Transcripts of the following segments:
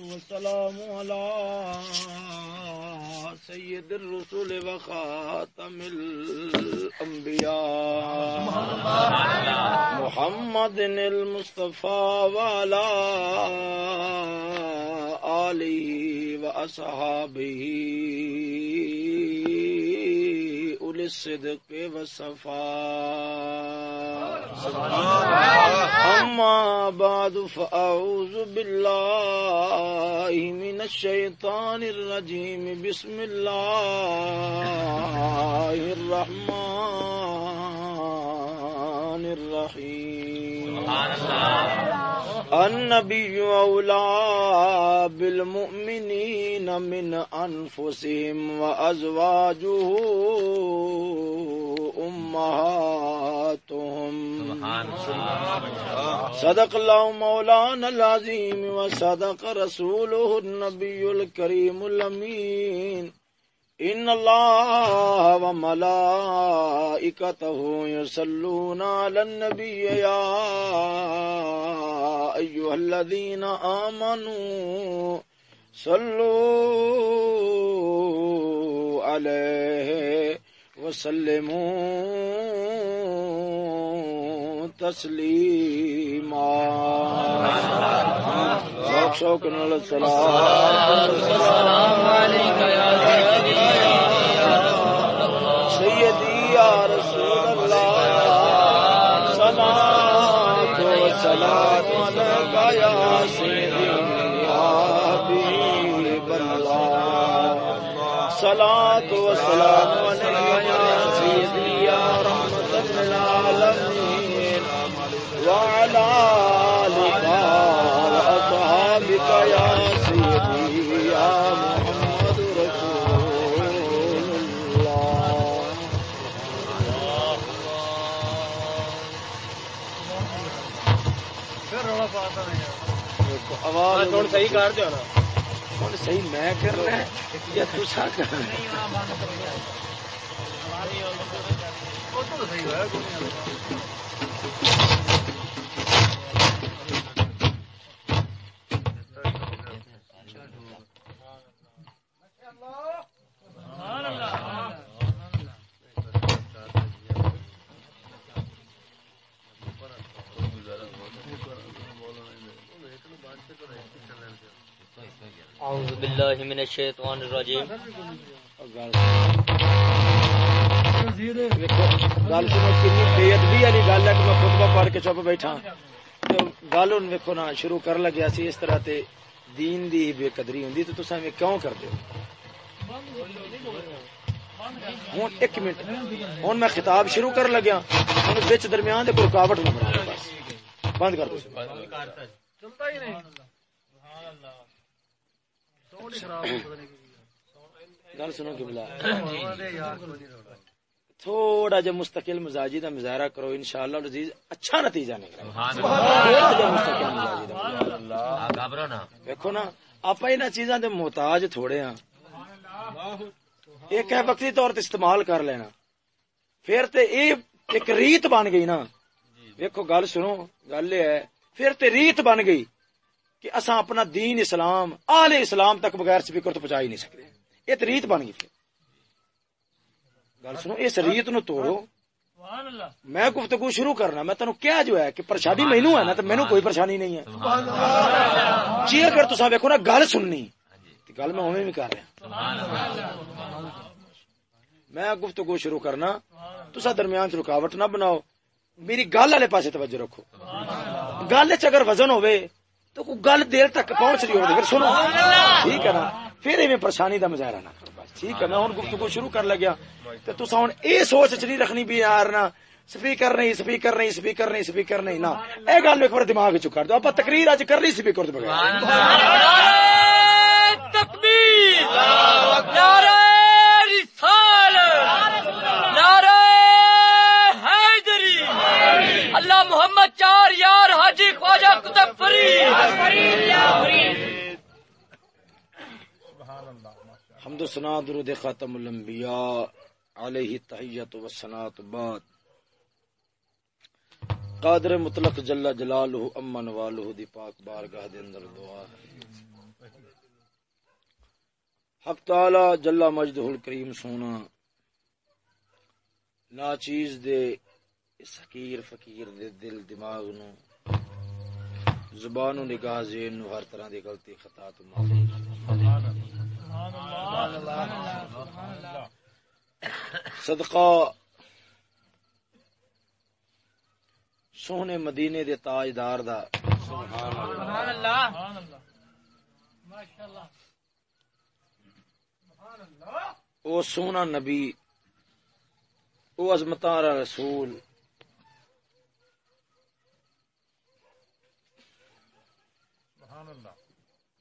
والسلام على سيد الرسل وخاتم الأنبياء محمد المصطفى وعلى آله وأصحابه أولي الصدق والصفاء أما بعد فأعوذ بالله من الشيطان الرجيم بسم الله الرحمن الرحيم. النبي أولى بالمؤمنين من أنفسهم وأزواجه أمهاتهم. صدق الله مولانا العظيم وصدق رسوله النبي الكريم الأمين. إن الله وملائكته يصلون على النبي يا أيها الذين آمنوا صلوا عليه وسلموا تسليما شوق شوق نال السلام عليك يا سيدي يا رسول الله صلاة وسلام عليك يا سيدي يا آواز ہوں۔ صحیح کر دو نا۔ ہوں صحیح میں کرنا ہے یا تسا کرنا ہے؟ اعوذ باللہ من الشیطان الرجیم. گل سنو کنی بے ادبی والی گل ہے کہ میں خطبہ پڑھ کے چپ بیٹھا تو گل ہوں ویکو نا شروع کر لگیا سی اس طرح تے دین دی بے قدری ہوندی تو تساں میں کیوں کر دیو ہوں ایک منٹ ہوں میں خطاب شروع کر لگیا ہوں بچ درمیان دے کوئی رکاوٹ نہ بنا بس بند کر دو گل سنو کہ بلا تھوڑا جا مستقل مزاجی دا مظاہرہ کرو انشاءاللہ العزیز اچھا نتیجہ نکلے۔ تھوڑا جا مستقل مزاجی دا مظاہرہ دیکھو نا آپ انہاں چیزاں دے محتاج تھوڑے ہاں۔ ایک ہے وقتی طور تے استعمال کر لینا۔ پھر تے اے ایک ریت بن گئی نا۔ ویکھو گل سنو گل یہ ہے پھر تے ریت بن گئی۔ کہ اساں اپنا دین اسلام آل اسلام تک بغیر سپیکر تو پہنچا ہی نہیں سکتے۔ یہ تو ریت بن گئی پھر گل سنو اس ریت نو توڑو۔ میں گفتگو شروع کرنا میں تینوں کیا جو ہے کہ پریشانی مینو ہے نا تو مینو کوئی پریشانی نہیں ہے۔ جی اگر تصا ویکو نا گل سننی۔ گل میں اویں بھی کر رہا۔ میں گفتگو شروع کرنا۔ تسا درمیان چ رکاوٹ نہ بناؤ۔ میری گل والے پاسے توجہ رکھو۔ گل چ اگر وزن ہوے تو کوئی گل دیر تک پہنچ رہی ہوگی پھر سنو۔ ٹھیک ہے نا؟ پھر ایویں پریشانی دا مظاہرہ نہ کرو بس۔ ٹھیک ہے میں ہن گفتگو شروع کر لگیا۔ تے تسا ہن اے سوچ چ نہیں رکھنی بھی یار نا سپیکر نہیں سپیکر نہیں سپیکر نہیں سپیکر نہیں نا اے گل ایک بار دماغ وچ کر دو۔ اپا تقریر اج کر لی سپیکر تو بغیر۔ تکبیر نعرہ رسالت۔ نعرہ حیدری۔ اللہ محمد چار یار حاجی خواجہ کتب فرید حمد و ثنا درود خاتم الانبیاء علیہ تحیت و سنات بعد۔ قادر مطلق جلا جلالہ امن والہ دی پاک بارگاہ دے اندر دعا۔ ہے حق تعالی جلا مجدہ الکریم سونا۔ ناچیز دے اس حقیر فقیر دے دل دماغ نو زبان و نگاہ زین نو ہر طرح دی غلطی خطا تو صدقہ سونے مدینے دے تاجدار دا۔ سبحان اللہ او سونا نبی، او عظمتارا رسول۔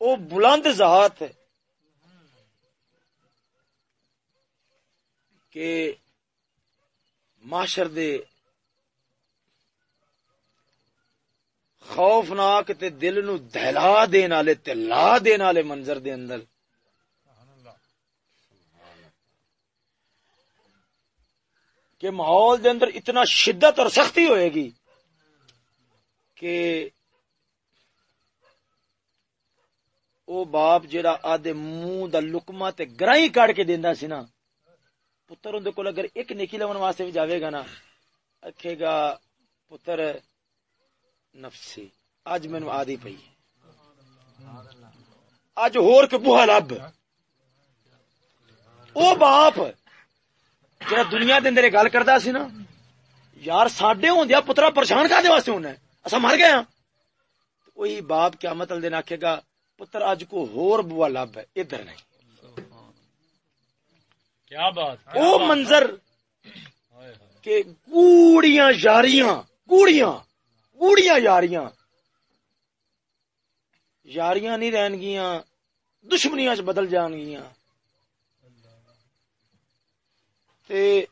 او بلند ذات ہے کہ معاشر دے خوفناک تے دل نو دہلا دین والے تے لا دین والے منظر دے اندر۔ کہ ماحول دے اندر اتنا شدت اور سختی ہوئے گی کہ او باپ جڑا آدھے منہ دا لکما تے گرائی کاٹ کے دیندا سی نا، پتر اندے کول اگر ایک نیکی لون واسطے بھی جاوے گا نا اکھے گا، پتر نفسی اج مینو آدھی پئی۔ اج ہور کے بوہا لب۔ او باپ جڑا دنیا دے اندر گل کردا سی نا، یار ساڈے ہوندیا پترا پریشان کردے واسطے ہونا ہے؟ اسا مر گئے ہاں۔ وہی باپ کیا مطلب دینا آکھے گا پتر اج کو ہور بوا لب ہے ادھر نہیں۔ کیا بات؟ او منظر کہ گوڑیاں یاریاں گوڑیاں گوڑیاں یاریاں۔ یاریاں نہیں رہن گیاں دشمنیاں چ بدل جان گیاں۔ تے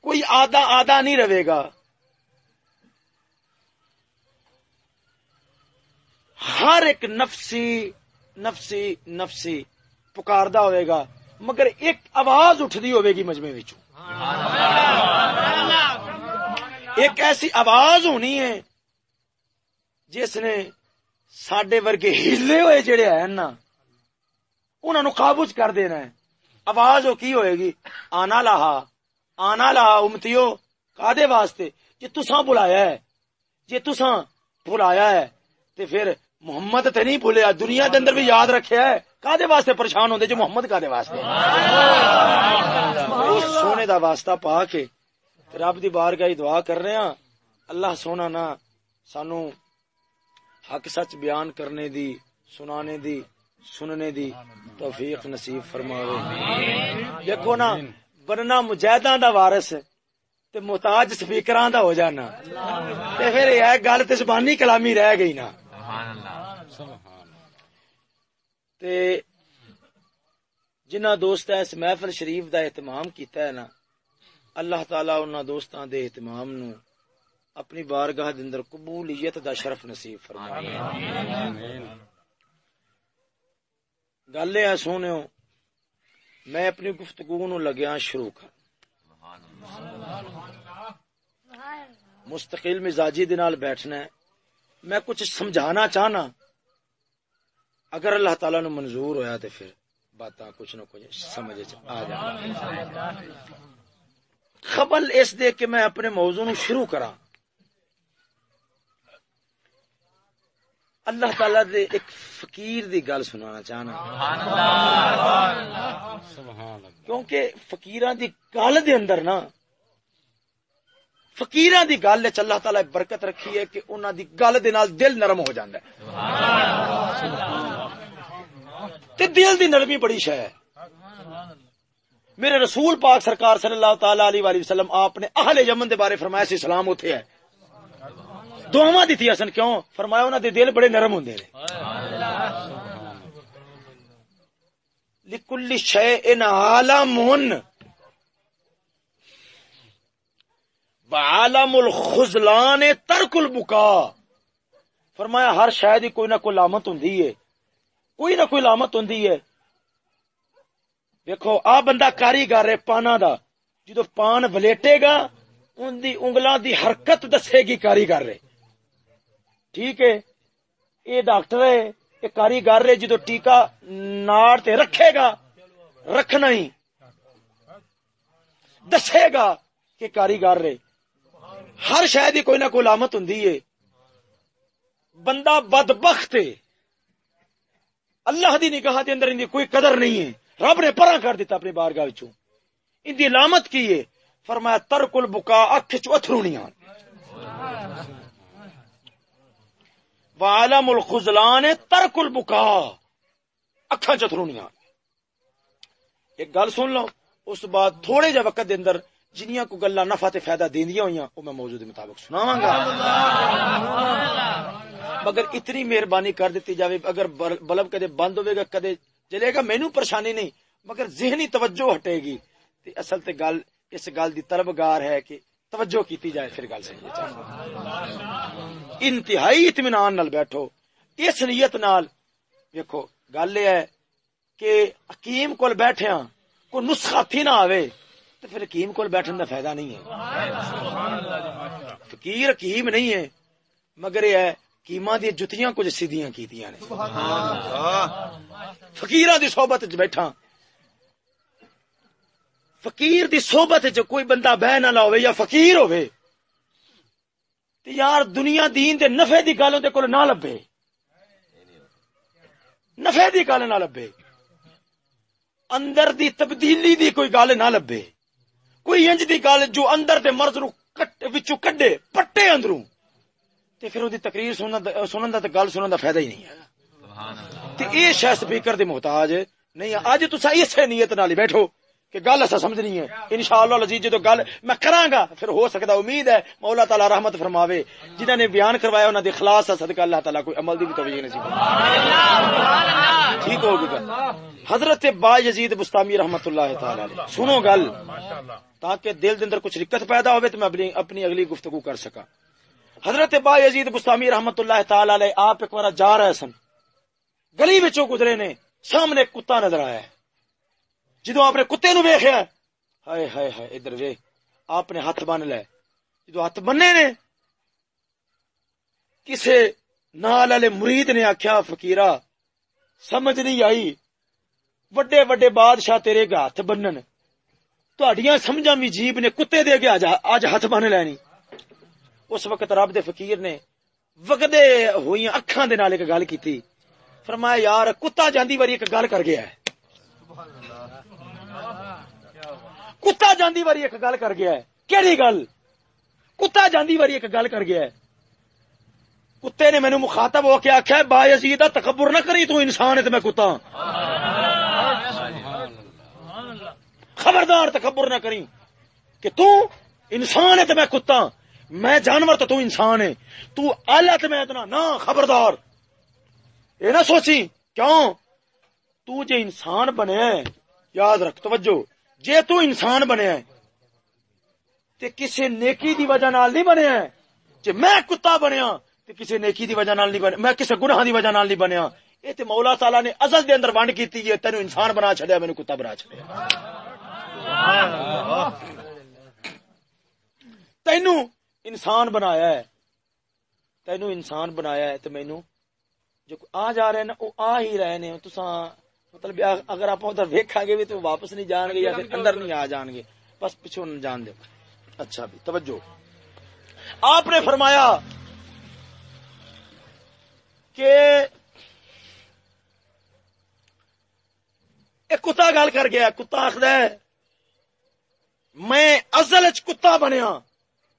کوئی آدھا آدھا نہیں رہے گا۔ ہر ایک نفسی نفسی نفسی پکاردا ہوئے گا، مگر ایک آواز اٹھتی ہوئے گی مجمے وچوں۔ ایک ایسی آواز ہونی ہے جس نے سڈے ورگے ہلے ہوئے جڑے ہیں نا انہوں نے قابو کر دینا ہے۔ آواز وہ کی ہوئے گی؟ آنا لاہا آنا لاہا امتیو، کادے واسطے؟ جی تساں بلایا ہے جی تساں بلایا ہے، تے پھر محمد تے نہیں بھولیا دنیا دے اندر بھی یاد رکھیا ہے۔ کادے واسطے پریشان ہوندے؟ جو محمد کادے واسطے۔ اس سونے دا واسطہ پا کے رب دی بارگاہ دعا کر رہے ہیں اللہ سونا نا سانو حق سچ بیان کرنے دی سنانے دی سننے دی توفیق نصیب فرماوے۔ دیکھو نا بننا مجاہداں دا وارث تے محتاج سپیکراں دا ہو جانا۔ تے پھر یہ گل تے زبانی کلامی رہ گئی نا۔ تے جنہ دوست اس محفل شریف دا اہتمام کیتا ہے نا اللہ تعالی انہاں دوستاں دے اہتمام نو اپنی بارگاہ دے اندر قبولیت دا شرف نصیب فرمائے۔ گل ہے سونےو میں اپنی گفتگو نو لگیا شروع کر۔ مستقل مزاجی دے نال بیٹھنا ہے۔ میں کچھ سمجھانا چاہنا اگر اللہ تعالی نو منظور ہویا تے پھر باتاں کچھ نہ کچھ سمجھ آ جائے خبل اس دے کہ میں اپنے موضوع نو شروع کراں۔ اللہ تعالی دے ایک فقیر دی گل سنانا چاہنا۔ کیونکہ فقیراں دی گل دے اندر نا، فقیراں دی گل وچ اللہ تعالی برکت رکھی ہے کہ انہاں دی گل دے نال دل نرم ہو جاندا ہے۔ سبحان اللہ تے دل دی نرمی بڑی شے ہے۔ میرے رسول پاک سرکار صلی اللہ تعالی علیہ وآلہ وسلم آپ نے اہل یمن دے بارے فرمایا سی سلام اوتھے ہے۔ دعوا دیتی سن کیوں؟ فرمایا انہاں دے دل بڑے نرم ہوندے نے۔ لکل شیء عالم وعالم الخذلان ترک البکا فرمایا ہر شاید ہی کوئی نہ کوئی لامت ہوندی ہے۔ کوئی نہ کوئی لامت ہوندی ہے۔ دیکھو آ بندہ کاریگر ہے پانا دا، جدو پان ولیٹے گا، ان دی انگلاں دی حرکت دسے گی کاریگر رہے ٹھیک ہے یہ ڈاکٹر ہے یہ کاریگر رہے جدو ٹیکا ناڑ تے رکھے گا، رکھنا ہی۔ دسے گا کہ کاریگر رہے ہر شاید ہی کوئی نہ کوئی علامت ہوں بندہ بدبخت ہے۔ اللہ دی نگاہ دے اندر ان دی کوئی قدر نہیں ہے۔ رب نے پرا کر دیتا اپنی بارگاہ وچوں۔ ان دی علامت کی ہے؟ فرمایا، ترک البکا اکھ چ اتھرونیاں وعالم الخزلان، ترک البکا اکھاں چ اتھرونیاں ایک گل سن لو، اس بعد تھوڑے جا وقت دے اندر جنیاں کو گلا نفع تے فائدہ دیندیاں ہویاں او میں موجود مطابق سناواں گا۔ مگر اتنی مہربانی کر دیتی جاوے، اگر بلب کدے بند ہوئے گا، کدے جلے گا مینو پریشانی نہیں، مگر ذہنی توجہ ہٹے گی۔ تے اصل تے گل، اس گل دی طلبگار ہے کہ توجہ کیتی جائے، پھر گل صحیح انتہائی اطمینان نال بیٹھو۔ اس نیت نال دیکھو گل یہ ہے کہ حکیم کول بیٹھے ہاں کوئی نسخہ تھی نہ آوے تو پھر حکیم کول بیٹھن دا فائدہ نہیں ہے۔ فقیر حکیم نہیں ہے، مگر یہ ہے کیما دی جتیاں کچھ سیدیاں کیتیاں نے۔ فقیراں دی صحبت وچ بیٹھا فقیر دی صحبت وچ کوئی بندہ بہ نہ لاوے یا فقیر ہوے تے یار دنیا دین دے نفع دی گل اودے کول نہ لبے۔ نفع دی گل نہ لبے۔ اندر دی تبدیلی دی کوئی گل نہ لبے۔ کوئی انج دی گل جو اندر دے مرض نو وچوں کڈے پٹے اندروں۔ تے پھر اودی تقریر سنن سنن دا تے گل سنن دا فائدہ ہی نہیں ہے۔ تے اے شے سپیکر دے محتاج نہیں اج تسا اسے نیت نال بیٹھو کہ گل ایسا سمجھنی ہے۔ انشاءاللہ العزیز جدو گل میں کراں گا پھر ہو سکتا امید ہے مولا تعالی رحمت فرماوے۔ جنہاں نے بیان کروایا انہاں دی اخلاص صدقہ اللہ تعالی کوئی عمل دی بھی توفیق نصیب ٹھیک ہو گیا حضرت با یزید بستامی رحمت اللہ تعالی علیہ۔ سنو گل تاکہ دل دے اندر کچھ رکت پیدا ہوے تو میں اپنی اگلی گفتگو کر سکا حضرت با یزید بستامی رحمت اللہ تعالی علیہ آپ ایک بار جا رہے سن۔ گلی وچوں گزرے نے، سامنے ایک کتا نظر آیا۔ ہے جدو آپ نے کتے نو ویخیا ہائے ہائے ہائے، ادھر وے آپ نے ہاتھ بن لے۔ جدو ہاتھ بننے نے، کسے نال والے مرید نے آخیا فکیرا سمجھ نہیں آئی۔ وڈے وڈے بادشاہ تیرے گا ہاتھ بنن۔ تہاڈیاں سمجھاں بھی جیب نے کتے دے گیا اج ہاتھ بن لینی۔ اس وقت رب دے فقیر نے وگدے ہوئی اکھاں دے نال ایک گل کیتی۔ فرمایا، یار، کتا جاندی واری ایک گل کر گیا ہے۔ کتا جاندی واری ایک گل کر گیا ہے۔ کیڑی گل؟ کتا جاندی واری ایک گل کر گیا ہے۔ کتے نے مینو مخاطب ہو کے آخیا با یزید تکبر نہ کری، تو انسان ہے تو میں کتا۔ خبردار تکبر نہ کری کہ تو انسان ہے تو میں کتا۔ میں جانور تو تو انسان ہے تو آلہ تو میں اتنا نہ خبردار۔ یہ نہ سوچی کیوں؟ تو جے انسان بنے یاد رکھ توجہ۔ جے تو انسان بنیا ہے تے کسی نیکی دی وجہ نال نہیں بنیا ہے جے میں کتا بنیا تے کسی نیکی دی وجہ نال نہیں بنیا میں کسی گناہ دی وجہ نال نہیں بنیا۔ اے تے مولا تعالی نے ازل دے اندر ونڈ کیتی ہے تینو انسان بنا چھڈیا مینوں کتا بنا چھڈیا۔ تینو انسان بنایا ہے۔ تینو انسان بنایا ہے تے مینوں جو آ جا رہے نا او آ ہی رہے نے۔ تساں مطلب اگر آپ ادھر ویکھا گے بھی تو واپس نہیں جان گے یا پھر اندر نہیں آ جان گے۔ بس پچھو نہ جان دے۔ اچھا بھی، توجہ۔ آپ نے فرمایا کہ ایک کتا گل کر گیا، کتا آخد میں ازل چ کتا بنیا۔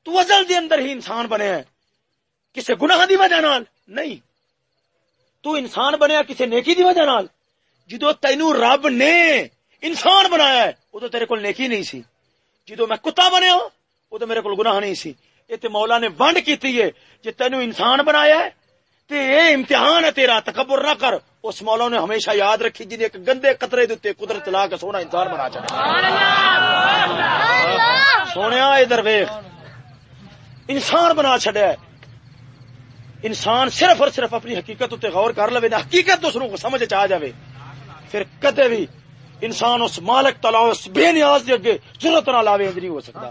تو ازل دے اندر ہی انسان بنیا کسی گناہ دی وجہ نال؟ نہیں۔ تو انسان بنیا کسی نیکی دی وجہ نال؟ جدو تینو رب نے انسان بنایا ہے ادو تیرے کول نیکی نہیں سی۔ جدو میں کتا بنیا ادو میرے کول گناہ نہیں سی۔ یہ تے مولا نے ونڈ کیتی ہے جی تینو انسان بنایا ہے۔ تے اے امتحان ہے تیرا تکبر نہ کر۔ اس مولا نے ہمیشہ یاد رکھی جن ایک گندے قطرے دے قدرت لا کے سونا انسان بنا چاہے سونے ادھر ویخ انسان بنا چڈیا انسان صرف اور صرف اپنی حقیقت اتنے غور کر لے حقیقت دوسروں کو سمجھ آ جائے پھر کدے بھی انسان اس مالک تلا اس بے نیاز دے اگے ضرورت نہ لاوے نہیں ہو سکتا۔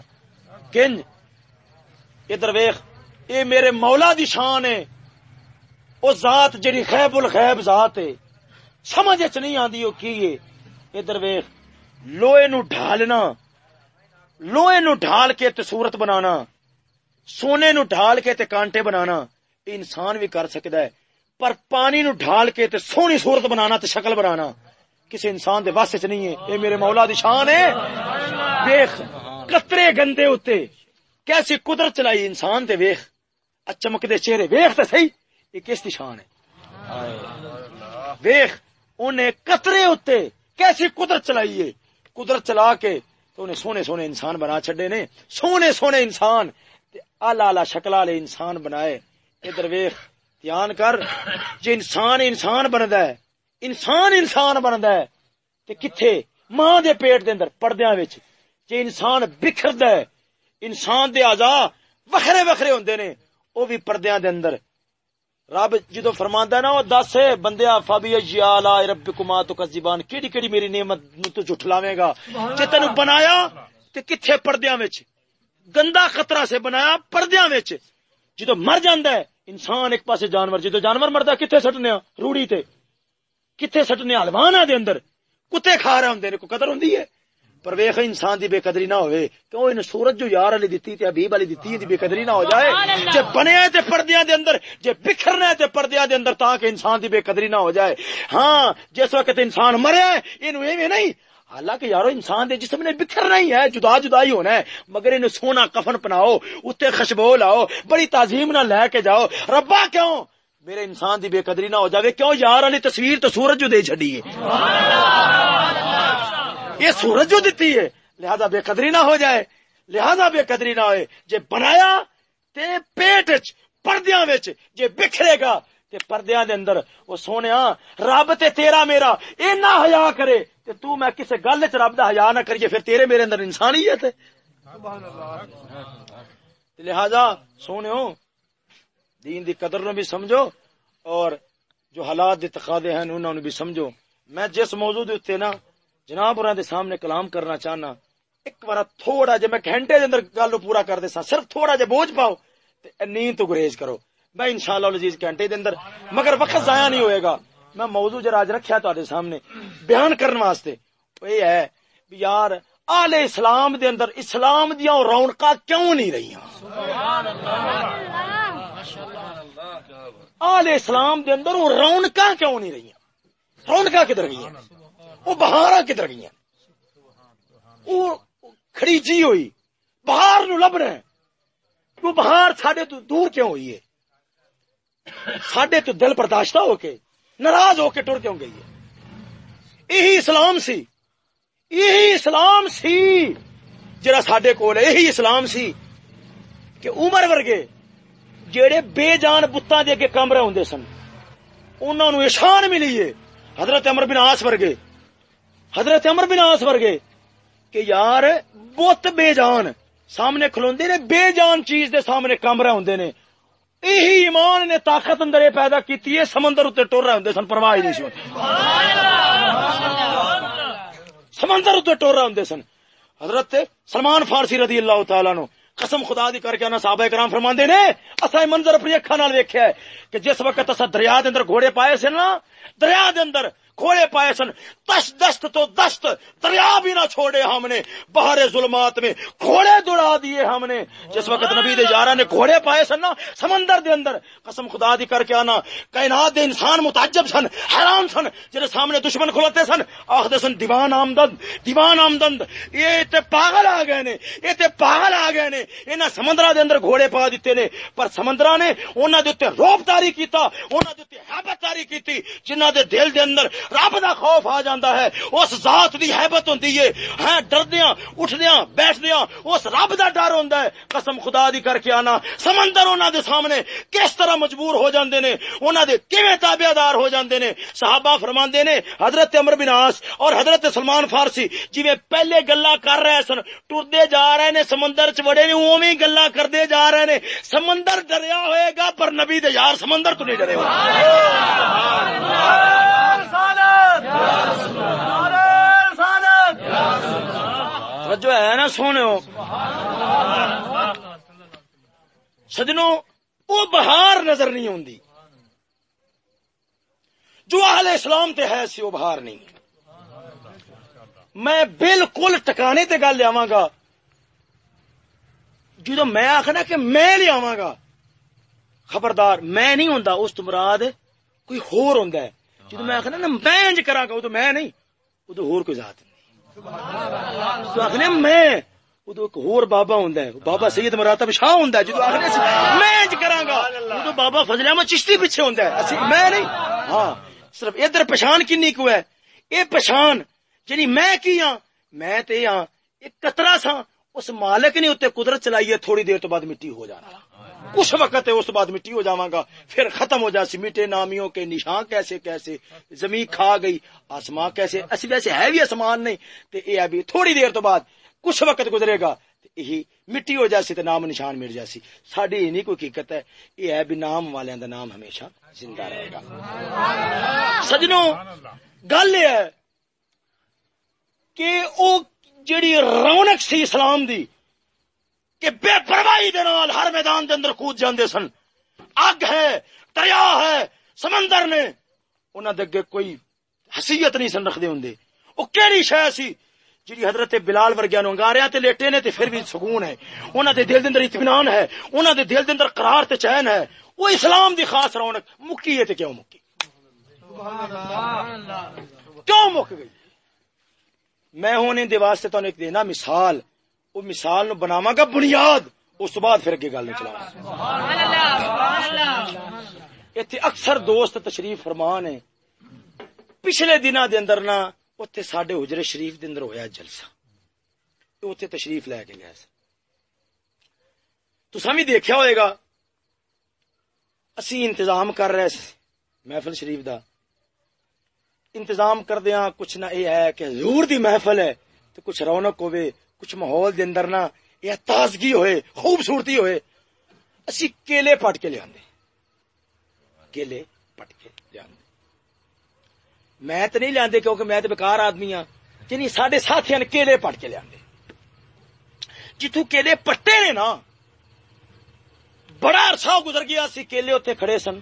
کنج ادھر ویخ اے میرے مولا دی شان ہے۔ او ذات جڑی خیب الخیب ذات ہے۔ سمجھ اچ نہیں آندی او کی ہے۔ ادھر ویخ لوہے نو ڈھالنا، لوہے نو ڈھال کے تے صورت بنانا۔ سونے نو ڈھال کے تے کانٹے بنانا انسان بھی کر سکتا ہے، پر پانی نو ڈھال کے تے سونی صورت بنانا تے شکل بنانا کسی انسان دے واسطے چ نہیں ہے۔ اے میرے مولا دی شان ہے۔ دیکھ قطرے گندے ہوتے کیسی قدرت چلائی انسان تے ویخ۔ چمک دے چہرے ویخ تے صحیح یہ کس دی شان ہے۔ ویخ انہیں قطرے ہوتے کیسی قدرت چلائی ہے۔ قدرت چلا کے تو انہیں سونے سونے انسان بنا چھڑے نے۔ سونے سونے انسان آلہ آلہ شکل والے انسان بنائے۔ ادھر ویخ دھیان کر۔ جی انسان انسان بنتا ہے، انسان انسان بنتا ہے، تے کتھے؟ ماں دے پیٹ دے اندر، پردیاں وچ۔ جی انسان بکھردا ہے، انسان دے اعضاء وکھرے وکھرے ہوندے نے، او بھی پردیاں دے اندر۔ رب جدو فرماندا ہے نا، او دس بندیا فبی اجالا ربکما تکذبان۔ کیڑی کیڑی میری نعمت نو تو جھٹلاویں گا۔ جے تینو بنایا، تے کتھے پردیاں وچ؟ گندا خطرہ سے بنایا پردیاں وچ۔ جدو مر جاندا ہے انسان ایک پاسے جانور جدو جانور مردا کتھے سٹنے روڑی تے۔ کتنے سٹنے ہلوان دے اندر۔ کتے کھا رہے ہوں کو قدر ہوں پر ویخ انسان دی بے قدری نہ ہوئے۔ کیوں ان سورج جو یار علی دیتی تے حبیب علی دیتی دی بے قدری نہ ہو جائے۔ جے بنیا تے پردیاں دے اندر جے بکھرنا تے پردیاں دے اندر تاکہ انسان دی بے قدری نہ ہو جائے۔ ہاں جس وقت انسان مرے اینو ایویں نہیں۔ حالانکہ یارو، انسان دے جسم نے بکھرنا ہی ہے، جدا جدا ہی ہونا ہے۔ مگر انو سونا کفن پناؤ اتنے خشبو لاؤ، بڑی تعظیم نہ لے کے جاؤ۔ ربا کیوں؟ میرے انسان دی بے قدری نہ ہو جاوے۔ کیوں یار علی تصویر تو سورج جو دے چھڑی ہے؟ یہ سورج جو دیتی ہے، لہذا بے قدری نہ ہو جائے۔ لہذا بے قدری نہ ہوئے۔ جے بنایا، تے پیٹ پردیاں وچ، جے بکھرے گا تے پردیاں دے اندر، او سونیا، رب تے تیرا میرا، اینا حیا کرے، تے تو میں کسے گل وچ رب دا حیا نہ کریے، پھر تیرے میرے اندر انسانیت ہے۔ سبحان اللہ لہذا سونےو دین دی قدر نو بھی سمجھو، اور جو حالات دی تقاضے ہیں انہوں نے بھی سمجھو۔ میں جس موضوع دے اتنے نا، جناب اور دے سامنے کلام کرنا چاہنا، ایک بار تھوڑا جے میں گھنٹے دے اندر گل پورا کر دے سا صرف تھوڑا جے بوجھ پاؤ، تے نیند تو گریز کرو۔ میں انشاءاللہ العزیز گھنٹے دے اندر، مگر وقت ضائع نہیں ہوئے گا۔ میں موضوع جرا اج رکھیا تو سامنے بیان کرنے واسطے۔ یہ ہے یار، آل اسلام دے اندر اسلام دیاں رونقاں کیوں نہیں رہیاں؟ سبحان اللہ آل اسلام دے اندر وہ رونق کیوں نہیں رہی رونق کدھر گئی ہیں وہ بہار کدھر گئی ہیں وہ کھڑی جی ہوئی، بہار نو لب رہے وہ بہار سڈے تو دور کیوں ہوئی ہے؟ سڈے تو دل برداشتہ ہو کے، ناراض ہو کے ٹر کیوں گئی ہے یہی اسلام سی۔ یہی اسلام سی۔ جڑا سڈے کول یہی اسلام سی کہ عمر ورگے جیڑے بے جان بتاں دے اگے کم رہے ہوندے سن۔ انہاں نو اشان ملی ہے، حضرت عمر بن عاص ورگے۔ حضرت عمر بن عاص ورگے کہ یار، بت بے جان۔ سامنے کھلوندے نے، بے جان چیز دے سامنے کم رہے ہوندے نے۔ یہی ایمان نے طاقت اندر یہ پیدا کیتی ہے، سمندر اتنے ٹر رہے ہوں سن، پرواہ نہیں سن سمندر اتنے ٹر رہے ہوں سن۔ حضرت سلمان فارسی رضی اللہ تعالی نو قسم خدا دی کر کے نا صحابہ کرام فرماندے نے اسا منظر اپنی اکھاں نال ویکھیا ہے کہ جس وقت اسا دریا دے اندر گھوڑے پائے سے نا دریا دے اندر کھوڑے پائے سن۔ دست دست تو دست دریا بھی نہ چھوڑے ہم نے۔ باہر ظلمات میں کھوڑے دوڑا دیے ہم نے۔ جس وقت نبی دے یارہ نے کھوڑے پائے سن نا، سمندر دے اندر۔ قسم خدا دی کر کے آنا۔ کائنات دے انسان متعجب سن، حیران سن۔ جڑے سامنے دشمن کھلوتے سن، آخدے سن، دیوان آمدن دیوان آمدن یہ تے پاگل آ گئے نے، یہ تے پاگل آ گئے نے۔ انہاں سمندرا دے اندر گھوڑے پا دیتے نے۔ پر سمندرا نے انہاں دے تے روپ تاری کیتا، انہاں دے تے حیبت تاری کیتی، جنہاں دے دل دے اندر رب دا خوف آ جاندا ہے، اس ذات دی حیبت ہوندی ہے۔ ہاں ڈردیاں، اٹھدیاں، بیٹھدیاں، اس رب دا ڈر ہوندا ہے۔ قسم خدا دی کر کے آنا۔ سمندر انہاں دے سامنے کس طرح مجبور ہو جاندے نے؟ انہاں دے کیویں تابعدار ہو جاندے نے؟ صحابہ فرماندے نے، حضرت عمر بن عاص اور حضرت سلمان فارسی جویں پہلے گلاں کر رہے سن، ٹردے جا رہے نے، سمندر چ وڑے نے، اوویں گلاں کردے جا رہے نے۔ سمندر ڈریا ہوئے گا، پر نبی دے یار سمندر تو نہیں ڈرے ہوئے جو ہے نا سونے سجنوں وہ بہار نظر نہیں آتی جو اہل اسلام تے ہے سی وہ بہار نہیں۔ میں بالکل ٹکانے تے گل لیا گا۔ جدو میں آخنا کہ میں لیا گا خبردار میں نہیں ہوں اس تو مراد کوئی ہور ہوں جدو میں آخنا نا، میں جی انج کرا گا وہ تو میں نہیں وہ تو ہور کوئی ذات نہیں۔ تو آخنے میں ادو ایک ہور بابا ہوں بابا سید مراتب شاہ ہوں جدو آخنے میں جی انج کرا گا ادو بابا فضل احمد چشتی پیچھے ہوں میں نہیں ہاں صرف ادھر پچھان کنی کو ہے۔ یہ پچھان جنی میں کی ہاں میں تے ہاں ایک قطرہ سا اس مالک نے اتنے قدرت چلائی ہے، تھوڑی دیر تو بعد مٹی ہو جانا۔ کچھ وقت ہے، اس بعد مٹی ہو جاواں گا۔ پھر ختم ہو جاسی میٹے نامیوں کے نشان کیسے کیسے زمین کھا گئی، آسمان کیسے اسی ویسے ہے بھی آسمان نہیں۔ تے اے ابھی تھوڑی دیر تو بعد کچھ وقت گزرے گا یہی مٹی ہو جاسی تے نام نشان مل جاسی۔ ساڈی نہیں کوئی حقیقت ہے یہ ہے بھی نام والے دا نام ہمیشہ زندہ رہے گا۔ سجنوں، گل یہ ہے کہ او جڑی رونق سی اسلام دی کہ بے پرواہی دے نال ہر میدان دے اندر کود جاندے سن۔ اگ ہے دریا ہے سمندر نے۔ انہاں دے اگے کوئی حیثیت نہیں سن رکھدے ہوندے۔ او کیڑی شے سی جی حضرت بلال ورگیا نو انگاریا تے لیٹے نے تے پھر بھی سکون ہے۔ انہاں دے دل دے اندر اطمینان ہے۔ انہاں دے دل دے اندر قرار تے چین ہے۔ وہ اسلام دی خاص رونق مکی ہے تے کیوں مکی؟ کیوں مک گئی؟ میں ہونے دے واسطے تو ایک دینا مثال۔ وہ مثال نو بناواں گا، بنیاد، اس بعد پھر اگے گل چلا اتنے اکثر دوست تشریف فرمان ہے پچھلے دنوں دے اندر نا اتنے سڈے حجرے شریف دے اندر ہویا جلسہ۔ اتنے تشریف لے کے گیا تو بھی دیکھا ہوئے گا، اسی انتظام کر رہے محفل شریف دا۔ انتظام کردیا کچھ نہ یہ ہے کہ حضور دی محفل ہے تو کچھ رونق ہوئے کچھ ماحول دے اندر نا یہ تازگی ہوئے، خوبصورتی ہوئے۔ اسی کیلے پٹ کے لیا کیلے پٹ کے لیا میں تو نہیں لیا کیونکہ میں تو بےکار آدمی ہاں۔ یعنی جنی سڈے ساتھی نے کیلے پٹ کے لیا جتوں کیلے پٹے نے نا، بڑا عرصہ گزر گیا سی کیلے اتنے کھڑے سن۔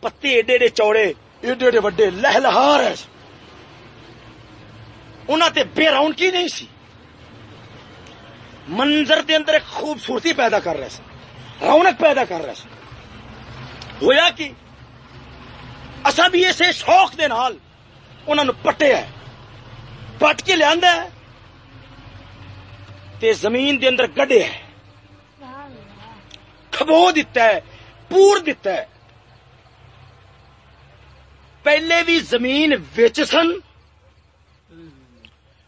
پتے ایڈے ایڈے چوڑے، ایڈے ایڈے وڈے لہ لہار ہے انہوں تے بے رونقی نہیں سی۔ منظر دے اندر ایک خوبصورتی پیدا کر رہے سن، رونق پیدا کر رہے سن۔ ہویا کہ اصا بھی اسے شوق دے نال انہوں پٹے ہے پٹ کے لیا تے زمین دے اندر گڈے ہے۔ کھبو دیتا ہے، پور دیتا ہے۔ پہلے بھی زمین ویچ سن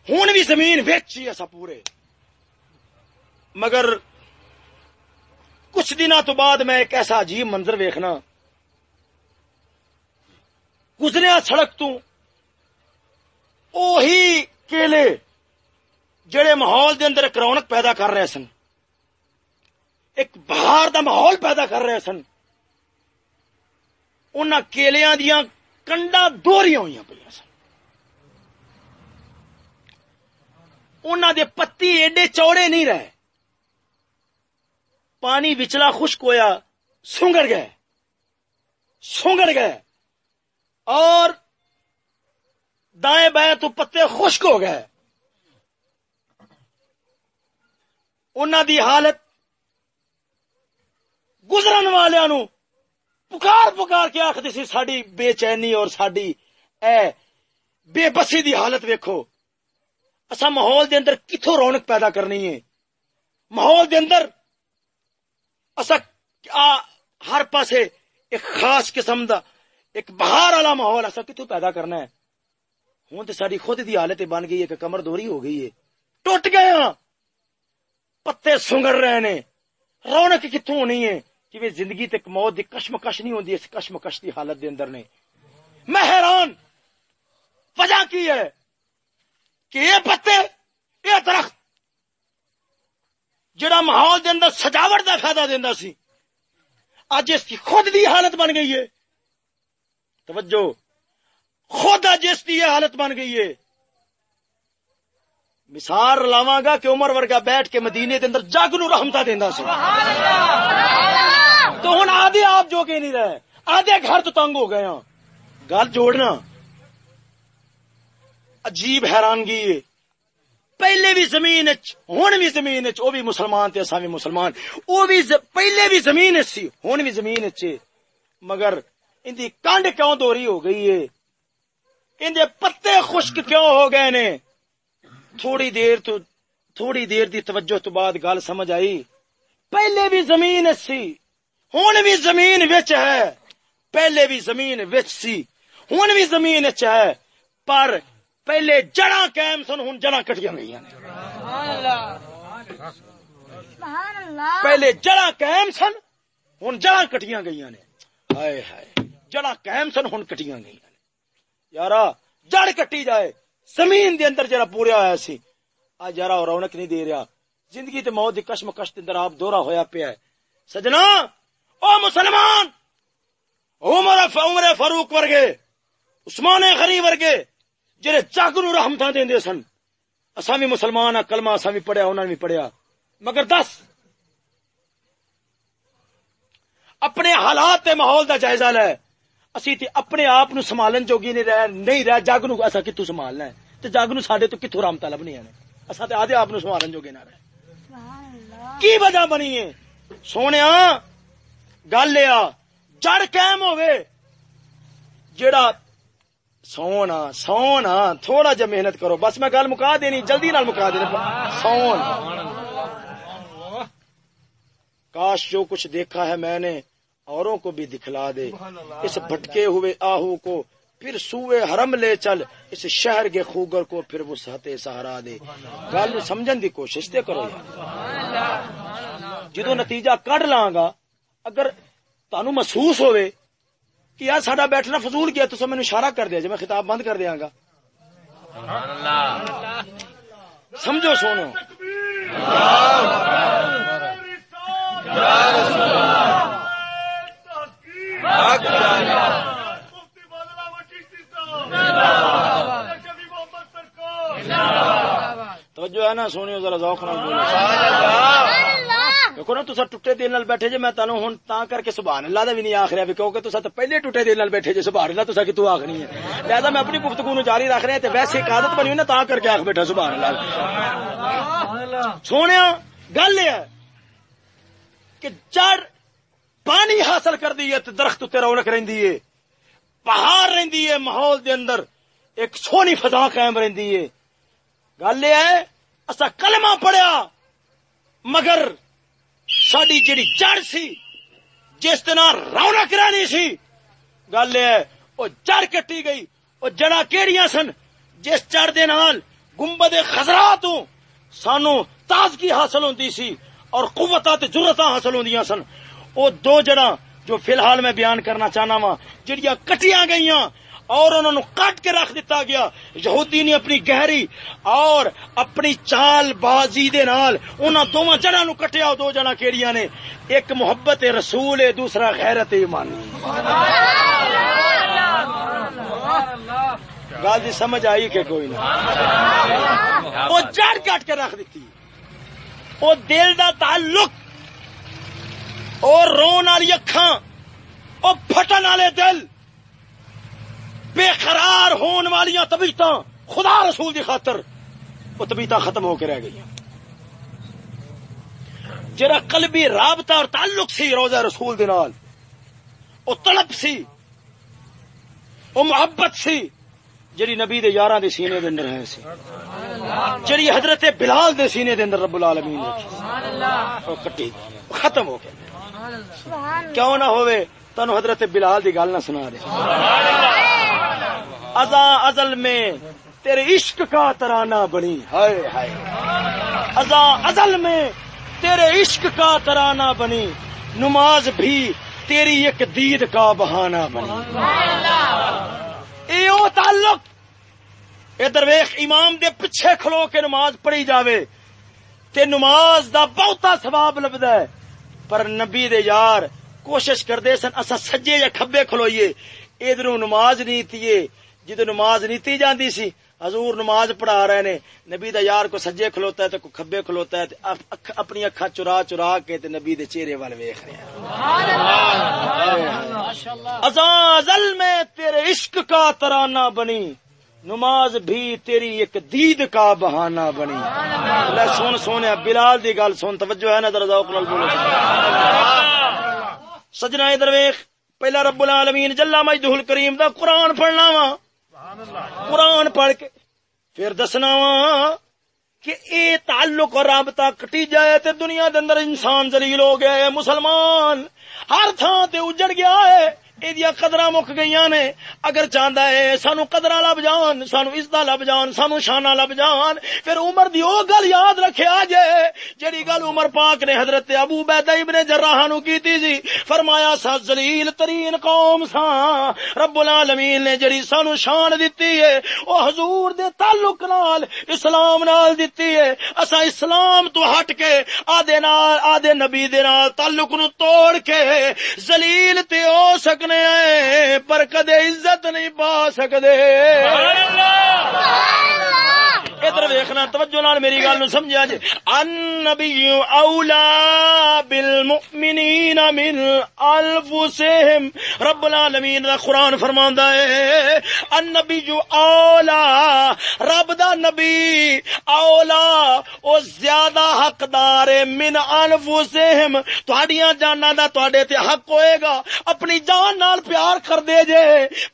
ہوں بھی زمین ویچ ہی ایسا پورے۔ مگر کچھ دن تو بعد میں ایک ایسا عجیب منظر ویکھنا۔ گزریا سڑک تو اوہی کیلے جڑے ماحول دے اندر ایک رونق پیدا کر رہے سن۔ ایک باہر دا ماحول پیدا کر رہے سن۔ ان کیلیاں دیا کنڈا دوریاں ہوئی پہ سن۔ انہوں دے پتی ایڈے چوڑے نہیں رہے۔ پانی وچلا خشک ہویا سونگڑ گئے سونگڑ گئے اور دائیں بائیں تو پتے خشک ہو گئے۔ انہوں دی حالت گزرن والوں پکار پکار کے آخری سی ساری بے چینی اور ساری اے بے بسی دی حالت ویکھو۔ اصا ماحول دے اندر کتوں رونق پیدا کرنی ہے؟ ماحول دے اندر اصا ہر پاسے ایک خاص قسم دا ایک بہار والا ماحول اصا کتوں پیدا کرنا ہے؟ ہوں تو ساری خود دی حالت بن گئی ہے کہ کمر دوری ہو گئی ہے۔ ٹوٹ گئے ہاں۔ پتے سنگڑ رہے نے۔ رونق کتوں ہونی ہے؟ کہ زندگی تک موت دی کشمکش نہیں ہوتی اس کشمکش دی حالت دے اندر نے۔ میں حیران۔ وجہ کی ہے؟ کہ یہ پتے، یہ درخت جڑا ماحول دے اندر سجاوٹ دا فائدہ دینا سی۔ اج اس کی خود دی حالت بن گئی ہے۔ توجہ۔ خود اج اس کی یہ حالت بن گئی ہے۔ مثال لاواں گا کہ عمر ورگا بیٹھ کے مدینے دے اندر جگ نو رحمتا دیندا سی۔ تو ہن آدھے آپ جو کہ نہیں رہے۔ آدھے گھر تو تنگ ہو گئے ہاں۔ گل جوڑنا۔ عجیب حیرانگی ہے۔ پہلے بھی زمین ہوں بھی زمین وہ بھی مسلمان تے اساں بھی مسلمان۔ وہ بھی ز... پہلے بھی زمین سی ہوں بھی زمین اچ۔ مگر ان دی کانڈ کیوں دوری ہو گئی ہے؟ ان دے پتے خشک کیوں ہو گئے نے؟ تھوڑی دیر تو، تھوڑی دیر دی توجہ تو بعد گل سمجھ آئی۔ پہلے بھی زمین سی ہوں بھی زمین وچ ہے۔ پہلے بھی زمین وچ سی ہوں بھی زمین چ ہے۔ پر پہلے جڑا قائم سن ہوں جڑا کٹیا گئی پہلے جڑا قائم سن ہوں جڑا کٹیا گئی نے۔ ہائے ہائے جڑا قائم سن ہوں کٹیا گئی یار جڑ کٹی جائے۔ زمین دے اندر جرا پوریا ہوا سی آج یار رونق نہیں دے رہا۔ زندگی تے موت دی کشم کش اندر آپ دورہ ہویا پیا ہے۔ سجنا او مسلمان عمر عمر فاروق ورگے عثمان غری ورگے جڑے چک نو رحمت دے سن۔ اصا بھی مسلمان ہاں کلمہ اصا بھی پڑھیا انہوں نے بھی پڑھیا۔ مگر دس اپنے حالات تے ماحول دا جائزہ لے۔ اسی تے اپنے آپ نو سنبھالن جوگی نہیں رہ نہیں رہ۔ جگ نو ایسا کتوں سنبھالنا ہے؟ تے جگ نو ساڈے تو کتوں رحمت لبنی ہے؟ اصا تے آدھے آپ نو سنبھالن جوگے نہ رہ۔ کی وجہ بنی ہے؟ سونے گل لیا جڑ قائم ہوئے جڑا سونا سونا، تھوڑا جا محنت کرو۔ بس میں گل مکا دینی، جلدی نال مکا دینی۔ سون کاش جو کچھ دیکھا ہے میں نے، اوروں کو بھی دکھلا دے۔ اس بھٹکے ہوئے آہو کو پھر سوئے حرم لے چل۔ اس شہر کے خوگر کو پھر وہ سہتے سہارا دے۔ گل سمجھن دی کوشش تے کرو۔ جدو نتیجہ کڈ لاں گا، اگر تانوں محسوس ہوئے کہ یار ساڈا بیٹھنا فضول کیا تو مینو اشارہ کر دیا جی میں خطاب بند کر دیا گا۔ سمجھو سونو۔ توجہ ہے نا سونی ذرا ذوق نہ دیکھو نا تصا ٹوٹے دل نال بیٹھے جے میں تانوں ہن تا کر کے سبحان اللہ دا بھی نہیں آکھ رہا بھی کیونکہ تصا تو پہلے ٹوٹے دل نال بیٹھے جے سبحان اللہ تصا کتوں آکھنی ہے لہذا میں اپنی گفتگو نو جاری رکھ رہا تے ویسے ایک عادت بنی نا تا کر کے آکھ بیٹھا سبحان اللہ سونیا گل یہ ہے کہ جڑ پانی حاصل کر دی ہے تے درخت تے رونق رہندی ہے پہاڑ رہندی ہے ماحول دے اندر ایک سونی فضا قائم رہندی ہے گل یہ ہے اسا کلمہ پڑھیا مگر ساری جڑی جڑ سی، جس دن رونق رہنی سی، گل یہ وہ جڑ کٹی گئی وہ جڑا کیڑیاں سن، جس چڑ دے نال گنبد خزرا تو سانو تازگی حاصل ہوندی سی اور قوتاں تے ضرورتاں حاصل ہوندیاں سن۔ وہ دو جڑا جو فی الحال میں بیان کرنا چاہنا وا جڑیاں کٹیاں گئیاں اور انہوں نے کٹ کے رکھ دیتا گیا۔ یہودی نے اپنی گہری اور اپنی چال بازی دے نال انہاں دوواں جڑاں نو کٹیا، دو جڑاں کیڑیاں نے۔ ایک محبت رسول ہے دوسرا غیرت ایمانی گل سمجھ آئی کہ کوئی نہ وہ جڑ کٹ کے رکھ دیتی۔ وہ دل دا تعلق، اور رون والی اکھاں اور پھٹن والے دل۔ بے قرار ہون والیاں طبیعت خدا رسول دی خاطر وہ طبیعت ختم ہو کے رہ گئی جرا قلبی رابطہ اور تعلق سی روزہ رسول دے نال، او طلب سی، او محبت سی، جڑی نبی دے یاراں دے سینے دے اندر ہے سی۔ جڑی حضرت بلال دے سینے دے اندر رب العالمین نے او کٹی ختم ہو گیا کیوں نہ ہوئے تنو حضرت بلال دی گل نہ سنا دے۔ سبحان اللہ ازا ازل میں تیرے عشق کا ترانہ بنی۔ ہائے ہائے۔ ازا ازل میں تیرے عشق کا ترانہ بنی۔ نماز بھی تیری ایک دید کا بہانہ بنی۔ اے او تعلق ادھر ویخ امام دے پیچھے کھلو کے نماز پڑھی جاوے۔ تے نماز دا بہتا ثواب لبدا ہے۔ پر نبی دے یار کوشش کردے سن اسا سجے یا کھبے کھلوئیے۔ ادھر نماز نہیں تھی جدو نماز نیتی جاندی سی، حضور نماز پڑھا رہے نے۔ نبی دا یار کو سجے کھلوتا ہے تو کوئی کھبے کھلوتا ہے اپنی اکھا چرا چرا کے تے نبی دے چہرے وال ویکھ رہے ازل میں تیرے عشق کا ترانہ بنی۔ نماز بھی تیری ایک دید کا بہانہ بنی۔ لے سن سونے، بلال دی گل سن، توجہ ہے نا در ذوق نال بولو۔ سجنا ادھر ویکھ۔ پہلا رب العالمین جلا مجدہ الکریم دا قرآن پڑھنا وا. قرآن پڑھ کے پھر دسنا وا کہ اے تعلق اور رابطہ کٹی جائے تے دنیا دے اندر انسان ذلیل ہو گیا ہے، مسلمان، ہر تھان تے اجڑ گیا ہے۔ قدر مک گئی نے۔ اگر چاہتا ہے سانو قدر لب جان، سانو عزت لب جان، سانو شانہ لب جان، پھر عمر دی او گل یاد رکھے جے جڑی گل عمر پاک نے حضرت ابو بیدہ ابن جراح نو کیتی سی، فرمایا، سا ذلیل ترین قوم سا رب العالمین نے جڑی سانو شان دتی ہے، او حضور دے تعلق نال، اسلام نال دتی ہے۔ اسا اسلام تو ہٹ کے آدے نال آدے نبی دے نال تعلق نو توڑ کے، ذلیل تے ہو سکنے آئے پر کدے عزت نہیں پا سکتے ادھر ویکھنا توجہ نال میری گل نو سمجھا جی ان نبی اولا بالمؤمنین من انفسهم رب العالمین دا قرآن فرماندا ہے ان نبی جو اولا رب دا نبی اولا او زیادہ حقدار من انفسهم تہاڈیاں جاناں دا تواڈے تے حق ہوئے گا۔ اپنی جان نال پیار کر دے جے،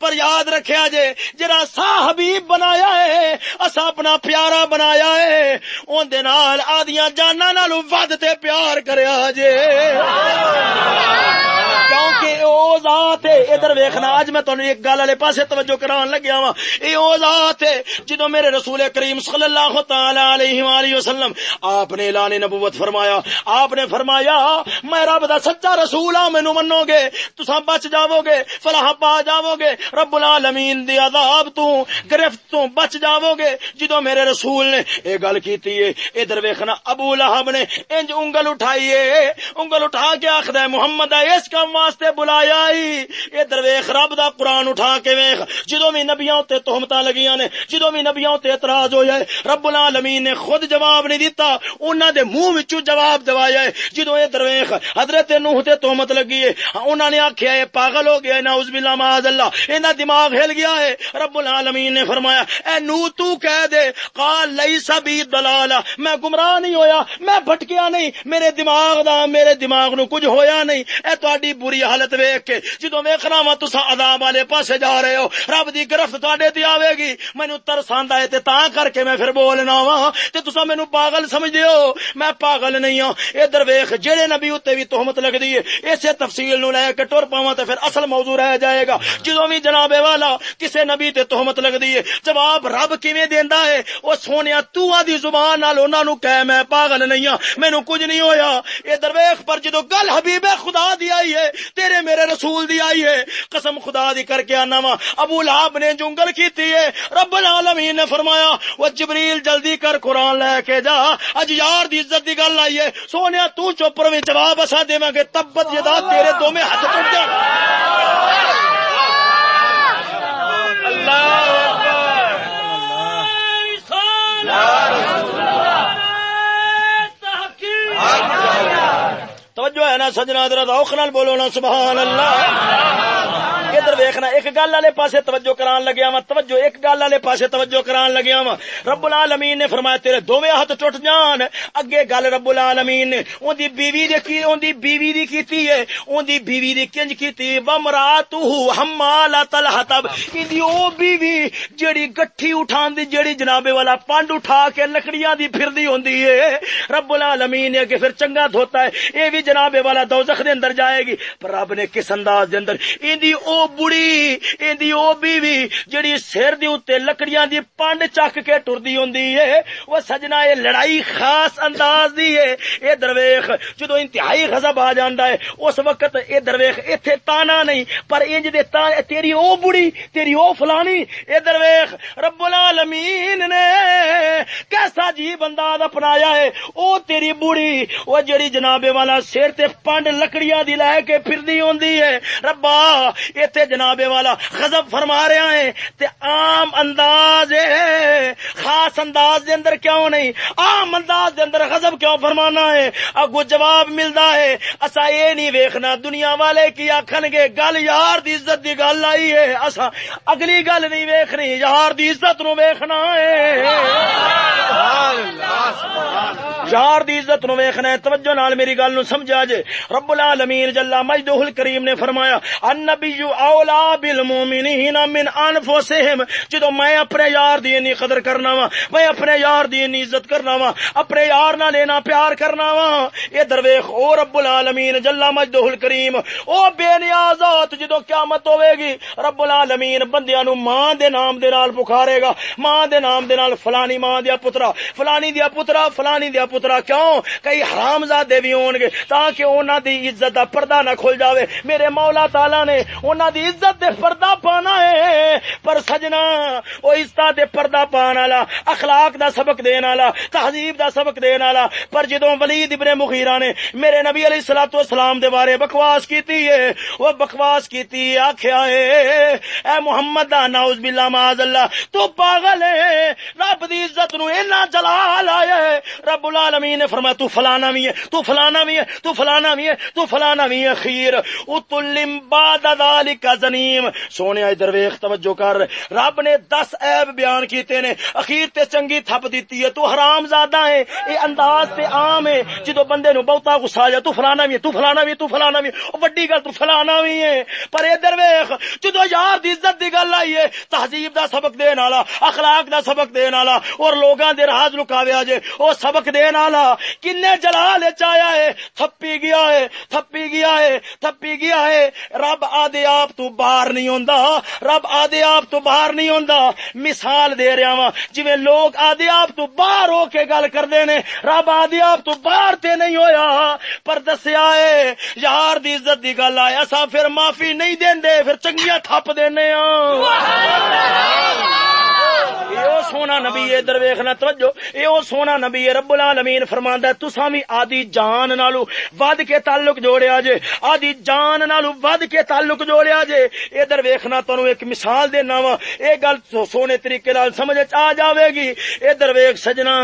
پر یاد رکھیا جے، جڑا سا حبیب بنایا ہے، اسا اپنا پیارا بنایا ہے اندر آدیاں جانا نالو ود تے پیار کریا جے۔ کیونکہ او ذات ہے، ادھر ویکھنا اج میں تانوں ایک گل والے پاسے توجہ کران لگیا وا اے او ذات ہے، جدوں میرے رسول کریم صلی اللہ تعالی علیہ والہ وسلم آپ نے اعلان نبوت فرمایا، آپ نے فرمایا، میں رب دا سچا رسول ہاں مینوں منو گے تساں بچ جاؤ جاؤ گے فلاح پا جاؤ گے رب العالمین دی عذاب تو، گرفت تو بچ جاؤ گے جدوں میرے رسول نے اے گل کیتی ہے، ادھر ویکھنا ابو لہب نے، انج انگل اٹھائی ہے۔ انگل اٹھا کے آکھدا ہے، محمد اس کام واسطے بلایا ہی۔ ادھر ویکھ، رب دا قرآن اٹھا کے ویکھ۔ جدوں بھی نبیاں تے تہمتاں لگیاں نے، جدوں بھی نبیاں تے اعتراض ہویا ہے، رب العالمین نے خود جواب نہیں دیتا، انہاں دے منہ وچوں جواب دوایا ہے۔ جدوں ادھر ویکھ، حضرت نوح تے تہمت لگی ہے ہاں انہاں نے آکھیا ہے، پاگل ہو گیا نعوذ باللہ، معاذ اللہ۔ ایندا دماغ ہل گیا ہے۔ رب العالمین نے فرمایا، اے نوح، تو کہہ دے۔ قال لیس بی دلالا میں گمراہ نہیں ہویا، میں بھٹکیا نہیں۔ میرے دماغ دا، میرے دماغ نو کچھ ہویا نہیں۔ اے تہاڈی بری حالت ویکھ کے، جدوں ویکھنا وا، تساں عذاب والے پاسے جا رہے ہو۔ رب دی گرفت تواڈے تے آوے گی۔ مینوں ترس آندا ہے تے تاں کر کے میں پھر بولنا وا۔ تے تساں مینوں پاگل سمجھدے ہو۔ میں پاگل نہیں ہوں۔ ادھر ویکھ جڑے نبی اوتے بھی تہمت لگدی ہے، اسے تفصیل نو لے کے ٹر پاواں تے پھر اصل موضوع رہ جائے گا۔ جدوں بھی جناب والا کسے نبی تے تہمت لگدی ہے، جواب رب کیویں دیندا ہے؟ او سونیا تو آدی زبان نال انہاں نو کہے میں پاگل نہیں ہوں مینوں کچھ نہیں ہویا۔ ادھر ویکھ پر جدوں گل حبیب خدا دی آئی ہے، تیرے میرے رسول دی آئی ہے، قسم خدا دی کر کے آنا وا ابو لہب نے جنگل کیتی ہے، رب العالمین نے فرمایا، وہ جبریل جلدی کر قرآن لے کے جا۔ اج یار دی عزت دی گل آئی ہے۔ سونیا تو چوپر میں جواب اسا دیواں گے، تبت جدا تیرے دو میں ہاتھ ٹوٹ جان۔ اللہ توجہ ہے نا سجنا درد اوکھ نال بولو نا سبحان اللہ۔ ادھر ویکھنا؟ ایک گل والے پاسے توجہ کران لگیا وا توجہ، ایک گل والے پاسے توجہ کران لگیا وا رب العالمین نے فرمایا، تیرے دوویں ہاتھ ٹوٹ جان۔ اگے گل رب العالمین نے اون دی بیوی دے کی، اون دی بیوی دی کیتی ہے، اون دی بیوی دی کنج کیتی ومراتہ حمالۃ الحطب۔ ایندی او بیوی جڑی گٹھی اٹھان دی جڑی جناب والا پانڈ اٹھا کے لکڑیاں دی پھردی ہوندی ہے۔ رب العالمین نے کہ پھر چنگا دھوتا ہے۔ اے بھی جناب والا دوزخ دے اندر جائے گی۔ پر رب نے کس انداز دے اندر؟ ایندی او بڑی ایندی او بیوی جڑی سر دی اوتے لکڑیاں دی پانڈ چک کے ٹردی ہوندی ہے وہ سجنا اے لڑائی خاص انداز دی ہے اے درویش جدو انتہائی غضب آ جاندا ہے اس وقت اے درویش ایتھے تانا نہیں پر انج دے تان تیری او بڑی تیری او فلانی اے درویش رب العالمین نے کیسا جی انداز اپنایا ہے او تیری بڑی او جڑی جناب والا سر تے پانڈ لکڑیاں دی لے کے پھردی ہوندی ہے ربا اے ایتھے جناب والا، غضب فرما رہا ہے تے عام انداز ہے۔ خاص انداز دے اندر کیوں نہیں؟ عام انداز دے اندر غضب کیوں فرمانا ہے؟ اگو جواب ملدا ہے، اسا اے نہیں ویکھنا، دنیا والے کی آکھن گے، گل یار دی عزت دی گل آئی ہے، اسا اگلی گل نہیں ویکھنی، یار دی عزت نو ویکھنا ہے۔ یار دی عزت نو ویکھنا ہے، توجہ نال میری گل نو سمجھا جے۔ رب العالمین جل مجدہ الکریم نے فرمایا النبی اولا بالمؤمنین من انفسهم جدو میں اپنے یار دی انی قدر کرنا وا میں اپنے یار دی انی عزت کرنا وا اپنے یار نہ لینا پیار کرنا وا اے درویش، او رب العالمین، جل مجدہ الکریم۔ او بے نیازات جدو قیامت ہوے گی، رب العالمین بندیاں نو ماں دے نام دے نال پکارے گا۔ ماں دے نام دے نال فلانی ماں دیا پترا، فلانی دیا پترا، فلانی دیا پترا۔ کیوں؟ کئی حرام زادے بھی ہون گے، تاکہ انہاں دی عزت دا پردہ نہ کھل جاوے۔ میرے مولا تعالی نے انہاں دی عزت دے پردہ پانا ہے، پر سجنا، او عزت دے پردہ پان والا، اخلاق دا سبق دین والا، تہذیب دا سبق دین والا، پر جدوں ولید ابن مغیرہ نے میرے نبی علیہ الصلوۃ والسلام دے بارے بکواس کیتی ہے، وہ بکواس کیتی آکھیا ہے، اے محمد دا نعوذ باللہ، معاذ اللہ، تو پاگل ہے، رب دی عزت نو اینا جلال آیا ہے، رب العالمین نے فرمایا، تو فلانا بھی ہے، تو فلانا بھی ہے، تو فلانا بھی ہے، تو فلانا بھی ہے، خیر، اتلم بعد ذالک زنیم۔ سونے ادھر ویکھ توجہ کر۔ رب نے 10 عیب بیان کیتے نے۔ اخیر تے چنگی تھپ دیتی ہے۔ تو حرام زادہ ہے۔ اے انداز تے عام ہے۔ جدو بندے نو بہتا غصہ آ جائے تو فلانا بھی ہے، تو فلانا بھی ہے، تو فلانا بھی ہے۔ وڈی گل تو فلانا بھی ہے۔ پر ادھر ویکھ جدو یار دی عزت دی گل آئی ہے، تہذیب دا سبق دین والا اخلاق دا سبق دین والا اور لوگاں دے راز لکاویا جے، او سبق دین والا کنے جلال چایا ہے، تھپی گیا ہے، تھپی گیا ہے، تھپی گیا ہے۔ رب آدھے آپ تو باہر نہیں ہوندا، رب آدھے آپ تو باہر نہیں ہوندا۔ مثال دے رہا وا جویں لوگ آدھے آپ تو باہر ہو کے گل کردے نے، رب آدھے آپ تو باہر تے نہیں ہویا۔ پر دسیا ہے یار دی عزت دی گل آیا سا پھر معافی نہیں دیندے پھر چنگیاں تھپ دینے ہاں سونا نبی ہے درویخنا توجہ اے او سونا نبی ہے رب العالمین فرماندا ہے، تساں وی آدی جان نالو ود کے تعلق جوڑیا جے، آدی جان نالو ود کے تعلق جوڑیا کریا جے، ادھر ویکھنا تانوں ایک مثال دینا وا اے گل سونے طریقے نال سمجھ آ جاوے گی ادھر ویکھ سجنا،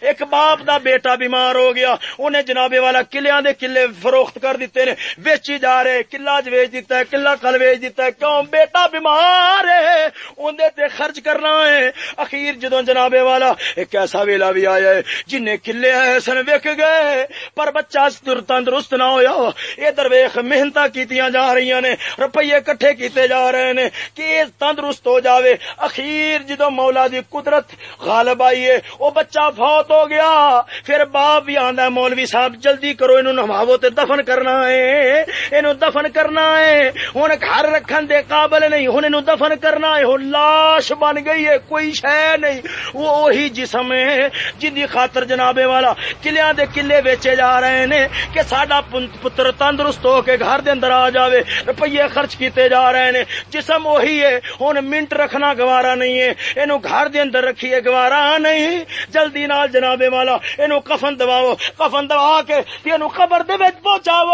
ایک باپ دا بیٹا بیمار ہو گیا۔ انہیں جنابے والا قلعیاں دے قلعے فروخت کر دیتے نے۔ ویچی جا رہے، قلعہ ج ویچ دیتا ہے، قلعہ کل ویچ دیتا ہے۔ کیوں؟ بیٹا بیمار ہے۔ اندے تے خرچ کرنا ہے۔ اخیر جدو جنابے والا ایک ایسا ویلا بھی آیا ہے جن کلے ایسن وک گئے۔ پر بچہ تندرست نہ ہویا۔ یہ درویخ محنت کیتیاں جا رہی نے۔ روپیے کٹھے کیتے جا رہے نے کہ تندرست ہو جاوے۔ اخیر جدو مولا دی قدرت غالب آئی ہے وہ بچہ فوت ہو گیا۔ پھر باپ بھی آندا مولوی صاحب جلدی کرو، انہوں نماو تے دفن کرنا ہے۔ انہوں دفن کرنا ہے۔ ہن گھر رکھن دے قابل نہیں، ہن انہوں دفن کرنا ہے۔ ہن لاش بن گئی ہے، کوئی شے نہیں۔ وہ وہی جسم ہے، جن دی خاطر جنابے والا قلعے دے قلعے بیچے جا رہے نے کہ ساڈا پتر تندرست ہو کے گھر دے اندر آ جاوے۔ روپیے خرچ کیتے جا رہے نے۔ جسم وہی ہے۔ ہن منٹ رکھنا گوارا نہیں ہے۔ اینو گھر دے اندر رکھیے گوارا نہیں۔ جلدی نال جنابے والا، اینو کفن دواو کفن دوا کے اینو قبر دے وچ پہنچاو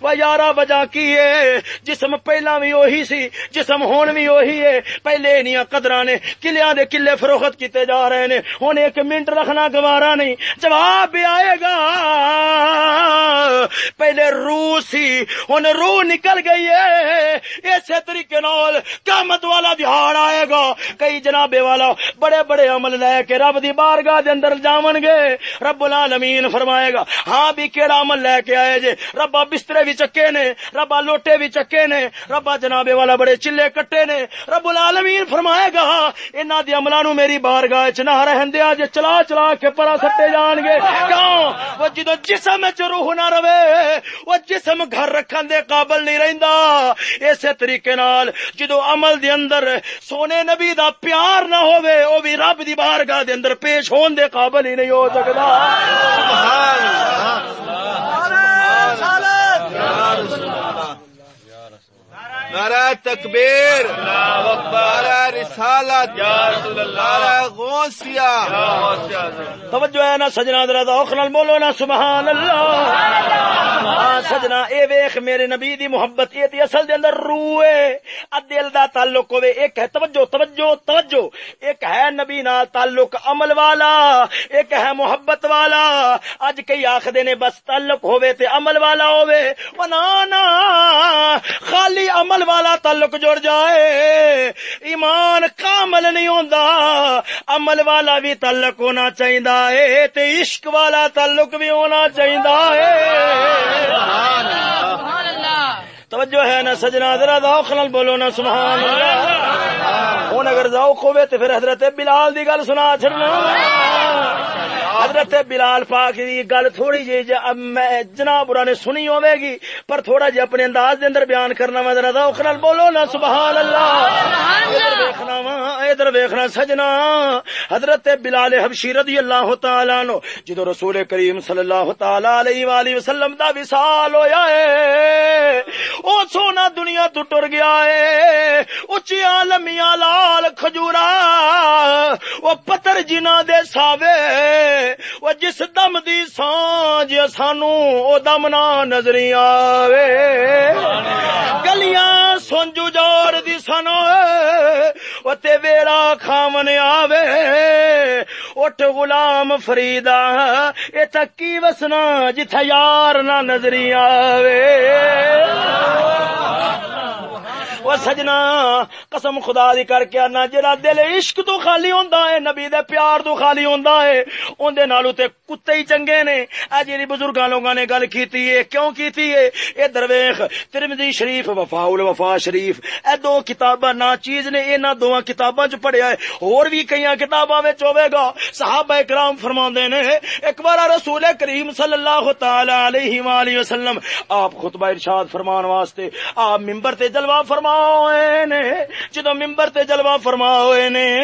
وا یارا وجہ کی ہے؟ جسم پہلا بھی وہی سی، جسم ہون بھی وہی ہے۔ پہلے نہیں قدراں نے قلعے دے قلعے فروخت کیتے جا رہے نے۔ ہن ایک منٹ رکھنا گوارا نہیں۔ جواب بھی آئے گا۔ پہلے روح سی، ہن روح نکل گئی۔ ہے۔ اسی طریقے نال قیامت والا دہاڑ آئے گا۔ کئی جنابے والا بڑے بڑے عمل لے کے رب دی بارگاہ دے اندر جاون گے۔ رب العالمین فرمائے گا ہاں بھی کیڑا عمل لے کے آئے جے۔ ربا بسترے بھی چکے نے، ربا لوٹے بھی چکے نے، ربا جنابے والا بڑے چلے کٹے نے۔ رب العالمین فرمائے گا، انہاں دی عملاں نو میری بارگاہ وچ نہ رہن دیا جے چلا چلا کے پرا سٹے جان گے۔ کیوں؟ وہ جدو جسم وچ روح نہ رہے، وہ جسم گھر رکھن دے قابل نہیں رہندا اسی طریقے نال جدو عمل دے اندر سونے نبی دا پیار نہ ہوے او بھی رب دی بارگاہ دے اندر پیش ہون دے قابل ہی نہیں ہو سکدا۔ سبحان اللہ۔ نعرہ تکبیر، نعرہ رسالت، نعرہ غوثیہ. توجہ ہے نا سجنا درا دوخ نال بولو نا، سبحان اللہ. ہاں سجنا، اے ویکھ میرے نبی دی محبت، اے تے اصل دے اندر روح ہے۔ ا دل دا تعلق ہوے ایک ہے توجہ توجہ توجہ۔ ایک ہے نبی نال تعلق عمل والا، ایک ہے محبت والا۔ اج کئی آکھدے نے، بس تعلق ہوے تے عمل والا ہوے او نا نا، خالی عمل ایمان والا تعلق جڑ جائے، ایمان کامل نہیں ہوندا، عمل والا بھی تعلق ہونا چاہیدا چاہیے تے عشق والا تعلق بھی ہونا چاہیے توجہ ہے نا سجنا، ذرا ذوق نال بولو نا، سبحان اللہ۔ ہن اگر ذوق ہوے تے پھر حضرت بلال دی گل سنا چھڑنا۔ حضرت بلال پاک دی گل تھوڑی جی میں جناب نے سنی ہوے گی پر تھوڑا جی اپنے انداز دے اندر بیان کرنا وا ذرا ذوق نال بولو نا سبحان اللہ۔ ادھر دیکھنا وا ادھر دیکھنا سجنا۔ حضرت بلال حبشی رضی اللہ تعالی عنہ جدو رسول کریم صلی اللہ تعالی علیہ والہ وسلم دا وصال ہویا ہے او سونا دنیا تو ٹر گیا ہے۔ اچیا لمیاں لال کھجورا وہ پتر جنا دے ساوے۔ وہ جس دم دی سانج سانو او دم نہ نظری آوے گلیاں سنجو جور دی سنو وہ تے ویڑا کھامن آوے اٹھ غلام فریدا اے تکی وسنا جتھا یار نہ نظری آوے وہ سجنا قسم خدا دی کر کے آنا جرا دل عشق تو خالی ہوندا ہے نبی دے پیار تو خالی ہوندا ہے اون دے نالو تے کتے ہی چنگے نے۔ اے جڑی بزرگاں لوگاں نے گل کیتی ہے۔ کیوں کیتی ہے؟ اے درویش، ترمذی شریف وفا الوفا شریف۔ اے دو کتاباں نا چیز نے انہاں دوواں کتاباں چ پڑھیا ہے۔ اور بھی کئی کتاباں وچ ہوے گا۔ صحابہ کرام فرماندے نے، ایک بار رسول کریم صلی اللہ تعالی علیہ والہ وسلم، آپ خطبہ ارشاد فرمان واسطے آپ منبر تے جلوہ فرما نے۔ جدو ممبر تے جلوہ فرما نے،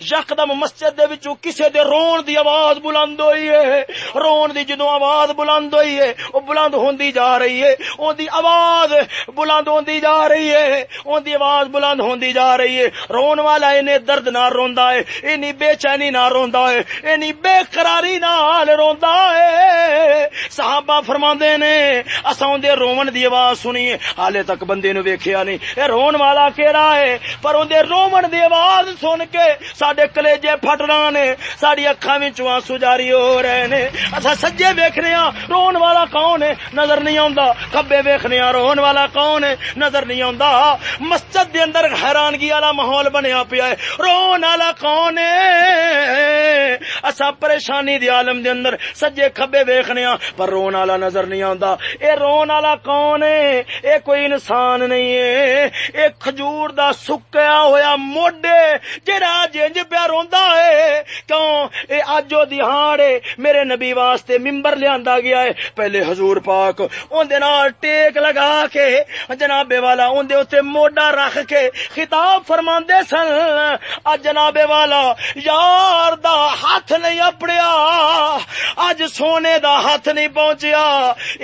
یکدم مسجد دے وچوں کسے دے رون دی آواز بلند ہوئی ہے۔ رون دی جدو آواز بلند ہوئی ہے او بلند ہوندی جا رہی ہے۔ اون دی آواز بلند ہوندی جا رہی ہے۔ اون دی آواز بلند ہوندی جا رہی ہے۔ رون والا اینے درد نہ روندا ہے، اینی بے چینی نہ روندا ہے، اینی بے قراری نال روندا ہے۔ صحابہ فرماندے نے، اساں دے رون دی آواز سنی حالے تک بندے نو ویکھیا نہیں۔ اے رون والا کیڑا ہے؟ پر اون دے رومن دی آواز سن کے ساڈے کلیجے پھٹ رہے نے، ساڈی اکھاں وچوں آنسو جاری ہو رہے نے۔ اسا سجے ویکھ رہے ہاں رون والا کون ہے؟ نظر نہیں آندا کھبے ویکھنے ہاں رون والا کون ہے؟ نظر نہیں آندا مسجد دے اندر حیرانگی والا ماحول بنیا پیا ہے۔ رون والا کون ہے؟ اسا پریشانی دی عالم دے اندر سجے کھبے ویکھنے ہاں پر رون والا نظر نہیں آندا اے رون والا کون ہے؟ اے کوئی انسان نہیں ہے۔ اے کھجور دا سکیا ہویا موڈے جڑا جنج پیا روندا ہے۔ کیوں؟ اے اجو دی دہاڑے میرے نبی واسطے ممبر لیا گیا ہے۔ پہلے حضور پاک اون دے نال ٹیک لگا کے جناب والا اون دے اوتے موڈا رکھ کے خطاب فرماندے سن۔ اج جناب والا یار دا ہاتھ نہیں اپڑیا۔ اج سونے دا ہاتھ نہیں پہنچیا۔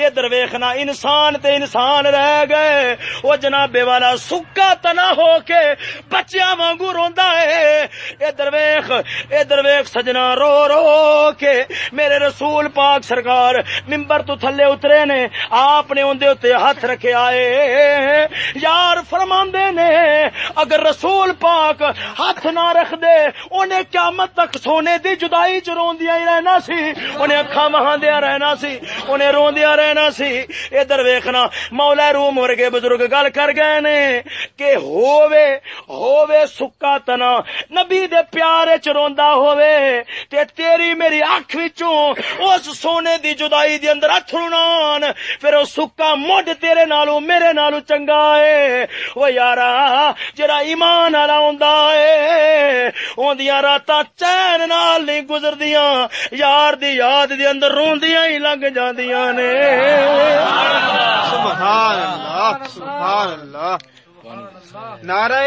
ادھر ویکھنا انسان تے انسان رہ گئے۔ وہ جناب والا سکا تنا ہو کے بچیا وانگو روندا ہے۔ ادھر ویکھ ادھر ویکھ سجنا رو رو۔ کے میرے رسول پاک سرکار ممبر تو تھلے اترے نے، آپ نے اندے اتنے ہاتھ رکھے آئے۔ یار فرماندے نے، اگر رسول پاک ہاتھ نہ رکھ دے، انہیں قیامت تک سونے دی جدائی چ روندیا ہی رہنا سی۔ انہیں اکھا وہاندیا رہنا سی، انہیں روندیا رہنا سی۔ ادھر ویکھنا، مولا روم ورگے بزرگ گل کر گئے نے کہ ہووے ہووے سکا تنا، نبی دے پیارے چ روندا ہووے، تے تیری میری اکھ وچوں اس سونے دی جدائی دی اندر اتھرو نان پھر او سکا مڈ تیرے نالو میرے نالو چنگا ہے۔ او یارا جڑا ایمان والا ہوندا ہے اوندیاں راتاں چین نال نہیں گزردیاں یار دی یاد دی اندر روندیاں ہی لنگ جاندیاں نے۔ سبحان اللہ سبحان اللہ۔ نعرہ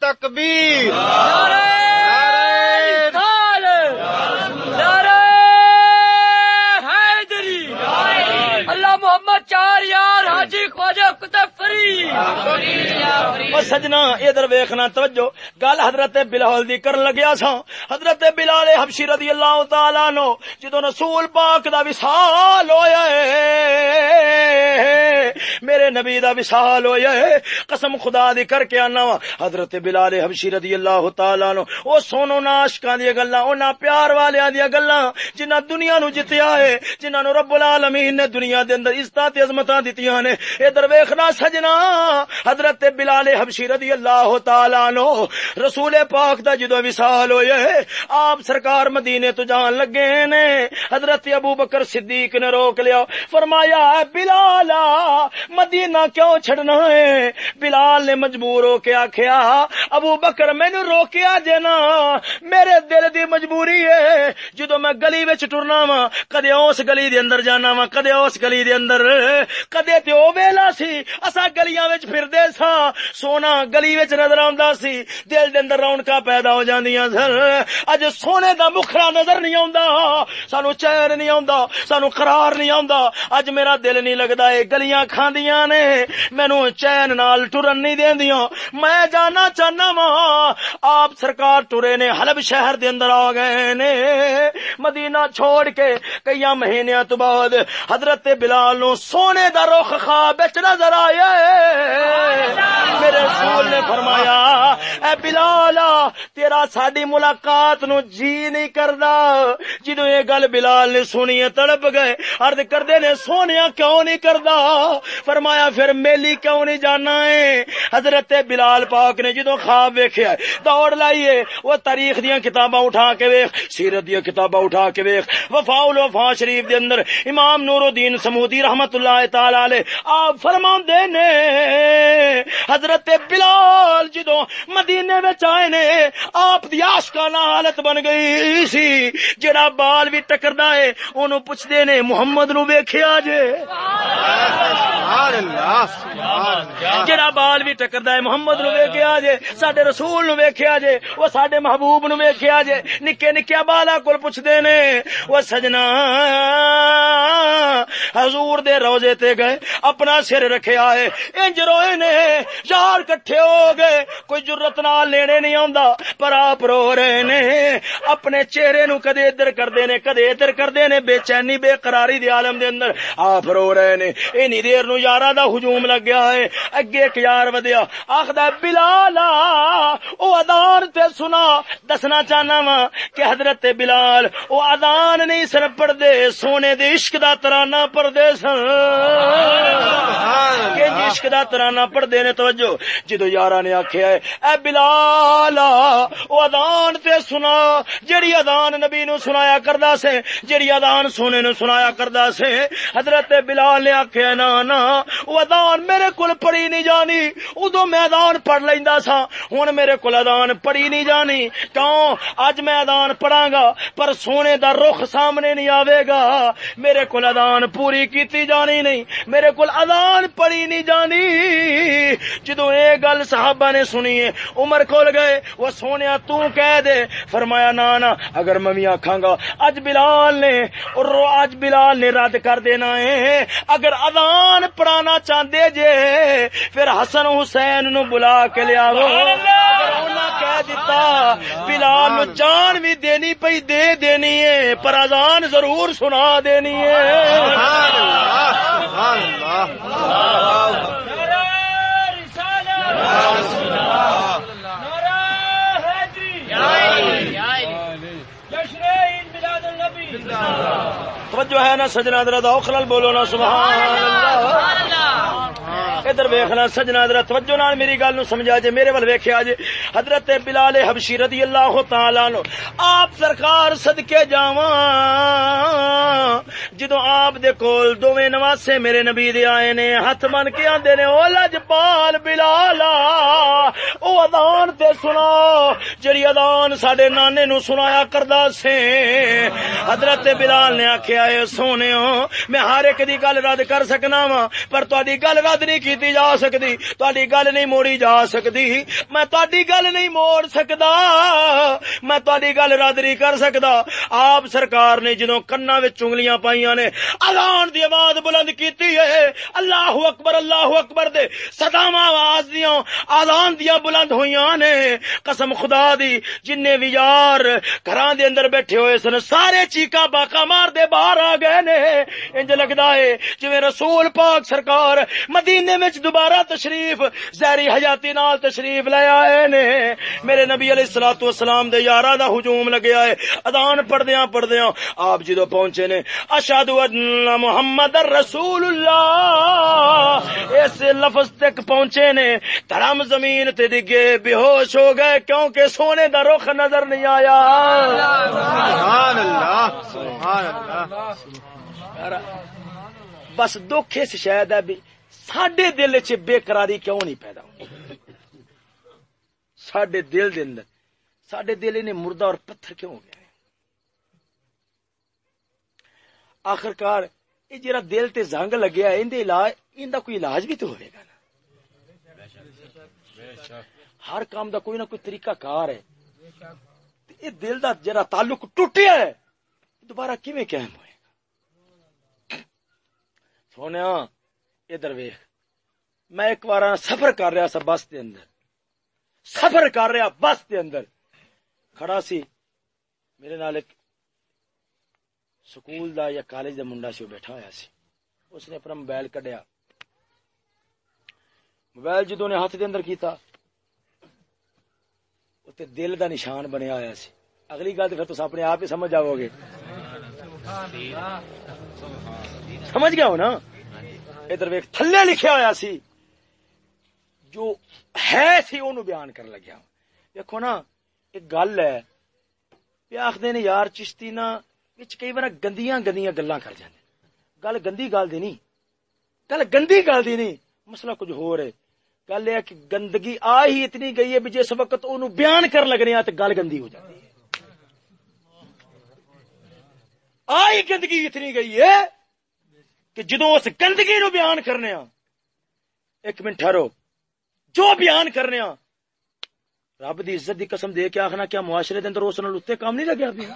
تکبیر۔ اللہ محمد سجنا، ادھر ویکھنا، توجہ۔ گل حضرت بلال دی کرن لگیا سا حضرت بلال حبشی رضی اللہ تعالی نو جدو رسول پاک دا وصال ہویا ہے، میرے نبی دا وصال ہویا ہے۔ قسم خدا دی کر کے آنا وا۔ حضرت بلال حبشی رضی اللہ تعالی نو او سونو ناشکاں دی گلاں انہاں پیار والیاں دی گلاں، جنہاں دنیا نو جتیا ہے، جنہاں نو رب العالمین نے دنیا دے اندر عزتاں تے عظمتاں دتیاں نے۔ ادھر ویکھنا، سجنا حضرت بلال حبشی رضی اللہ تعالی عنہ، رسول پاک دا جدو وصال ہوئے، آپ سرکار مدینے تو جان لگے نے، حضرت ابو بکر صدیق نے روک لیا، فرمایا، بلال، مدینہ کیوں چھڑنا ہے؟ بلال نے مجبور ہو کے آخیا ابو بکر مینو روکیا جنا میرے دل دی مجبوری ہے جدو میں گلی وچ ٹرنا وا کدے اس گلی دے اندر جانا وا کدے اس گلی دے اندر، کدے تے او ویلا سی اسا گلی گلیاں وچ پھردے سا۔ سونا گلی وچ نظر آندا سی۔ دل دے اندر رونقاں پیدا ہو جاندیاں سن۔ اج سونے دا مکھڑا نظر نہیں آندا۔ سانو چین نہیں آندا۔ سانو قرار نہیں آندا۔ اج میرا دل نہیں لگدا۔ اے گلیاں کھاندیاں نے مینوں چین نال ٹرن نہیں دیندیاں میں جانا چاہنا وا۔ آپ سرکار ٹرے نے، حلب شہر دے اندر آ گئے نے۔ مدینہ چھوڑ کے کئی مہینیاں تو بعد حضرت بلال نو سونے دا رخ خواب وچ نظر آیا میرے رسول نے فرمایا، اے بلال، تیرا ساڈی ملاقات نو جی نہیں کردا۔ جدوں یہ گل بلال نے سنی تڑپ گئے۔ عرض کردے نے، سونیا کیوں نہیں کردا؟ فرمایا، پھر میلی کیوں نہیں جانا ہے؟ حضرت بلال پاک نے جدوں خواب ویکھیا دوڑ لائیے وہ تاریخ دیاں کتاباں اٹھا کے ویکھ، سیرت دیاں کتاباں اٹھا کے ویکھ۔ وفا الوفا شریف دے اندر امام نور الدین سمودی رحمت اللہ تعالی علیہ، آپ فرماندے نے حضرت بلال جدوں مدینے وچ آئے نے آپ دی عاشقانہ حالت بن گئی سی۔ جڑا بال بھی ٹکردا ہے اونوں پوچھدے نے محمد نو ویکھیا جے؟ سبحان اللہ سبحان اللہ جڑا بال بھی ٹکردا ہے محمد نو ویکھیا جے ساڈے رسول نو ویکھیا جے او ساڈے محبوب نو ویکھیا جے۔ نکے نکے بالا کول پوچھدے نے او سجنا حضور دے روزے تے گئے اپنا سر رکھیا ہے۔ انج روئے نے یار کٹھے ہو گئے کوئی جرت نال لینے نہیں آندا پر آپ رو رہے نے۔ اپنے چہرے نو کدے ادھر کردے نے کدے ادھر کردے نے بے چینی بے قراری دے عالم دے اندر آپ رو رہے نے۔ اینی دیر نو یاراں دا ہجوم لگ گیا ہے اگے ایک یار ودیا آخدا بلال او اذان تے سنا دسنا چاہنا وا کہ حضرت بلال او اذان نہیں سن پڑھ دے سونے دے عشق دا ترانہ پڑھ دے سن کہ عشق دا ترانہ پڑھ نے توجہ۔ جدو یاراں نے آکھیا ہے، اے بلال، او اذان تے سنا۔ جڑی اذان نبی نو سنایا کردا سے جڑی اذان سونے نو سنایا کردا سے، حضرت بلال نے آکھیا نا نا، او اذان میرے کول پڑھی نہیں جانی۔ ادو میں اذان پڑھ لیندا سا ہن میرے کول اذان پڑھی نہیں جانی۔ کیوں؟ اج میں اذان پڑھاں گا، پر سونے دا رخ سامنے نہیں آوے گا۔ میرے کول اذان پوری کیتی جانی نہیں۔ میرے کول اذان پڑھی نہیں جانی۔ جدو اے گل صحابہ نے سنی ہے، عمر کھول گئے، وہ سونیا تو کہہ دے۔ فرمایا نا نا اگر میں بھی آکھاں گا، اج بلال نے، اور اج بلال نے رد کر دینا ہے۔ اگر اذان پڑھانا چاہندے جے، پھر حسن حسین نو بلا کے لیا کہہ دیتا بلال نو جان بھی دینی پئی، دے دینی ہے، پر اذان ضرور سنا دینی ہے۔ سبحان اللہ سبحان اللہ۔ توجہ ہے نا سجنا درد اوکھلال بولو نا سبحان اللہ۔ ادھر ویکھنا سجنا در توجہ نال میری گل نو سمجھا جے، میرے ول ویکھیا جے۔ حضرت بلال حبشی رضی اللہ تعالی عنہ، آپ سرکار صدکے جاواں۔ جدوں آپ دے کول دوویں نواسے میرے نبی دے آئے نے ہاتھ من کے آندے نے، او لجپال بلال، او اذان تے سنا جڑی اذان ساڈے نانے نو سنایا کردا سے، حضرت بلال نے آکھیا، اے سونےو میں ہر ایک دی گل رد کر سکنا وا پر تہاڈی گل رد نہیں کی کیتی جا سکتی تاری گل نہیں موڑی جا سکتی میں تاری گل نہیں موڑ سکتا میں تاری گل رد نہیں کر سکتا آپ سرکار نے جدو کنا چنگلیاں پائیاں نے اذان دی آواز بلند کیتی ہے اللہ اکبر اللہ اکبر دے سدام آواز دیاں آزان دیا بلند ہوئیاں نے قسم خدا دی جن بھی یار گھران دے اندر بیٹھے ہوئے سن سارے چیکا باقا مار دے باہر آ گئے نے انج لگدا ہے جویں رسول پاک سرکار مدینے وچ دوبارہ تشریف زہری حیاتی نال تشریف لے آئے نے۔ میرے نبی علیہ الصلوۃ والسلام دے یاراں دا ہجوم لگیا ہے اذان پڑھدیاں پڑھدیاں آپ جدو پہنچے نے۔ اشہد ان محمد رسول اللہ اس لفظ تک پہنچے نے۔ دھرم زمین تے ڈگے بے ہوش ہو گئے کیونکہ سونے دا رخ نظر نہیں آیا۔ سبحان اللہ سبحان اللہ بس دکھ اس شاید ہے بھی۔ ساڈے دل چ بے قراری کیوں نہیں پیدا ہوئی؟ ساڈے دل دے اندر، ساڈے دل نے مردہ اور پتھر کیوں ہو گیا ہے آخرکار، یہ جرا دل تے زنگ لگیا ہے اندے علاج کوئی علاج بھی تو ہوئے گا نا؟ ہر کام دا کوئی نہ کوئی طریقہ کار ہے۔ یہ دل دا جرا تعلق ٹوٹیا ہے، دوبارہ کیویں قائم ہوئے گا؟ سونیا ادھر ویخ میں ایک بار سفر کر رہا سا بس دے اندر۔ سفر کر رہا بس دے اندر۔ کھڑا سی۔ میرے نال ایک سکول دا یا کالج دا منڈا سی وہ بیٹھا ہوا سی۔ اس نے اپنا موبائل کڈیا۔ موبائل جدو نے ہاتھ دے اندر کیتا اتنے دل دا نشان بنیا ہوا سی۔ اگلی گل تو پھر تم اپنے آپ ہی سمجھ جاؤ گے سمجھ گیا ہو نا؟ ادھر ویک تھلے لکھیا ہوا سی۔ جو ہے سی اونوں بیان کر لگیا۔ دیکھو نا، ایک گل ہے۔ یہ آخدے نے، یار چشتی نا، وچ کئی بار گندیاں گندیاں گلاں کر جاندے۔ گل گندی گل دی نہیں۔ گل گندی گل دی نہیں۔ مسئلہ کچھ ہو رہے گل یہ کہ گندگی آ ہی اتنی گئی ہے بھی جس وقت اونوں بیان کر لگنے تے گل گندی ہو جاتی ہے۔ آئی گندگی اتنی گئی ہے کہ جدو اس گندگی نو بیان کرنے ہاں ایک منٹ ٹھہرو۔ جو بیان کرنے ہاں رب دی عزت دی قسم دے کے آخنا کیا معاشرے دے اندر اس نال اتنے کام نہیں لگیا بھی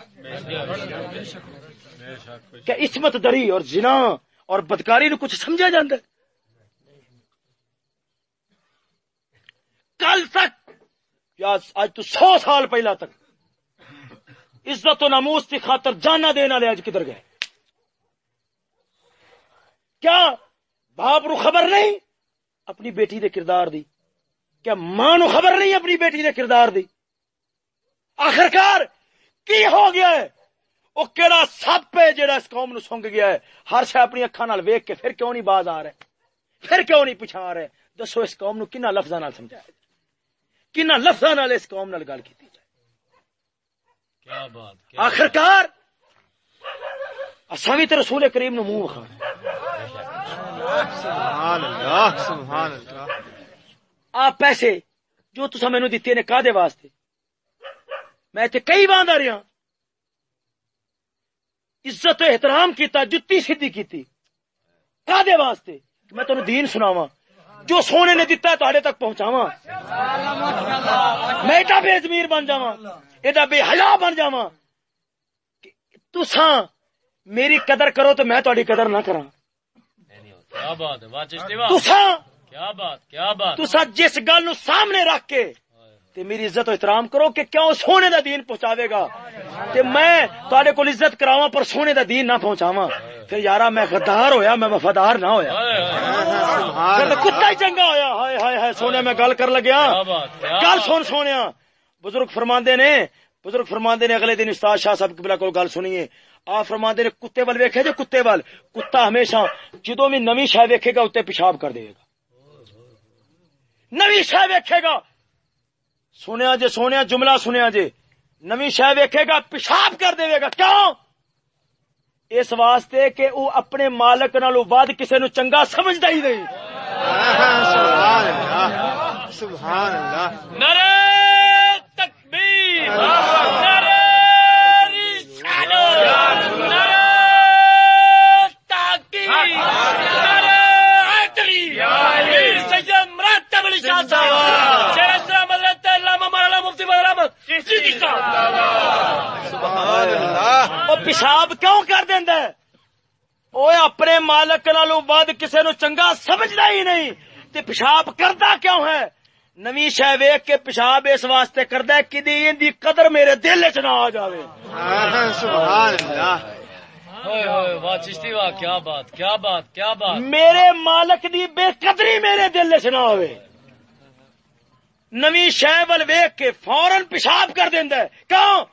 کیا عصمت دری اور زنا اور بدکاری نو کچھ سمجھا جاندہ ہے؟ کل تک، یا آج تو سو سال پہلا تک، عزت و ناموس کی خاطر جانا دینا لے آج کدھر گئے؟ کیا باپ نو خبر نہیں؟ اپنی بیٹی دے کردار دی۔ کیا ماں نو خبر نہیں اپنی بیٹی دے کردار دی؟ آخرکار کی ہو گیا ہے؟ وہ کہڑا سپ ہے جہاں اس قوم نو سونگ گیا ہے۔ ہر شہ اپنی اکھا نال ویک کے پھر کیوں نہیں باز آ رہے؟ پھر کیوں نہیں پچھا رہے؟ دسو اس قوم نو کنا لفظاں نال سمجھایا جائے کنا لفظاں نال اس قوم نال گل کیتی جائے۔ کیا بات آخرکار اساں بھی تے رسول کریم نو منہ وکھا سبحان اللہ سبحان اللہ آ پیسے جو تسا مینو دیتے نے کادے واسطے میں تے کئی باندھ رہا عزت و احترام کیتا جتی سیدھی کیتی کادے واسطے میں تانوں دین سناواں جو سونے نے دتا ہے تک پہنچاواں میں ایڈا بے زمیر بن جاواں ایڈا بے حیا بن جاواں تساں میری قدر کرو تو میں تہاڈی قدر نہ کراں۔ کیا بات ہے واہ چشتی واہ تساں کیا بات کیا بات۔ تسا جس گل نو سامنے رکھ کے تے میری عزت و احترام کرو کہ کیوں سونے دا دین پہنچاوے گا۔ تے میں تواڈے کول عزت کراواں پر سونے دا دین نہ پہنچاواں۔ پھر یارا میں غدار ہویا میں وفادار نہ ہویا۔ تو کتا ہی چنگا ہویا۔ ہائے ہائے ہائے سونے میں گل کر لگیا۔ گل سن سونیا۔ بزرگ فرماندے نے بزرگ فرماندے نے اگلے دن استاد شاہ صاحب قبلہ کول گل سنیے۔ آ فرماندے نے کتے ول ویکھے جو کتے ول کتا ہمیشہ جدوں بھی نویں شے ویکھے گا اوتے پیشاب کر دے گا۔ نویں شے ویکھے گا۔ سنیا جے سونیا جملہ سنیا جے۔ نویں شے ویکھے گا پیشاب کر دے گا۔ کیوں؟ اس واسطے کہ او اپنے مالک نالوں ود کسے نو چنگا سمجھدا ہی نہیں۔ سبحان اللہ سبحان اللہ۔ نرے تکبیر۔ نرے رسالت نرے تحقیق نرے حیدری علی شاہ صاحب شیر اسلام حضرت علامہ مولانا مفتی بدر احمد چشتی صاحب سبحان اللہ وہ پیشاب کیوں کر دینا وہ اپنے مالک نالوں بعد کسی نو چنگا سمجھتا ہی نہیں۔ تے پیشاب کرتا کیوں ہے؟ نوی شہ ویخ کے پیشاب اس واسطے کردا ہے کہ دی قدر میرے دل چ نہ آ جاوے۔ سبحان اللہ! ہوئے ہوئے واہ چشتی واہ کیا بات کیا بات کیا بات۔ میرے مالک دی بے قدری میرے دل چ نہ ہوئے نمی شہ ول ویخ کے فورن پیشاب کر دینا ہے۔ کیوں؟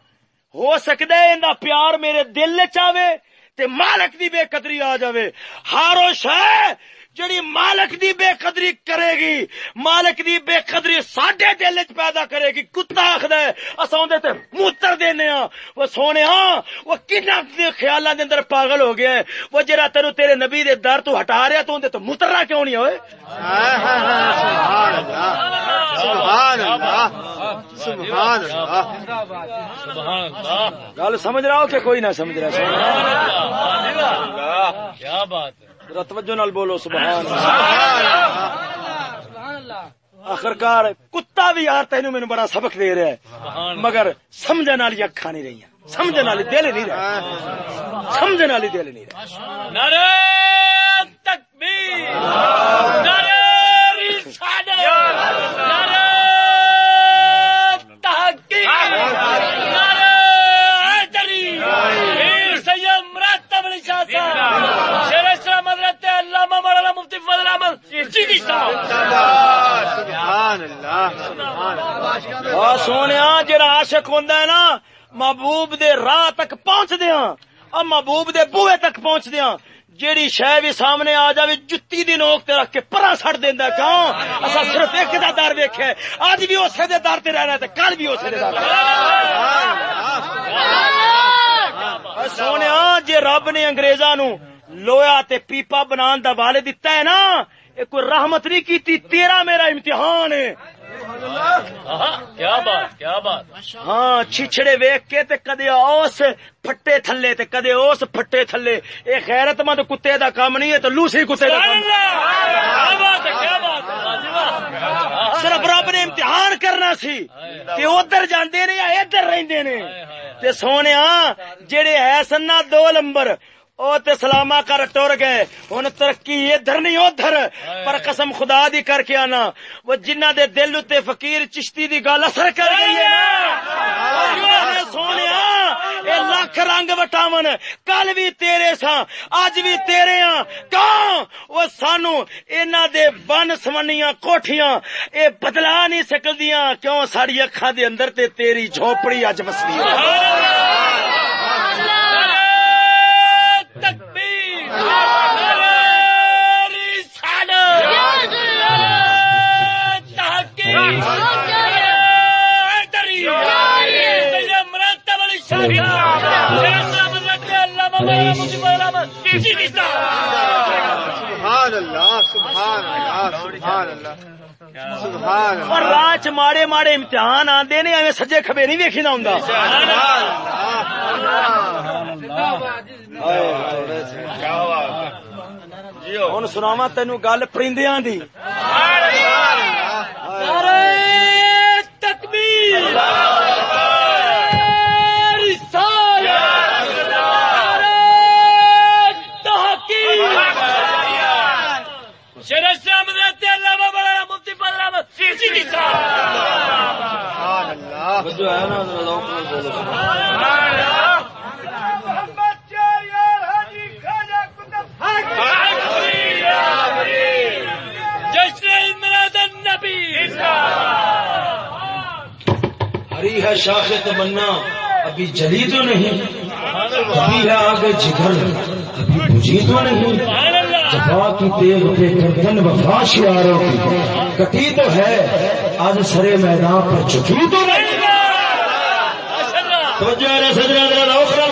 ہو سکتا ہے اندا پیار میرے دل چ آوے تے مالک دی بے قدری آ جاوے۔ ہارو شہ! جڑی مالک دی بے قدری کرے گی مالک دی بے قدری ساڈے دل چ پیدا کرے گی۔ کتا آخد ہے اساں دے تے موتر دینے ہاں سونے ہاں وہ کنا دے خیالاں دے اندر پاگل ہو گیا ہے۔ وہ جڑا تینو تیرے نبی دے در تو ہٹا رہا تو اون دے تو موترنا کیوں نہیں ہوئے سبحان اللہ سبحان اللہ۔ سبحان اللہ سبحان اللہ گل سمجھ رہا ہو کہ کوئی نہ سمجھ رہا؟ سبحان اللہ۔ کیا بات ہے۔ ذرا توجہ نال بولو سبحان اللہ۔ آخرکار کتا بھی یار تینو مینوں بڑا سبق دے رہا ہے۔ مگر سمجھن والی اکھاں نہیں رہی سمجھن والی دل نہیں رہا۔ سمجھن والی دل نہیں رہا۔ نعرہ تکبیر۔ نعرہ رسالت۔ نعرہ تحقیق نعرہ حیدری پیر سید مرتب علی شاہ صاحب شیر اسلام حضرت علامہ مولانا سبحان اللہ سبحان اللہ۔ آ سونیا جڑا عاشق ہوندا ہے نا محبوب دے راہ تک پہنچ دیاں۔ اور محبوب دے بوئے تک پہنچ دیاں۔ جیڑی شے بھی سامنے آ جاوے جتی دی نوک تے رکھ کے پرا سٹ دیندا ہے۔ کیوں؟ اسا صرف ایک دا در ویکھیا اج بھی اسی دے در تے رہنا تے کل بھی اسی دے اے سونیا جے رب نے انگریزاں نو لویا تے پیپا بنان دا والے دتا ہے نا اے کوئی رحمت نہیں کیتی تیرا میرا امتحان ہے۔ آہا، کیا بات کیا بات۔ ہاں چھچڑے ویک کے تے کدے اوس پھٹے تھلے تے کدے اوس پھٹے تھلے۔ اے غیرت مند کتے دا کام نہیں ہے تو لوسی کتے دا سبحان کام اللہ۔ کیا بات ہے کیا بات ہے واہ واہ صرف رب نے امتحان کرنا سی۔ کہ ادھر جاندے نے یا ادھر رہندے نے۔ تے سونے جڑے ہے سنا دو نمبر او تے سلاما کر ٹر گئے۔ ہن ترقی ادھر نہیں ادھر پر قسم خدا دی کر کے آنا۔ وہ جنہ دے دل تے فقیر چشتی دی گل اثر کر گئی ہے نا۔ سونے اے لاکھ رنگ وٹاون کل بھی تیرے سا اج بھی تیرے ہاں کہاں؟ وہ سانو انہاں دے بن سمنیاں کوٹھیاں اے بدلا نہیں سکدیاں کیوں ساڈی اکھاں دے اندر تے تیری جھوپڑی اج وسدی ہے رسالت نعرہ تحقیق نعرہ حیدری سید مرتب علی شاہ صاحب شیر اسلام حضرت علامہ مولانا مفتی فضل احمد چشتی صاحب سبحان اللہ سبحان اللہ سبحان اللہ۔ اور اللہ راہ چ ماڑے ماڑے امتحان آندے نے، ایویں سجے کھبے نہیں ویکھی نہ ہوندا۔ ہن سناواں تینوں گل پرندیاں دی۔ تکبیر رسالت نعرہ تحقیق شیر اسلام حضرت علامہ مولانا مفتی فضل احمد چشتی جشن ہری ہے شاخ تمنا ابھی جلی تو نہیں۔ ابھی آگے جگر ابھی بجھی تو نہیں۔ جفا کی پہ گردن وفا شیاروں کی۔ کٹی تو ہے آج سرے میدان پر چکی تو نہیں۔ توجہ ہے سجنا ذرا روکنا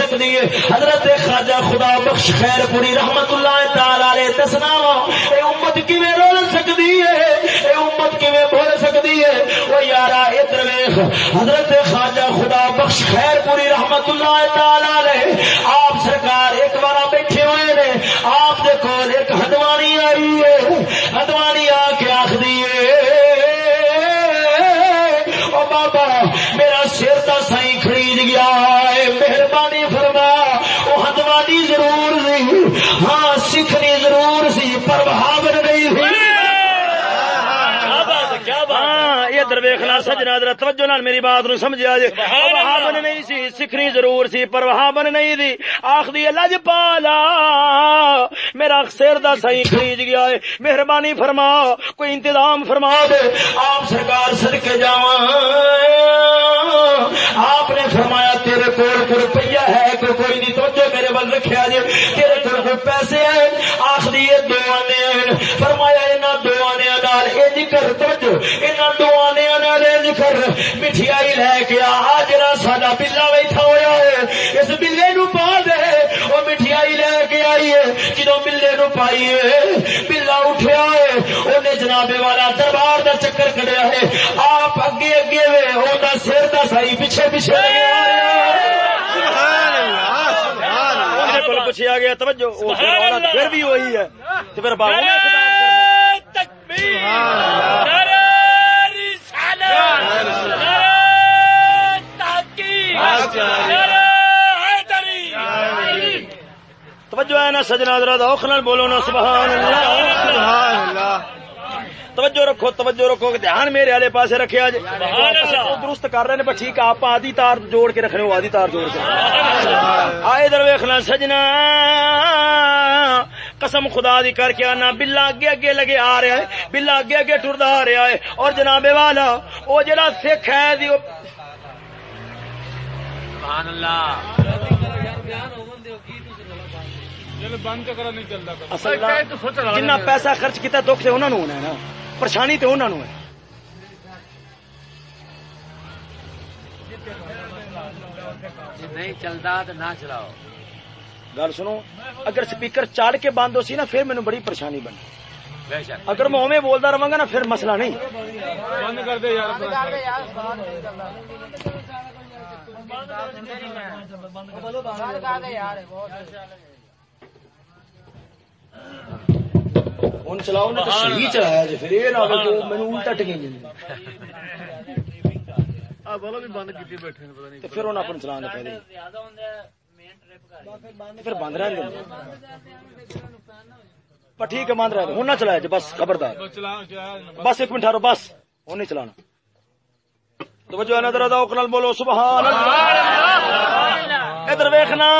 رول کیویں سکدی ہے۔ حضرت خواجہ خدا بخش خیر پوری رحمت اللہ تعالی دسنا وا، اے امت کیویں رول سکدی ہے؟ اے امت کیویں بول سکدی ہے؟ او یارا، ادھر ویکھ۔ حضرت خواجہ خدا بخش خیر پوری رحمت اللہ تعالی آپ سرکار ایک بار بیٹھے ہوئے نے۔ آپ دے کول ایک ہدوانی آئی ہے۔ ہدوانی آ کے آخدی ہے بابا، میرا سر تو سائی خرید جی گیا ہے مہربانی فرما وہ ہدوانی ضرور سی ہاں سیکھنی ضرور سی پر بہاور نہیں سی کیا بات ہے کیا بات ہے ہاں یہ سجنا در توجہ نال میری بات نو سمجھا جے۔ وہابن نہیں سی سکھنی ضرور سی پر وہابن نہیں دی۔ آخدی لج پالا میرا سر دا سہی خرید گیا ہے۔ مہربانی فرما کوئی انتظام فرما دے۔ آپ سرکار سر کے جاواں۔ آپ نے فرمایا تیرے کول کوئی روپیہ ہے کوئی کوئی نہیں۔ توجہ میرے ول رکھیا جے۔ تیرے کول کوئی پیسے ہیں۔ آخری آنے ہیں۔ فرمایا انہاں دو آنے نال انج کر توجہ انہاں نال انج کر مٹھائی لے کے آ جڑا ساڈا بلا بیٹھا ہویا ہے۔ اس بلے نو پا دے۔ او مٹھائی لے کے آئی ہے۔ جدوں بلے نو پائی ہے بلا اٹھیا ہے۔ اونے جناب والا دربار دا چکر کڈیا ہے۔ آپ اگے اگے وے اوندا سر دا سائی پیچھے پیچھے لگیا اندر کول پوچھا گیا توجہ وہ پھر بھی وہی ہے۔ تو پھر بابو نے خطاب کرنا تکبیر نعرہ تحقیق نعرہ حیدری توجہ ہے نا سجنا ذرا اوکھ نال بولو نا سبحان اللہ۔ توجہ رکھو توجہ رکھو دھیان میرے والے پاسے رکھیا جے وہ درست کر رہے نے پر ٹھیک آپ آدھی تار جوڑ کے رکھنے ہو آدھی تار جوڑ کے۔ آئے در ویکھنا سجنا۔ قسم خدا دی کر کے آنا بلا اگے اگے لگے آ رہا ہے بلا اگے اگے ٹردا آ رہا ہے۔ اور جناب والا وہ جڑا سکھ ہے دی وہ اصل جنہ پیسہ خرچ کیتا دکھ ہونا ہے نا۔ پریشانی تے انہاں نوں ہے۔ نہیں چلتا تو نہ چلاؤ۔ گل سنو اگر سپیکر چاڑ کے بند ہو سی نا پھر مینوں بڑی پریشانی بنی بے شک اگر میں اوویں بولدا رہاں گا نا پھر مسئلہ نہیں ہن چلاؤ نے تو صحیح چلایا جی پھر یہ نہ ہو کہ مینوں الٹا جی پھر اپن چلانے پے پھر بند رہن دے پر ٹھیک ہے بند رہے ہن نہ چلایا جی بس خبردار۔ بس ایک منٹ ٹھہرو بس۔ ہن نہیں چلانا۔ توجہ ہے نا ذرا ذوق بولو، سبحان اللہ۔ ادھر ویکھنا۔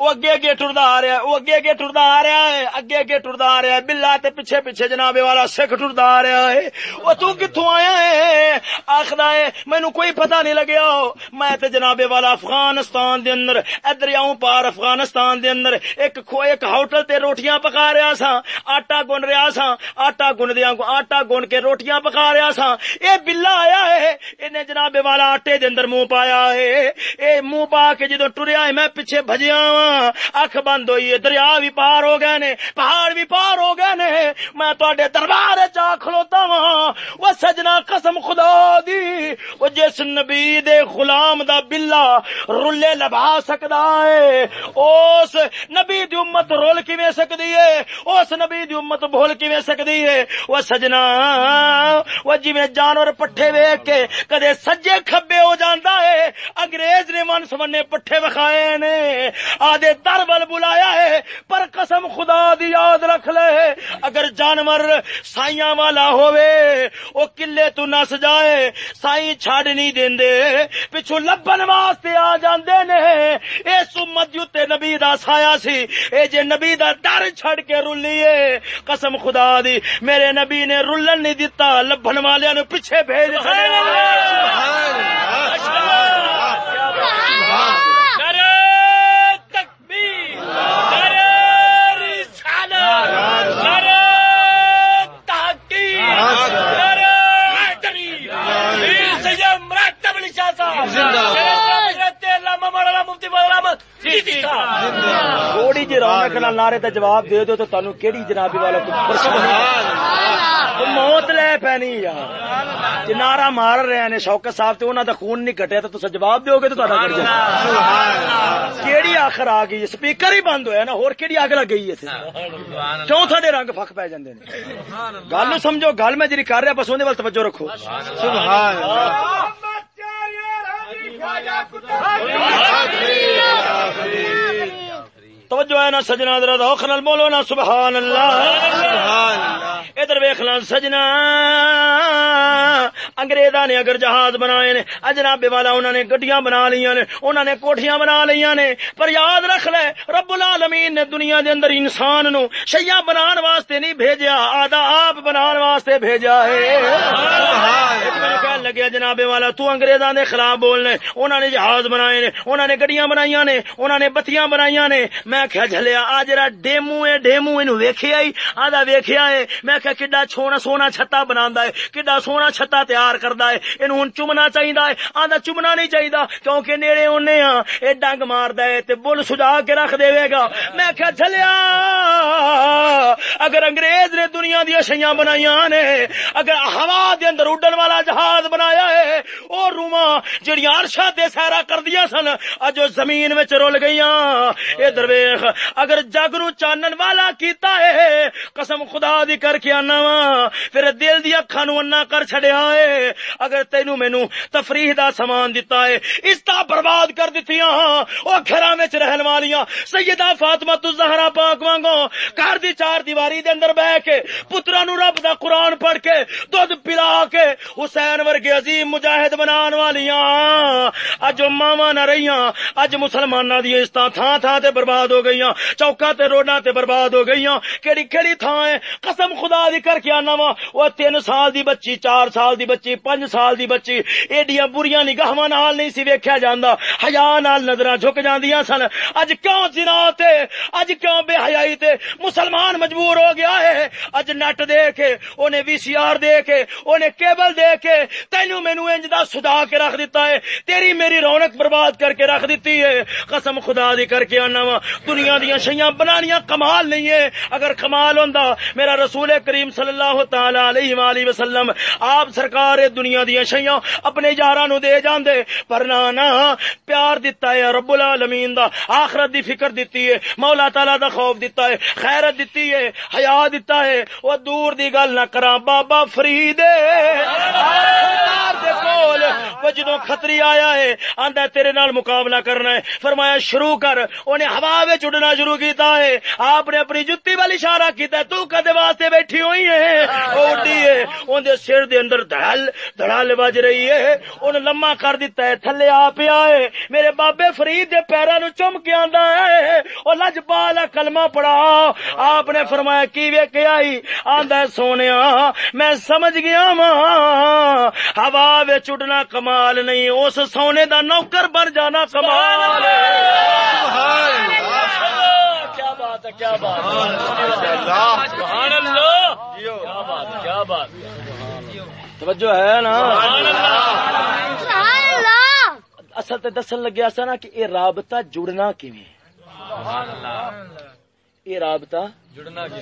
وہ اگے اگے ٹردا آ رہا ہے، وہ اگے اگے ٹردا آ رہا ہے، اگے اگے ٹردا آ رہا ہے بلا تے پیچھے پیچھے جناب والا سکھ ٹردا آ رہا ہے۔ وہ تو کتوں آیا ہے؟ آخر ہے، مینو کوئی پتہ نہیں لگیا۔ میں تے جناب والا افغانستان دے اندر، ادھر آؤں پار افغانستان دے اندر، ایک ایک ہوٹل تے روٹیاں پکا رہا سا آٹا گن رہا سا آٹا گن دیا آٹا گن کے روٹیاں پکا رہا سا اے بلا آیا ہے، انہیں جناب والا آٹے دے اندر منہ پایا ہے۔ اے منہ پا کے جدو ٹریا ہے، میں پیچھے بجیا وا ہاں۔ اکھ بند ہوئی ہے، دریا بھی پار ہو گئے نے، پہاڑ بھی پار ہو گئے نے۔ میں تے دربار چا کھلوتا وا وہ سجنا قسم خدا دی۔ وہ جس نبی دے غلام دا بلا رلے لبا سکدا ہے۔ اس نبی دی امت رول کیویں سکدی ہے؟ اس نبی دی امت بھول کیویں سکدی ہے؟ وہ سجنا، وہ جویں جانور پٹھے ویکھ کے کدے سجے کھبے ہو جاندا ہے، انگریز نے من سمنے پٹھے وکھائے نے۔ آدھے در بل بلایا ہے، پر قسم خدا دی یاد رکھ لے۔ اگر جانور سائیاں والا ہووے، او کلے تو نس جائے، سائیں چھاڑ نہیں دیندے پچھو لبن واسطے آ جاندے نے۔ اے سمت یوتے نبی دا سایا سی۔ اے جے نبی دا در چھڑ کے رلیے، قسم خدا دی، میرے نبی نے رلن نہیں دیتا لبن والے نو پیچھے بھیج سبحان اللہ سبحان اللہ۔ تکبیر تحقیق مرتب علی صاحب تھوڑی جی رونق نال نعرے دا جواب دے دو تو تانوں کیڑی جنابی والا کوئی موت لے پینی یار جی نعرہ مار رہے نے شوکت صاحب تے انہاں دا خون نہیں کٹیا تو تسا جواب دیو گے تو تہاڈا جائے کیڑی آخر آ گئی سپیکر ہی بند ہویا نا ہور کیڑی اگ لگ گئی ہے کیوں تھاڈے رنگ فک پے جاندے نے گل نو سمجھو گل میں جڑی کر رہا بس اون دے ول توجہ رکھو سبحان اللہ کیا توجہ ہے نا سجنا ذرا روخ نال بولو نا سبحان اللہ۔ ادھر ویخ لا سجنا۔ انگریزاں نے اگر جہاز بنائے نے اجنابے والا انہوں نے گڈیاں بنا لیاں نے انہوں نے کوٹھیاں بنا لیاں نے۔ پر یاد رکھ لے رب العالمین نے دنیا دے اندر انسان نو شیاں بنان واسطے نہیں بھیجیا آدھا آپ بنان واسطے بھیجا ہے۔ کہن لگیا جناب والا تو انگریزاں دے خلاف بولنے انہوں نے جہاز بنائے نے انہوں نے گڈیاں بنائیاں نے انہوں نے بتیاں بنائیاں نے۔ میں کیا جھلیا آ جرا ڈیمو ہے ڈیمو اینو ویکھیا ہی آدھا ویکھیا ہے میں کیا کڈا چھونا سونا چھتا بناندا ہے، کڈا سونا چھتا تیار کردا ہے اینو ہن چمنا چاہیدا ہے۔ آدھا چمنا نہیں چاہیدا کیونکہ نیڑے اونے ہاں اے ڈنگ ماردا ہے تے بل سجا کے رکھ دے گا۔ میں کیا جھلیا، اگر انگریز نے دنیا دی شیاں بنائیاں نے، اگر ہوا دے اندر اڈن والا جہاز او روما جڑیاں عرشاں تے سیرا کردیاں سن، اج او زمین وچ رول گئیاں۔ اے درویش، اگر جگ نو چانن والا کیتا ہے، قسم خدا دی کر کے آنا وا۔ پھر دل دی اکھاں نو انا کر چھڈیا ہے۔ اگر تینو مینو تفریح دا سامان دتا ہے، اس تا برباد کر دتیاں۔ او گھراں وچ رہن والیاں، سیدہ فاطمہ الزہرا پاک وانگو گھر دی چار دیواری دے اندر بیٹھ کے، پتراں نو رب دا قرآن پڑھ کے، دودھ پلا کے، حسین ورگے عظیم مجاہد بنا بنان والیاں۔ اج ماواں نہ رہیاں، اج مسلماناں دی عزتاں تھاں تھاں تے برباد ہو گئیاں، چوکاں تے روڈاں تے برباد ہو گئیاں۔ کیڑی کیڑی تھاں ہے؟ قسم خدا دی کر کے آنا وا۔ او تین سال دی بچی، چار سال دی بچی، پنج سال دی بچی، ایڈیاں بریاں نگاہاں نال نہیں سی ویکھیا جاندا۔ حیا نال نظراں جھک جاندیاں سن۔ اج کیوں زنا تے؟ اج کیوں بے حیائی تے؟ مسلمان مجبور ہو گیا ہے۔ اج نٹ دے کے، اونے وی سی آر دے کے، اونے کیبل دے کے تینو مینو انج دا سدا کے رکھ دیتا ہے۔ تیری میری رونق برباد کر کے رکھ دیتی ہے۔ قسم خدا دی کر کے آنا وا۔ دنیا دیا شیاں بنانیاں کمال نہیں ہے۔ اگر کمال ہوندا، میرا رسول کریم صلی اللہ تعالی علیہ وآلہ وسلم آپ سرکار دنیا دیا شیاں اپنے یاراں نو دے جاندے۔ پر نہ نہ پیار دتا ہے رب العالمین دا۔ آخرت دی فکر دتی ہے۔ مولا تعالی دا خوف دتا ہے۔ خیرت دتی ہے۔ حیا دتا ہے۔ او دور دی گل نہ کراں، بابا فرید۔ دے کول وہ جدو خطری آیا ہے، آندا تیرے نال مقابلہ کرنا ہے۔ فرمایا، شروع کر۔ انہیں ہوا وچ اڑنا شروع کیتا ہے۔ آپ نے اپنی جُتی وال اشارہ کیتا ہے، تو کدے واسطے بیٹھی ہوئی ہے؟ او اڈی ہے۔ اون دے سر دے اندر دھڑل دھڑل بج رہی ہے۔ اون لمما کر دیتا ہے، تھلے آ پیا ہے۔ میرے بابے فرید دے پیراں نو چم کے آندا ہے۔ او لج پالا کلمہ پڑھا۔ آپ نے فرمایا، کی ویکھے آئی؟ آندا سونیا، میں سمجھ گیا ماں ہوا وچ اڑنا کمال نہیں اس سونے دا نوکر بن جانا کمال کیا بات ہے کیا بات ہے۔ سبحان اللہ۔ کیا بات ہے، کیا بات ہے۔ توجہ ہے نا؟ سبحان اللہ۔ اصل تے دسن لگیا سا نا کہ یہ رابطہ جڑنا کیویں؟ یہ رابطہ جڑنا کی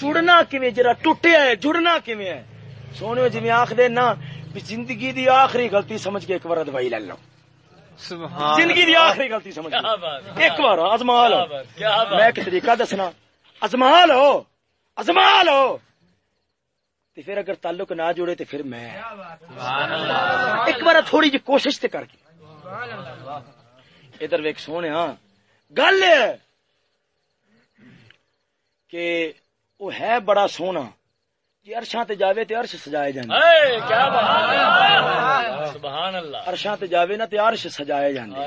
جڑنا کیویں؟ جرا ٹوٹیا ہے جڑنا کیویں ہے؟ سونے جویں آکھ دے نا بھی زندگی دی آخری غلطی سمجھ کے ایک بار دوائی لے لو۔ زندگی دی آخری غلطی سمجھ کے ایک بار ازما لو میں ایک طریقہ دسنا۔ ازما لو ازما لو تے پھر اگر تعلق نہ جوڑے تے پھر میں۔ ایک بار تھوڑی جی کوشش تے کر کے۔ ادھر ویک سونے ہاں۔ گل کہ وہ ہے بڑا سونا۔ جی ارشاں تے جاوے تے عرش سجائے جاندے۔ اے، کیا بات سبحان اللہ۔ ارشاں تے جاوے نا تے عرش سجائے جاندے۔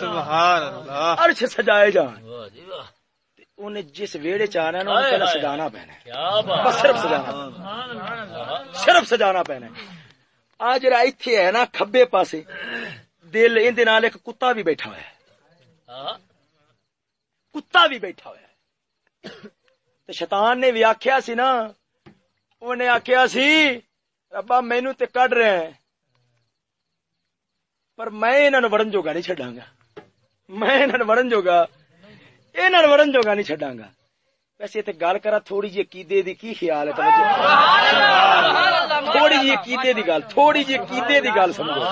سبحان اللہ۔ عرش سجائے جان۔ واہ جی واہ۔ انہیں جس ویڑے چ آنا ہے نا پہلے سجانا پینا ہے۔ کیا بات بس صرف سجانا۔ صرف سجانا پینا آ جڑا ایتھے ہے نا کھبے پاسے۔ دل نال ایک کتا بھی بیٹھا ہوا ہے۔ ہاں۔ کتا بھی بیٹھا ہوا ہے۔ تے شیطان نے بھی آکھیا سی نا انہیں آکھیا سی ربا مینو تے کڈ رہے ہیں پر میں انہاں نوں وڑن جوگا نہیں چھڈاں گا میں انہاں نوں وڑن جوگا انہاں نوں وڑن جوگا نہیں چھڈاں گا ویسے تے گل کرا تھوڑی جی عقیدے دی کی خیال ہے توجہ تھوڑی جی عقیدے دی گل تھوڑی جی عقیدے دی گل سمجھو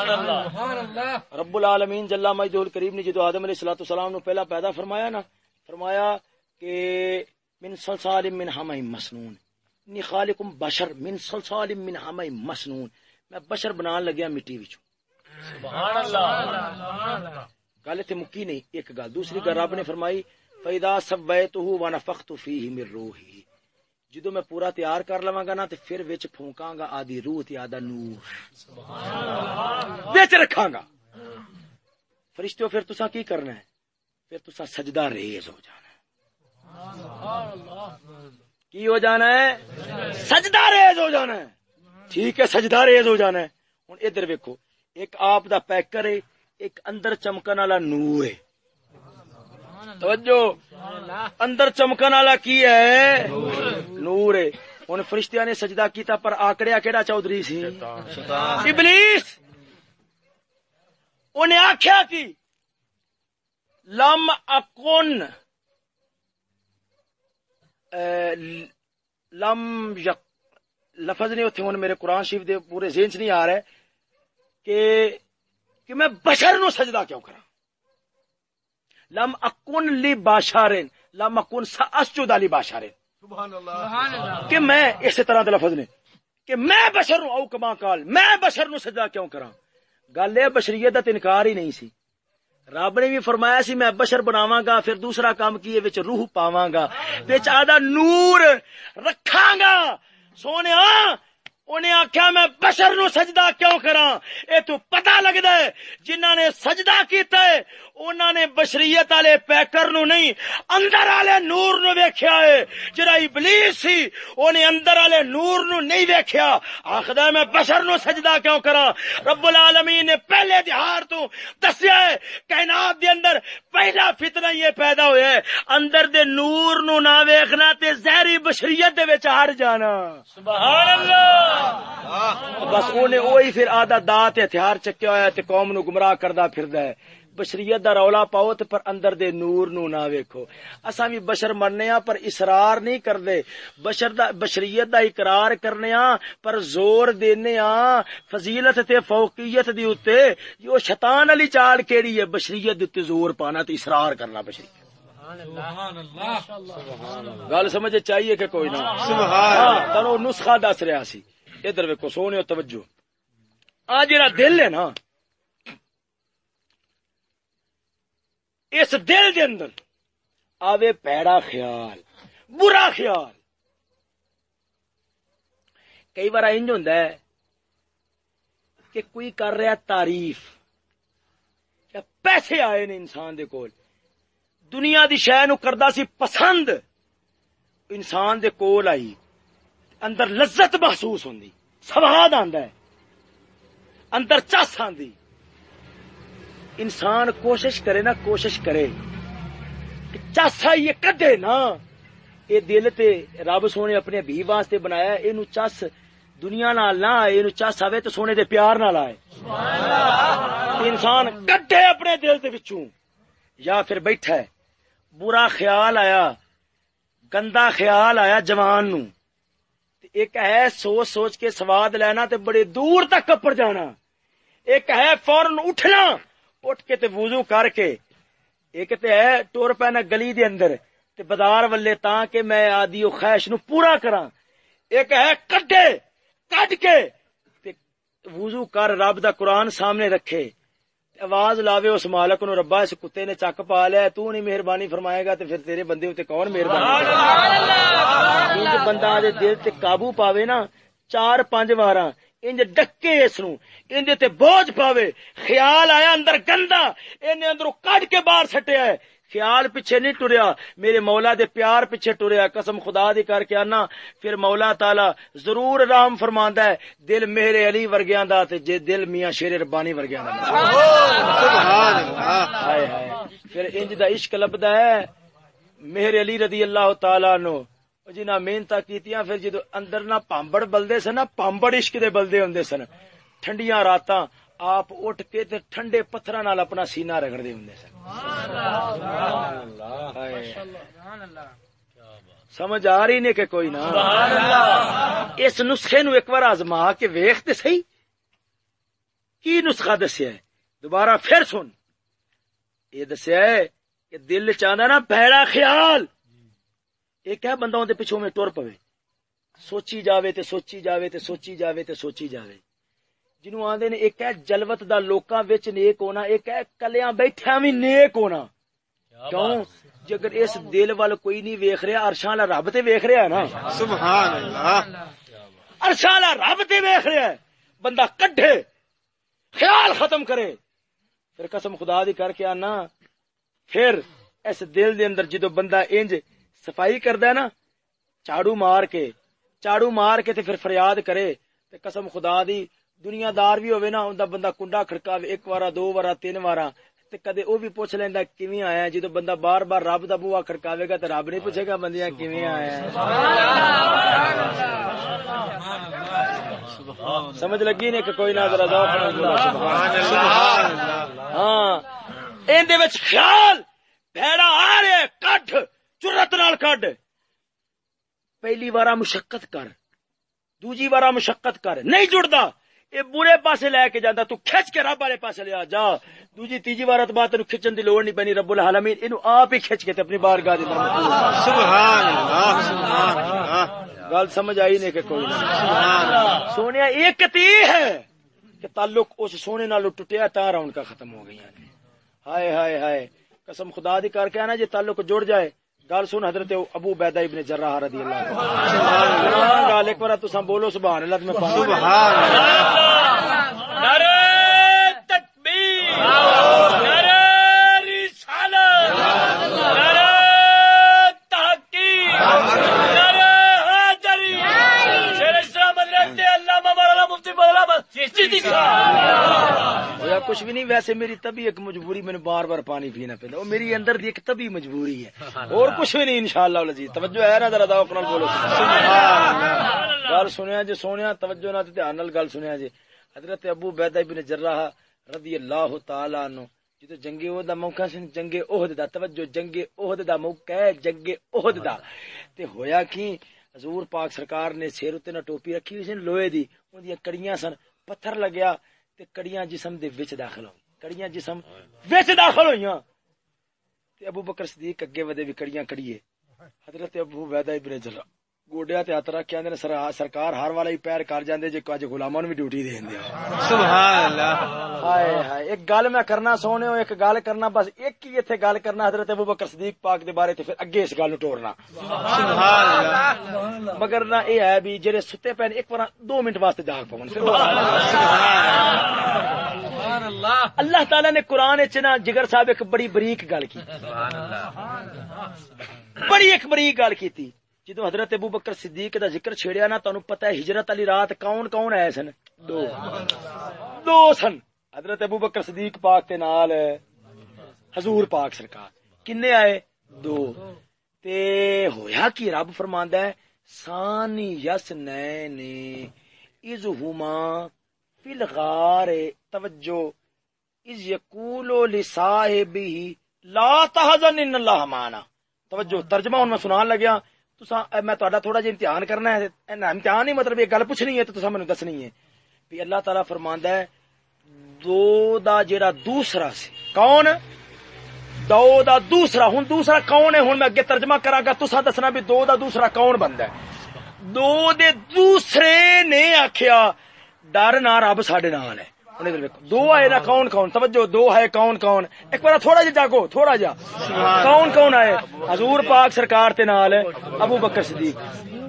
رب العالمین جل مجدہ الکریم نے جدو آدم علیہ الصلوۃ والسلام نو پہلا پیدا فرمایا نا فرمایا کہ من صلصال من حمئ مسنون انی خالقم بشر من صلصال من حمئ مسنون۔ میں بشر بنان لگیا مٹی وچوں۔ سبحان اللہ۔ گل تے مکی نہیں ایک گل۔ دوسری گل رب نے فرمائی فیدا سبیتہ ونفخت فیہ من روحی جدو میں پورا تیار کر لواں گا نا تے پھر وچ پھونکاں گا آدھی روح تے آدھا نور۔ وچ رکھاں گا۔ فرشتوں پھر تساں کی کرنا ہے؟ پھر تساں سجدہ ریز ہو جانا۔ ہے کی ہو جانا ہے؟ سجدہ ریز ہو جانا ہے۔ ٹھیک ہے، سجدہ ریز ہو جانا ہے۔ ہن ادھر ویکھو، ایک آپ دا پیکر ہے ایک اندر چمکن والا نور ہے۔ توجہ، اندر چمکن والا کی ہے؟ نور ہے۔ ہن فرشتیاں نے سجدہ کیتا، پر آکڑیا کیڑا چودھری سی؟ ابلیس! انہیں آخیا کی، لم اکن لم یک لفظ نہیں اتنے ہوں میرے قرآن شریف دے پورے ذہن چ نہیں آ رہا کہ کہ میں بشر نو سجدہ کیوں کرا لم اکن لی باشارن لم اکن اسجد علی باشارن کہ میں اسی طرح دے لفظ نے کہ میں بشر ہوں او کما کال میں بشر نو سجدہ کیوں کراں؟ گل یہ بشریت دا انکار ہی نہیں سی۔ رب نے بھی فرمایا سی، میں بشر بناواں گا پھر دوسرا کام کیے وچ روح پاواں گا وچ آدھا نور رکھاں گا سونے انہیں آخیا میں بشر نو سجدہ کیوں کراں؟ اے تو پتہ لگدا ہے، جنہاں نے سجدہ کیتا ہے انہاں نے بشریت والے پیکر نو نہیں اندر والے نور نو ویکھیا ہے۔ جڑا ابلیس سی اونے اندر والے نور نو نہیں ویکھیا۔ آخدا ہے میں بشر نو سجدہ کیوں کراں؟ رب العالمین نے پہلے دہار تو دسیا ہے کائنات دے اندر پہلا فتنہ یہ پیدا ہویا ہے۔ اندر دے نور نو نہ ویکھنا تے زہری بشریت دے وچ ہر جانا۔ سبحان اللہ! بس اونے وہی پھر آدھا دا تے ہتھیار چکیا ہوا تے قوم نو گمراہ کردا پھردا ہے۔ بشریت دا رولا پاؤ تے پر اندر دے نور نو نہ ویکھو۔ اساں بھی بشر مننے ہاں پر اصرار نہیں کردے۔ بشر دا بشریت دا اقرار کرنے ہاں پر زور دینے ہاں فضیلت تے فوقیت دی اوتے جو شیطان علی چاڑ کیڑی ہے۔ بشریت دے زور پانا تے اصرار کرنا بشریت۔ گل سمجھ چاہیے کہ کوئی نہ سبحان ہاں تنو نسخہ دس رہا سی۔ ادھر ویکو سونے توجہ۔ آ جڑا دل ہے نا اس دل دے اندر آوے پیڑا خیال، برا خیال۔ کئی بار انج ہوندا ہے کہ کوئی کر رہا تعریف، یا پیسے آئے نے انسان دے کول۔ دنیا دی شے نو کردا سی پسند، انسان دے کول آئی۔ اندر لذت محسوس ہوندی، سواد آندا ہے۔ اندر چس آندی۔ انسان کوشش کرے نا، کوشش کرے۔ کہ چس یہ کڈے نا۔ یہ دل تے رب سونے اپنے بھی واسطے بنایا، اینو چس دنیا نال نہ آئے، اینو چس آوے تو سونے دے پیار نال آئے۔ انسان کڈے اپنے دل دے وچوں۔ یا پھر بیٹھا ہے، برا خیال آیا، گندا خیال آیا جوان نو ایک ہے سوچ سوچ کے سواد لینا تے بڑے دور تک کپڑ جانا۔ ایک ہے فورن اٹھنا۔ اٹھ کے تے وضو کر کے ایک تے ہے ٹور پینا گلی دے اندر تے بازار والے تاں کہ میں آدی و خواہش نو پورا کراں۔ ایک ہے کڈے کڈ کے تے وضو کر رب دا قرآن سامنے رکھے۔ آواز لاوے اس مالک نو ربا اس کتے نے چک پا لیا تو نہیں مہربانی فرمائے گا تے پھر تیرے بندے تے کون مہربانی بندہ دے دل تے قابو پاوے نا چار پانچ واراں انج ڈکے اس نو انج تے بوجھ پاوے۔ خیال آیا اندر گندا اینے اندروں کڈ کے باہر سٹیا ہے۔ خیال پیچھے نہیں ٹریا میرے مولا دے پیار پیچھے ٹریا۔ قسم خدا دی کر کے آنا پھر مولا تعالی ضرور رام فرماندا ہے۔ دل میرے علی ورگیاں دا تے جے دل میاں شیر ربانی ورگیاں دا۔ سبحان اللہ۔ ہائے ہائے۔ پھر انج دا عشق لبدا ہے میرے علی رضی اللہ تعالی عنہ۔ جنہ محنت کیتیاں پھر جدو اندر نہ پامبڑ بلدے سن نہ پامبڑ عشق دے بلدے ہوندے سن ٹھنڈیاں راتاں آپ اٹھ کے تے ٹھنڈے پتھراں نال اپنا سینہ رگڑدے ہوندے سن ہائے۔ سمجھ آ رہی نے کہ کوئی نہ اس نسخے نو ایک بار آزما کے ویخ تے صحیح کی نسخہ دسیا ہے دوبارہ پھر سن یہ دسیا ہے کہ دل چاہتا نا بھڑا خیال ایک ہے بندہ اندر پیچھوں میں ٹر پوے؟ سوچی جاوے تے سوچی جاوے تے سوچی جاوے تے سوچی جاوے۔ جنوں آندے نے ایک ہے جلوت دا لوکاں وچ نیک ہونا ایک ہے کلیاں بیٹھا بھی نیک ہونا۔ کیوں؟ جے اگر اس دل وال کوئی نہیں ویکھ رہا عرشاں والا رب تے ویکھ رہا ہے نا۔ سبحان اللہ۔ عرشاں والا رب تے ویکھ رہا ہے۔ بندہ کڈھے خیال ختم کرے۔ پھر قسم خدا دی کر کے آنا پھر اس دل دے اندر جدو بندہ انج صفائی کردا ہے نا، چاڑو مار کے، چاڑو مار کے تے پھر فریاد کرے، تے قسم خدا دی، دنیا دار بھی ہوئے نا اوندا بندہ کنڈا کھڑکاوے، ایک وارا دو وارا تین وارا تے کدے او بھی پوچھ لیندا کیویں آیا ہے؟ جدو بندہ بار بار رب دا بوا کھڑکاوے گا تے رب نہیں پوچھے گا بندیاں کیویں آیا ہے۔ سمجھ لگی نے کہ کوئی نہ ذرا ذوق سبحان اللہ۔ ہاں۔ این دے وچ خیال، بھیڑا آ رہا ہے جرت نال کڈ۔ پہلی وارا مشقت کر۔ دوجی وارا مشقت کر۔ نہیں جڑدا۔ اے برے پاسے لے کے جاندا تو کھچ کے رب والے پاسے لے آ جا۔ دوجی تیجی وار تو بعد تینو کھچن دی لوڑ نہیں پینی رب العالمین۔ اینو آپ ہی کھچ کے تے اپنی بارگاہ دے اندر سبحان اللہ سبحان اللہ۔ گل سمجھ آئی نہیں کہ کوئی سبحان سونے ایک تی ہے کہ تعلق اس سونے نال ٹوٹیا تا رونقاں ختم ہو گئی ہائے ہائے ہائے۔ قسم خدا دی کر کے آنا جی تعلق جڑ جائے۔ گل سن حضرت ابو بیدہ ابن جراح رضی اللہ عنہ۔ گل ایک بار تساں بولو سبحان اللہ میں پڑھوں۔ سبحان اللہ۔ نعرہ تکبیر۔ نعرہ رسالت نعرہ تحقیق نعرہ حاضری شیر اسلام حضرت علامہ مولانا مفتی مولانا چشتی صاحب ہویا کچھ بھی نہیں، ویسے میری طبی ایک مجبوری، میں بار بار پانی پینا پیندا وہ میری اندر دی ایک طبی مجبوری ہے۔ اور کچھ بھی نہیں، انشاءاللہ العزیز توجہ ہے نا ذرا ذوق نال بولو۔ گل سنیا جی سونیا، توجہ نال تے دھیان نال گل سنیا جی۔ حضرت ابو بیدہ ابن جراح رضی اللہ تعالی عنہ جی جدو جنگ احد دا موقع سی جنگ احد دا۔ توجہ جنگ احد دا موقع ہے جنگ احد دا۔ تے ہویا کی، حضور پاک سرکار نے سیر تے نہ ٹوپی رکھی ہوئی سی لوہے دی اون دی کڑیاں سن۔ پتھر لگیا تے کڑیاں جسم دے وچ داخل ہو کڑیاں جسم وچ داخل ہوئیاں تے ابو بکر صدیق اگے ودے بھی کڑیاں کڑیے۔ حضرت ابو ویدہ ابن جراح گوڈیا تے ہاتھ رکھ کے سرکار ہر والا ہی پیر کر جاندے جے اج غلاماں نوں وی ڈیوٹی دے دے سبحان اللہ ہائے ہائے ایک گل میں کرنا سونے ایک گل کرنا بس ایک ہی ایتھے گل کرنا حضرت ابوبکر صدیق پاک دے بارے تے پھر اگے اس گل نوں ٹورنا سبحان اللہ مگر نہ اے ہے بھی جڑے ستے پین ایک ورا 2 منٹ واسطے جاگ پون سبحان اللہ سبحان اللہ اللہ تعالی نے قران وچ نا جگر صاحب ایک بڑی باریک گل کی سبحان اللہ بڑی ایک باریک گل کیتی جدو حضرت ابو بکر صدیق دا ذکر چھیڑیا نا، تانوں پتہ ہے ہجرت والی رات کون کون آئے سن؟ دو دو سن۔ حضرت ابو بکر صدیق پاک تے نال حضور پاک سرکار۔ کنے آئے؟ دو۔ تے ہویا کی رب فرماندا ہے؟ سانی یس نے از ہما فی الغار۔ توجہ۔ از یقولو لصاحبہ لا تحزن ان اللہ معنا۔ توجہ۔ ترجمہ ہن میں سنان لگیا۔ تساں میں تہاڈا تھوڑا جہا امتحان کرنا ہے امتحان ہی مطلب یہ گل پوچھنی ہے تو تساں مینوں دسنی ہے بھی اللہ تعالی فرماندا ہے، دو دا جڑا دوسرا سی۔ کون؟ دو دا دوسرا۔ ہن دوسرا کون ہے؟ ہن میں اگے ترجمہ کراں گا، تساں دسنا بھی دو دا دوسرا کون بندا ہے۔ دو دے دوسرے نے آکھیا، ڈر نہ رب ساڈے نال ہے۔ دو آئے نا، کون کون؟ توجہ، دو ہے، کون کون؟ ایک بار تھوڑا جا جاگو، تھوڑا جا۔ کون کون آئے؟ حضور پاک سرکار تے نال، ابو بکر صدیق۔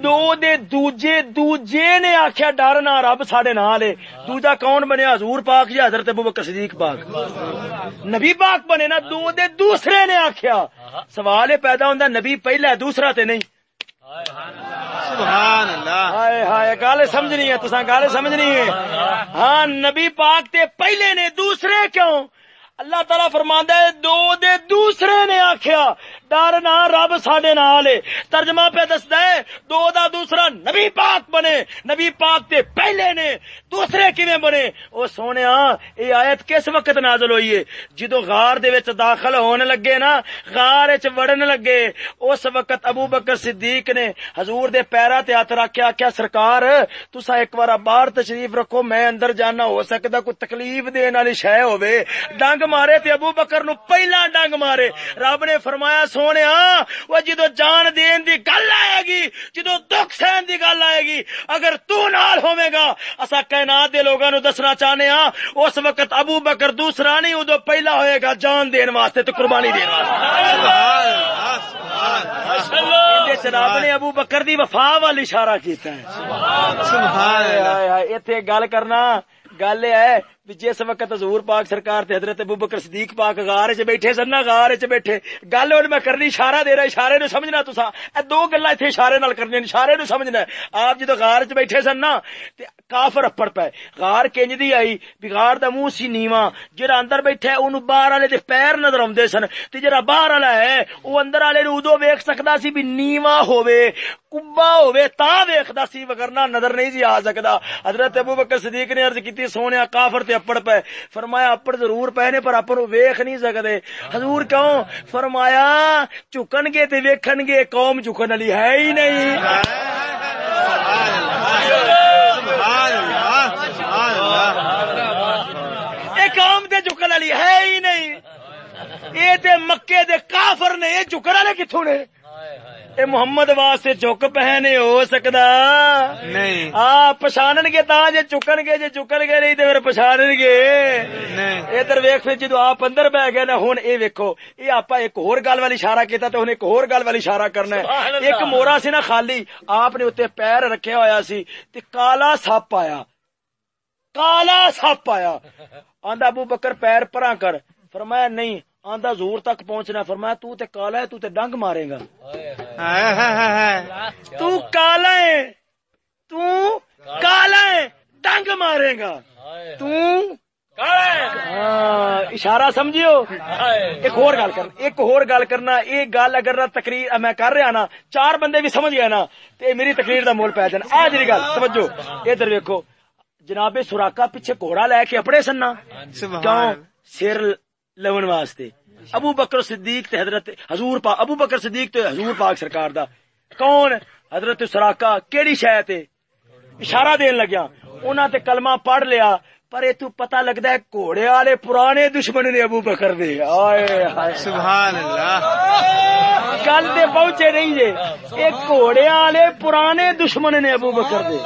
دو دے دوجے دوجے نے آکھیا، ڈر نہ، رب ساڈے نال ہے۔ دوجا کون بنیا حضور پاک یا حضرت ابو بکر صدیق پاک۔ نبی پاک بنے نا، دو دے دوسرے نے آکھیا۔ سوال یہ پیدا ہوندا، نبی پہلا دوسرا تے نہیں۔ سبحان اللہ۔ ہائے ہائے گال سمجھنی ہے، تساں گال سمجھنی ہے۔ ہاں نبی پاک تے پہلے نے دوسرے کیوں اللہ تعالیٰ فرماندا ہے، دو دے دوسرے نے آکھیا، ڈر نہ، رب ساڈے نال ہے۔ ترجمہ پہ دسدا ہے، دو دا دوسرا نبی پاک بنے۔ نبی پاک تے پہلے نے دوسرے کیویں بنے؟ او سونیا اے آیت کس وقت نازل ہوئی ہے؟ جدو غار دے وچ داخل ہونے لگے نا، غار وچ وڑن لگے، اس وقت ابو بکر صدیق نے حضور دے پیرا تے ہاتھ رکھیا کیا سرکار تسا ایک بار باہر تشریف رکھو، میں اندر جانا، ہو سکدا کوئی تکلیف دین والی شے ہوے ڈنگ مارے تے ابو بکر نو پہلا ڈنگ مارے۔ رب نے فرمایا سونیا وہ جدو جان دین دی گل آئے گی جدو دکھ سہن دی گل آئے گی اگر تو نال ہوے گا اسا کائنات دے لوگاں نو دسنا چاہنے ہاں اس وقت ابو بکر دوسرا نہیں ادو پہلا ہوئے گا جان دین واسطے تے قربانی دین واسطے۔ رب نے ابو بکر دی وفا وال اشارہ کیتا ہے۔ سبحان اللہ ایتھے گل کرنا گل ہے بھی جس وقت حضور پاک سرکار تے حضرت ابو بکر صدیق پاک غار وچ بیٹھے سن نا غار وچ بیٹھے گل ہن میں کرنی اشارہ دے رہا اشارے نو سمجھنا تساں اے دو گلاں ایتھے اشارے نال کرنی اشارے نو سمجھنا آپ جدو غار وچ بیٹھے سن نا تے کافر اپڑ پے غار کنج دی آئی بھی غار دا منہ سی نیواں جڑا اندر بیٹھا ہے اونوں باہر والے دے پیر نظر اوندے سن تے جڑا باہر والا ہے او اندر والے نو ادو ویکھ سکدا سی بھی نیواں ہووے کبا ہووے تا ویکھدا سی وگرنہ نظر نہیں سی آ سکدا حضرت ابو بکر صدیق نے عرض کیتی سونیا کافر تے اپڑ پے۔ فرمایا، اپڑ ضرور پے نے پر اپن ویکھ نہیں سکدے۔ حضور کیوں؟ فرمایا، چکن گے تے ویکھن گے، قوم چکن والی ہے ہی نہیں۔ سبحان اللہ سبحان اللہ اے قوم تے چکن والی ہے ہی نہیں۔ اے تے مکے دے کافر نے، اے چکن والے کتھوں نے؟ اے محمد واسطے چک پہنے ہو سکدا۔ نہیں۔ ہاں پچھانن گے تا جے چکن گے جے چکن گے نہیں تے پھر پچھانن گے نہیں۔ ادھر ویکھ پھر جدو آپ اندر بہ گئے نا ہن اے ویکھو اے آپا ایک ہور گل والی اشارہ کیتا تے ہن ایک ہور گل والی اشارہ کرنا ہے۔ ایک مورا سی نا خالی آپ نے اوتے پیر رکھیا ہویا سی تے کالا سپ آیا۔ کالا سپ آیا۔ آندا ابو بکر پیر پراں کر۔ فرمایا نہیں آندا زور تک پہنچنا فرمایا تو تے کالا ہے تو تے ڈنگ مارے گا۔ ہائے ہائے۔ ہائے تو کالا ہے تو کالا۔ ہے ڈنگ مارے گا۔ تو ہاں اشارہ سمجھیو؟ ایک اور گل کرنا ایک اور گل کرنا ایک گل اگر نہ تقریر میں کر رہا نا چار بندے بھی سمجھ گئے نا تے میری تقریر دا مول پی جانا۔ اے جڑی گل توجہ۔ ادھر ویکھو جناب سوراخا پیچھے گھوڑا لے کے اپنے سننا سبحان کیوں؟ اللہ۔ سر لون واسطے۔ ابو بکر صدیق تے حضرت حضور پاک ابو بکر صدیق تے حضور پاک سرکار دا۔ کون؟ حضرت سوراخا کیڑی شے تے؟ اشارہ دین لگیا۔ انہاں تے کلمہ پڑھ لیا پر اے تو پتہ لگدا ہے گھوڑے والے پرانے دشمن نے ابو بکر دے۔ آئے ہائے۔ سبحان اللہ گل دے پہنچے نہیں جے۔ یہ گھوڑے والے پرانے دشمن نے ابو بکر دے۔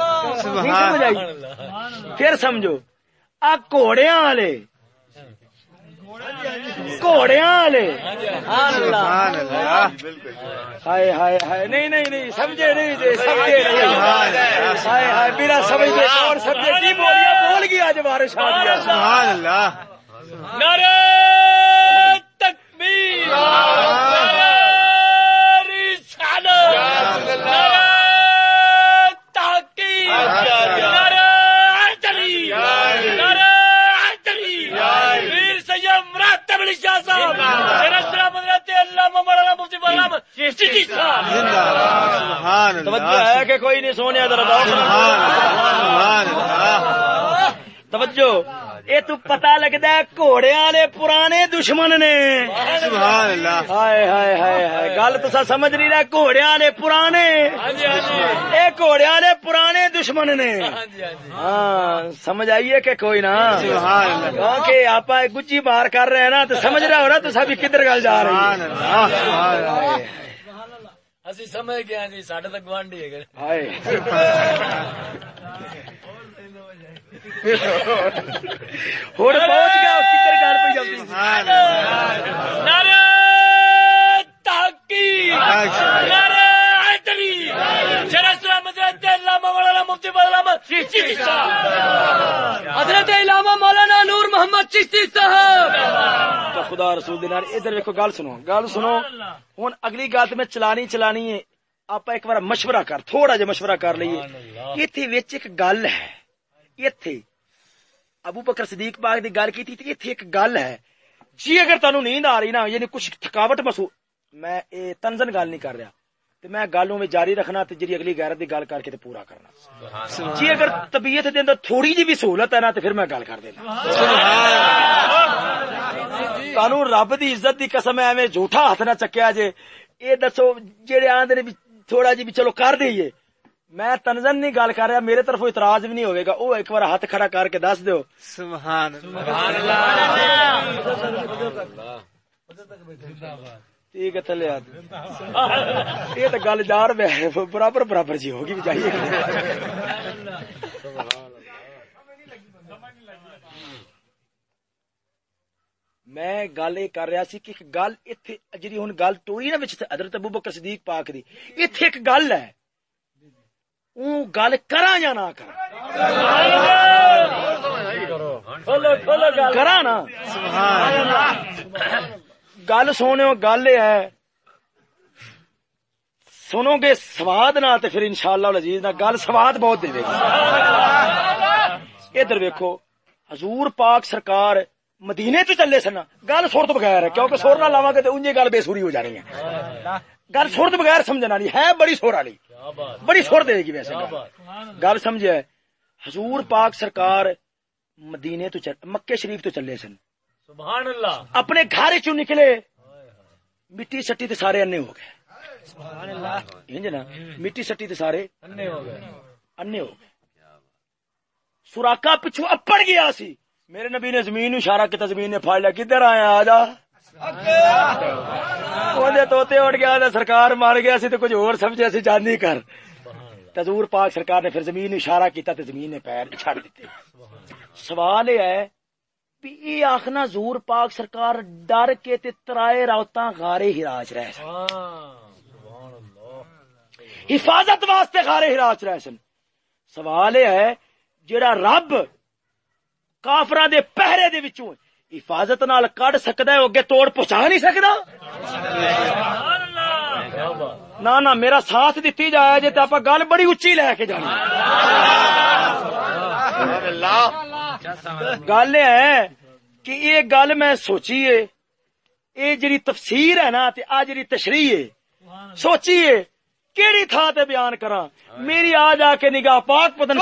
سمجھ آئی؟ پھر سمجھو آ گھوڑے والے گھوڑے والے ہائے ہائے ہائے نہیں نہیں نہیں سمجھے نہیں جی سمجھے نہیں ہائے ہائے میرا سمجھ اور سمجھے کی بولیا بول گیا آج بارش آ سبحان اللہ نعرہ تکبیر نعرہ رسالت نعرہ تحقیق نعرہ حیدری نعرہ حیدری ویر سید مرتب علی شاہ صاحب شیر اسلام حضرت علامہ مولانا مفتی مولانا چشتی صاحب زندہ باد سبحان توجہ ہے کہ کوئی نہیں سونے ذرا دعا کرو۔ سبحان اللہ۔ سبحان اللہ۔ توجہ۔ یہ تو پتا لگتا ہے گھوڑے والے پرانے دشمن نے۔ سبحان اللہ۔ ہائے ہائے ہائے ہائے گل تو سمجھ نہیں رہا گھوڑے والے پرانے۔ ہاں جی ہاں جی یہ گھوڑے والے پرانے دشمن نے۔ ہاں جی ہاں جی ہاں سمجھ آئیے کہ کوئی اللہ۔ کیونکہ آپ گجی بار کر رہے ہیں نا تو سمجھ رہا ہو رہا تو سبھی کدھر گل جا رہی سبحان ہے اللہ۔ سبحان اللہ۔ اسی سمجھ گیا جی ساڈے گوانڈی ہے۔ ہوں پہنچ گیا کدھر گل پہ جلدی سبحان اللہ نعرہ تحقیق نعرہ حیدری شیر اسلام حضرت علامہ مولانا مفتی مولانا چشتی صاحب حضرت علامہ مولانا نور محمد چشتی صاحب تو خدا رسول دے نال ادھر ویکو گل سنو گل سنو ہوں اگلی گل میں چلانی چلانی ہے آپ ایک بار مشورہ کر تھوڑا جا مشورہ کر لیے ایتھے وچ ایک گل ہے ایتھے ابو بکر صدیق پاک دی گل کیتی تے ایتھے ایک گل ہے جی اگر تانوں نیند آ رہی نا یعنی کچھ تھکاوٹ محسوس میں اے تنزن گل نہیں کر رہا تے میں گلوں میں جاری رکھنا تے جڑی اگلی غیرت دی گل کر کے تے پورا کرنا جی اگر طبیعت دے اندر تھوڑی جی بھی سہولت ہے نا تے پھر میں گل کر دینا تانوں رب دی عزت دی قسم ہے ایویں جھوٹا ہاتھ نہ چکیا جے اے دسو جڑے آندے نے تھوڑا جی بھی چلو کر دئیے میں تنزن نہیں گل کر رہا میرے طرف اعتراض بھی نہیں ہوئے گا۔ او ایک بار ہاتھ کھڑا کر کے دس دیو۔ سبحان اللہ۔ ٹھیک ہے تھلے ہاتھ یہ تو گل جار میں برابر برابر جی ہوگی چاہیے میں گل یہ کر رہا سی کہ گل اتنے جی ہوں گل ٹوری نا حضرت ابو بکر صدیق پاک دی اتنے ایک گل ہے۔ او گل کرا یا نہ کرا کرا نا گل۔ سونے گل یہ ہے۔ سنو گے سواد نہ تے پھر انشاءاللہ العزیز نہ گل سواد بہت دے گی۔ ادھر ویکھو حضور پاک سرکار مدینے تو چلے سن۔ گل سر تو بغیر ہے کیونکہ سر نہ لاواں گے تے انجی گل بے سوری ہو جانی ہے۔ گل سر تو بغیر سمجھنا نہیں ہے بڑی سور والی۔ بڑی سر دے گی ویسے گل۔ سمجھے۔ حضور پاک سرکار مدینے تو چل مکے شریف تو چلے سن۔ سبحان اللہ۔ اپنے گھر چوں نکلے مٹی سٹی تے سارے انے ہو گئے۔ انج نا؟ مٹی سٹی تے سارے انے ہو گئے۔ انے ہو گئے۔ سوراخا پچھو اپڑ گیا سی۔ میرے نبی نے زمین اشارہ کیا زمین نے پھاڑ لیا، کدھر آیا آ جا توتے اڑ گیا سرکار مار گیا سی تے کچھ اور سمجھے سی جانی کر۔ تزور پاک سرکار نے پھر زمین اشارہ کیتا تے زمین نے پیر چھڑ دیتے۔ سوال یہ ہے بھی یہ آخنا زور پاک سرکار ڈر کے تے ترائے راوتاں غارے ہراج رہ سن۔ حفاظت واسطے غارے ہراج رہ سن۔ سوال یہ ہے جڑا رب کافراں دے پہرے دے وچوں حفاظت نال کڈ سکدا ہے اگے توڑ پہنچا نہیں سکدا۔ سبحان اللہ۔ نہ نہ، میرا ساتھ دتی جائے جے تے اپا گل بڑی اچھی لے کے جانی۔ گل ہے کہ یہ گل میں سوچیے، یہ جڑی تفسیر ہے نا تے آ جڑی تشریح ہے، سوچیے کیڑی تھا تے بیان کراں۔ میری آ جا کے نگاہ پاک پتن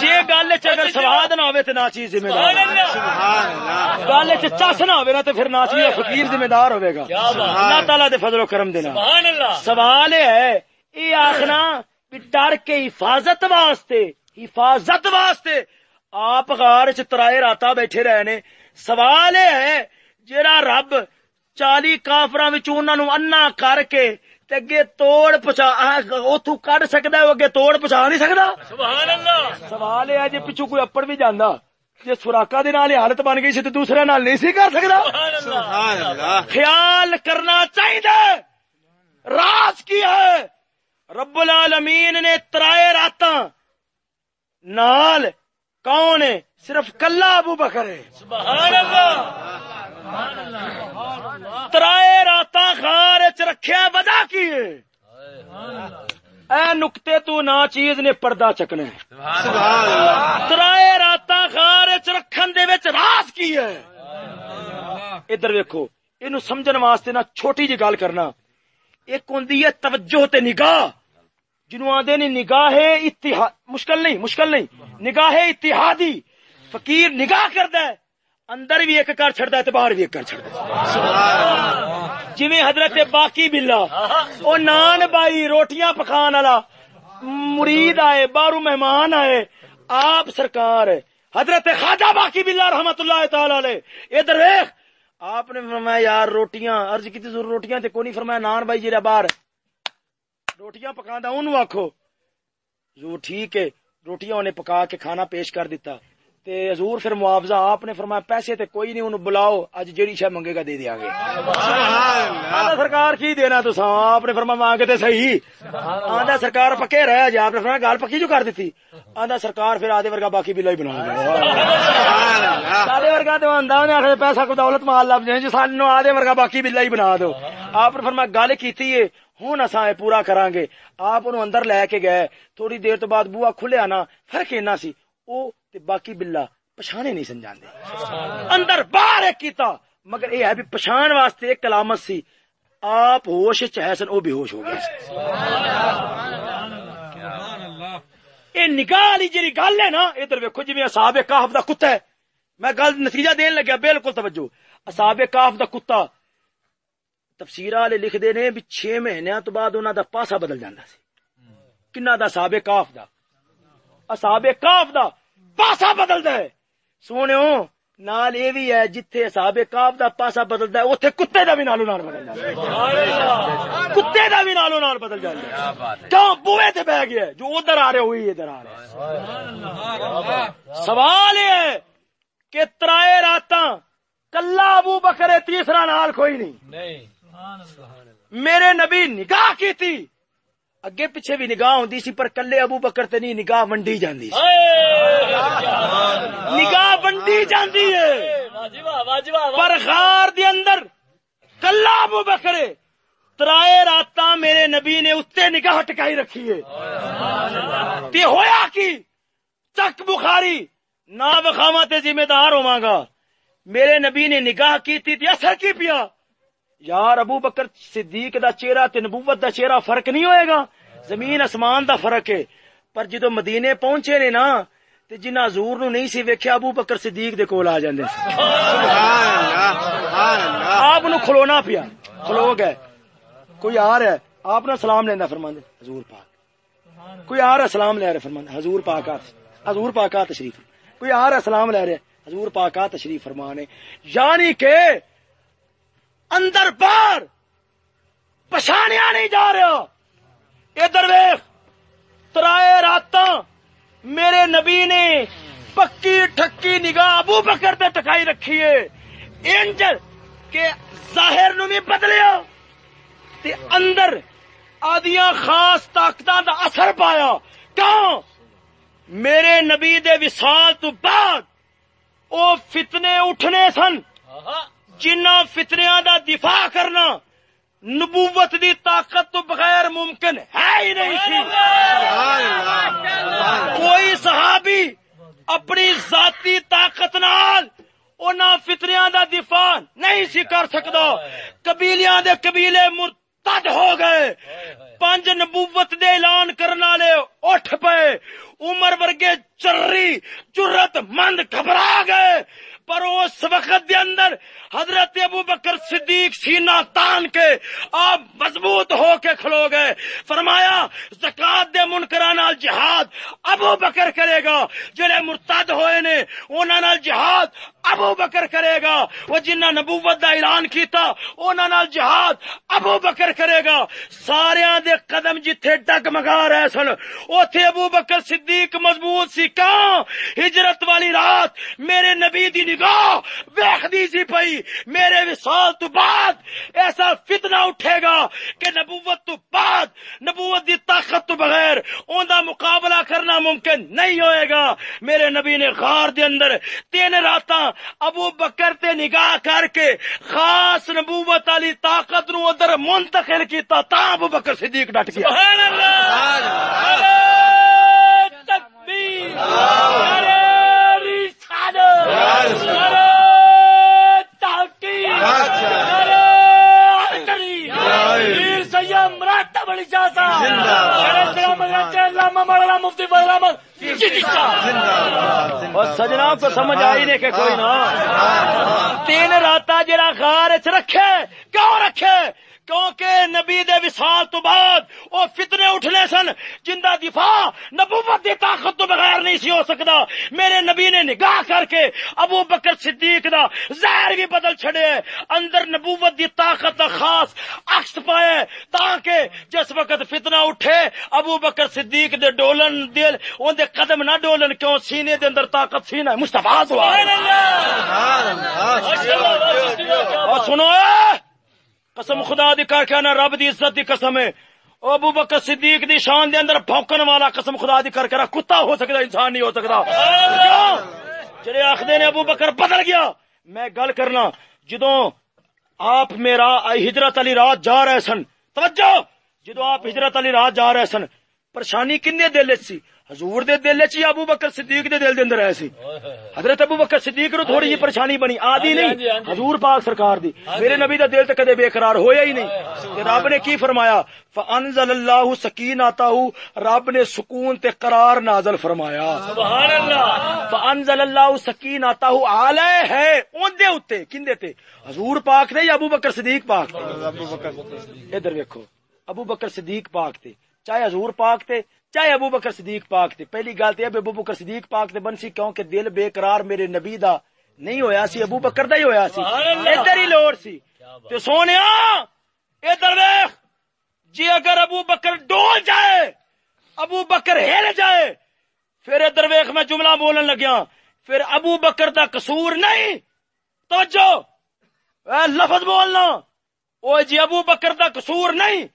جے گل اگر سواد نہ ہوے تے نا چیز ذمہ دار گل چس نہ ہوے نا تے پھر نا چیز فقیر ذمہ دار ہوے گا۔ اللہ تعالی دے فضل و کرم اللہ۔ سوال ہے یہ آخنا ڈر کے حفاظت واسطے حفاظت واسطے آپ غار چ ترائے راتا بیٹھے رہے نے۔ سوال یہ ہے جہاں رب چالی کافر انا کر کے تے اگے توڑ کڈ سکتا ہے اگے توڑ نہیں سکتا سبحان اللہ سوال یہ ہے جی پچھو کوئی اپڑ بھی جانا جی سوراخا دے نال یہ حالت بن گئی سی تو دوسرے نال نہیں سی کر سکتا سبحان اللہ خیال کرنا چاہیے راز کی ہے؟ رب العالمین نے ترائے رات نال کون ہے؟ صرف کلا ابو بکر ہے۔ سبحان اللہ۔ ترائے رات خار چ رکھیا وجہ کی اے نقطے تو نا چیز نے پردہ چکنا ہے سبحان اللہ ترائے رات خار چ رکھن دے وچ راز کی ہے۔ ادھر ویکھو، اینو سمجھن واسطے نا چھوٹی جی گل کرنا۔ ایک ہوندی ہے توجہ تے نگاہ۔ جنوں آدھے نے نگاہ اتحاد مشکل نہیں مشکل نہیں۔ نگاہ اتحادی۔ فقیر نگاہ کردا ہے، اندر بھی ایک کر چھڑدا ہے تے باہر بھی ایک کر چھڑدا ہے۔ جویں حضرت باقی بلا، او نان بائی روٹیاں پکان والا، مرید آئے، باہروں مہمان آئے، آپ سرکار حضرت خواجہ باقی بلا رحمت اللہ تعالی علیہ، ادھر دیکھ آپ نے فرمایا، یار روٹیاں، عرض کی ضرور روٹیاں تے کوئی نہیں فرمایا، نان بائی جی باہر روٹیاں پکاندا اونوں آکھو۔ جو ٹھیک ہے، روٹیاں انہیں پکا کے کھانا پیش کر دیتا۔ تے حضور پھر معاوضہ آپ نے فرمایا پیسے تے کوئی نہیں، انہوں بلاؤ اج جیڑی شے منگے گا دے دیا گے۔ آدھا سرکار کی دینا تو آپ نے فرمایا مانگے تے صحیح۔ آدھا سرکار پکے رہ جا آپ نے فرمایا گال پکی جو کر دیتی۔ آدھا سرکار پھر آدھے ورگا باقی بلا ہی بنا دیا آدھے ورگا تو آندا نے آخر پیسہ کو دولت مال لب جائیں جو سانو آدھے ورگا باقی بلا ہی بنا دو۔ آپ نے فرمایا گل کیتی ہے ہوں اصا یہ پورا کران گے آپ انہوں اندر لے کے گئے۔ تھوڑی دیر تو بعد بوا کھلیا نا، فرق اینا سی۔ او تے باقی بلا پچھانے نہیں سمجھاندے۔ اندر باہر ایک کیتا، مگر یہ ہے بھی پچھان واسطے ایک کلامت سی۔ آپ ہوش چ ہے سن، او بے ہوش ہو گئے اے نگاہ والی جی گل ہے نا، ادھر ویکھو جی اصحاب کہف دا کتا ہے۔ میں گل نتیجہ دین لگیا، بالکل توجہ۔ اصحاب کہف دا کتا۔ تفسیر والے لکھتے نے بھی چھ مہینوں تو بعد انہوں دا پاسا بدل جاتا سی۔ کنا دا صحاب کاف دا؟ اصحاب کاف دا؟ پاسا بدلدا ہے۔ سونےو نال یہ بھی ہے جتھے صحاب کاف دا پاسا بدلدا ہے اوتھے کتے دا بھی نالو نال بدل جاندا ہے۔ کتے دا بھی نالو نال بدل جاندا ہے۔ کیوں؟ بوئے تے بیٹھ گیا جو ادھر آ رہے ہوئی ادھر آ رہے سوال یہ ہے کہ ترائے راتاں کلا ابو بکر تیسرا نال کوئی نہیں۔ میرے نبی نگاہ کی تھی۔ اگے پیچھے بھی نگاہ ہوندی سی، پر کلے ابو بکر تے نہیں نگاہ ونڈی جاندی سی۔ نگاہ ونڈی جاندی ہے۔ پر غار دے اندر کلا ابو بکر ترائے راتاں میرے نبی نے اتنے نگاہ ٹکائی رکھی ہے۔ تے ہویا کی؟ چک بخاری نہ بخاوا تے ذمہ دار ہوواں گا میرے نبی نے نگاہ کی تھی تے اثر کی پیا؟ یار ابو بکر صدیق دا چہرہ تے نبوت دا چہرہ فرق نہیں ہوئے گا؟ زمین اسمان دا فرق ہے۔ پر جدو مدینے پہنچے نے نا تے جنہ حضور نو نہیں سی ویکھیا ابو بکر صدیق دے کول آ جاندے سی آپ نو کھلونا پیا۔ کھلو گئے۔ کوئی آ رہا ہے؟ آپ نے سلام لینا فرماندے۔ حضور پاک۔ کوئی آ رہا ہے؟ سلام لے رہے فرماندے۔ حضور پاک آ حضور پاک آ تشریف۔ کوئی آ رہا ہے؟ سلام لے رہے حضور پاک آ تشریف فرمانے۔ یعنی کہ اندر باہر پچھاڑیا نہیں جا رہا ادھر ویخ ترائے رات میرے نبی نے پکی ٹھکی نگاہ ابو بکر تے ٹکائی رکھی ہے۔ انج کہ ظاہر نو بھی بدلیا تے اندر آدیاں خاص طاقتاں دا اثر پایا۔ کیوں؟ میرے نبی دے وصال تو بعد او فتنے اٹھنے سن۔ جنہ فتنیاں دا دفاع کرنا نبوت دی طاقت تو بغیر ممکن ہے ہی نہیں سی کوئی صحابی اپنی ذاتی طاقت نال انہاں فتنیاں دا دفاع نہیں سی کر سکدا قبیلیاں دے قبیلے مرتد ہو گئے۔ پنج نبوت دے اعلان کرنے والے اٹھ پئے۔ عمر ورگے چری جرت مند گھبرا گئے۔ پر اس وقت دے اندر حضرت ابو بکر صدیق سینہ تان کے آپ مضبوط ہو کے کھلو گئے۔ فرمایا زکات دے منکران نال جہاد ابو بکر کرے گا جڑے مرتد ہوئے نے، انہاں نال جہاد ابو بکر کرے گا۔ وہ جنہ نبوت دا اعلان کیتا انہاں نال جہاد ابو بکر کرے گا۔ سارے دے قدم جتھے ڈگ مگا رہے سن، اوتھے ابو بکر صدیق مضبوط سی کہاں ہجرت والی رات میرے نبی دی نگاہ ویکھدی سی پئی۔ میرے وصال تو بعد ایسا فتنہ اٹھے گا کہ نبوت تو بعد، نبوت دی طاقت تو بغیر اوندا مقابلہ کرنا ممکن نہیں ہوئے گا۔ میرے نبی نے غار دے اندر تین راتاں ابو بکر تے نگاہ کر کے خاص نبوت والی طاقت نو ادھر منتقل کیتا تا ابو بکر صدیق ڈٹ گیا۔ سبحان اللہ! نعرہ تکبیر! نعرہ رسالت! نعرہ تحقیق! نعرہ حیدری ویر سید مراتب علامہ مولانا مفتی احمد چشتی صاحب اور سجنا کو سمجھ آئی نہیں کہ کوئی نہ۔ تین رات جڑا غار رکھے کیوں رکھے؟ کیونکہ نبی دے وصال تو بعد او فتنے اٹھنے سن جندا دفاع نبوت دی طاقت تو بغیر نہیں سی ہو سکدا میرے نبی نے نگاہ کر کے ابو بکر صدیق دا زہر بھی بدل چھڑے اندر نبوت دی طاقت دا خاص عکس پائے تاکہ جس وقت فتنہ اٹھے ابو بکر صدیق دے ڈولن دل اون دے قدم نہ ڈولن کیوں سینے دے اندر طاقت سینہ مصطفیٰ سبحان اللہ۔ ماشاء اللہ اور سنو قسم خدا دی کر کے نا رب دی عزت دی قسم ہے۔ او ابو بکر صدیق دی شان دے اندر بھونکن والا قسم خدا دی کر کے کتا ہو سکتا، انسان نہیں ہو سکتا۔ جڑے آخدے نے ابو بکر بدل گیا۔ میں گل کرنا، جدوں آپ میرا ہجرت علی رات جا رہے سن، توجہ! جدو آپ ہجرت علی رات جا رہے سن، پریشانی کنے دل سی؟ حضور دے دل چ ابو بکر صدیق دے دل دے اندر ہے سی۔ حضرت ابو بکر صدیق نو تھوڑی جی پریشانی بنی آدھی نہیں۔ حضور پاک سرکار دی۔ میرے نبی دا دل تے کدے بے قرار ہویا ہی نہیں۔ تے رب نے کی فرمایا؟ فانزل اللہ سکیناتہ رب نے سکون تے قرار نازل فرمایا۔ سبحان اللہ فانزل اللہ سکیناتہ علیہ ہے اون دے اوتے۔ کیندے تے؟ حضور پاک نے یا ابو بکر صدیق پاک؟ ادھر ویکھو ابو بکر صدیق پاک تے۔ چاہے حضور پاک تے چاہے ابو بکر صدیق پاک تے پہلی گل تے ابو بکر صدیق پاک تے بنسی کیونکہ دل بے قرار میرے نبی دا نہیں ہویا سی ابو بکر دا ہی ہویا سی۔ ادھر ہی لوڑ سی۔ تے سونیا ادھر ویکھ۔ جی اگر ابو بکر ڈول جائے ابو بکر ہل جائے پھر ادھر ویکھ میں جملہ بولن لگیا۔ پھر ابو بکر دا قصور نہیں۔ توجہ۔ اے لفظ بولنا۔ او جی ابو بکر دا قصور نہیں۔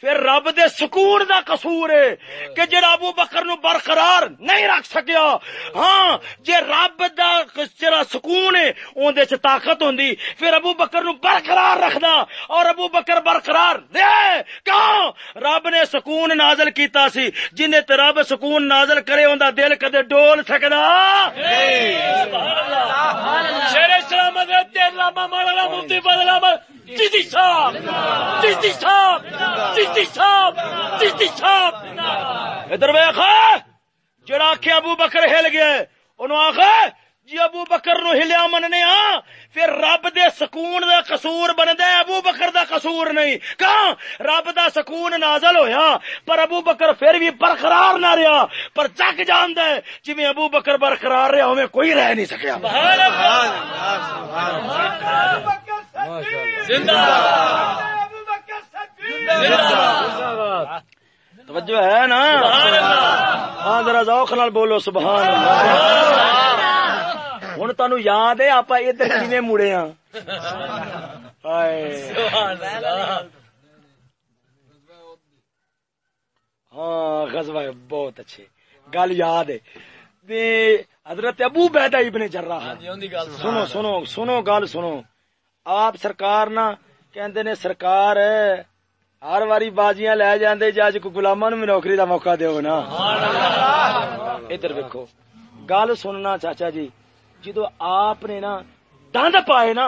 پھر رب دے سکون دا قصور ہے کہ جڑا ابو بکر نو برقرار نہیں رکھ سکیا۔ ہاں جے رب دا جڑا سکون ہے اون دے چ طاقت ہوندی پھر ابو بکر نو برقرار رکھدا اور ابو بکر برقرار دے۔ کیوں رب نے سکون نازل کیتا سی۔ جنے تے رب سکون نازل کرے اوندا دل کدے ڈول سکدا؟ شیر اسلام حضرت علامہ مولانا مفتی فضل احمد چشتی صاحب چشتی صاحب چشتی صاحب چشتی صاحب ادھر ویخ جڑا آخ ابو بکر ہل گیا انہوں آخ جی ابو بکر نو ہلیا مننے ہاں پھر رب دے سکون دا قصور بندا ہے ابو بکر دا قصور نہیں۔ کہاں؟ رب دا سکون نازل ہویا پر ابو بکر پھر بھی برقرار نہ رہا پر جگ جاندا ہے جویں ابو بکر برقرار رہا ہمیں کوئی رہ نہیں سکیا۔ زندہ۔ توجہ ہے نا؟ ہاں ذرا ذوق نال بولو سبحان اللہ۔ ہن تانوں یاد ہے آپ ادھر کیویں مڑے ہاں؟ ہاں غزوہ بہت اچھے۔ گل یاد ہے۔ حضرت ابو بیدا ابن جراح۔ سنو سنو سنو گل سنو۔ آپ سرکار نا کہندے نے سرکار ہر واری بازیاں لے جاندے جے اج کو غلاماں نو نوکری دا موقع دیو نا۔ ادھر ویکھو، گل سننا چاچا جی جدو آپ نے نا دند پائے نا،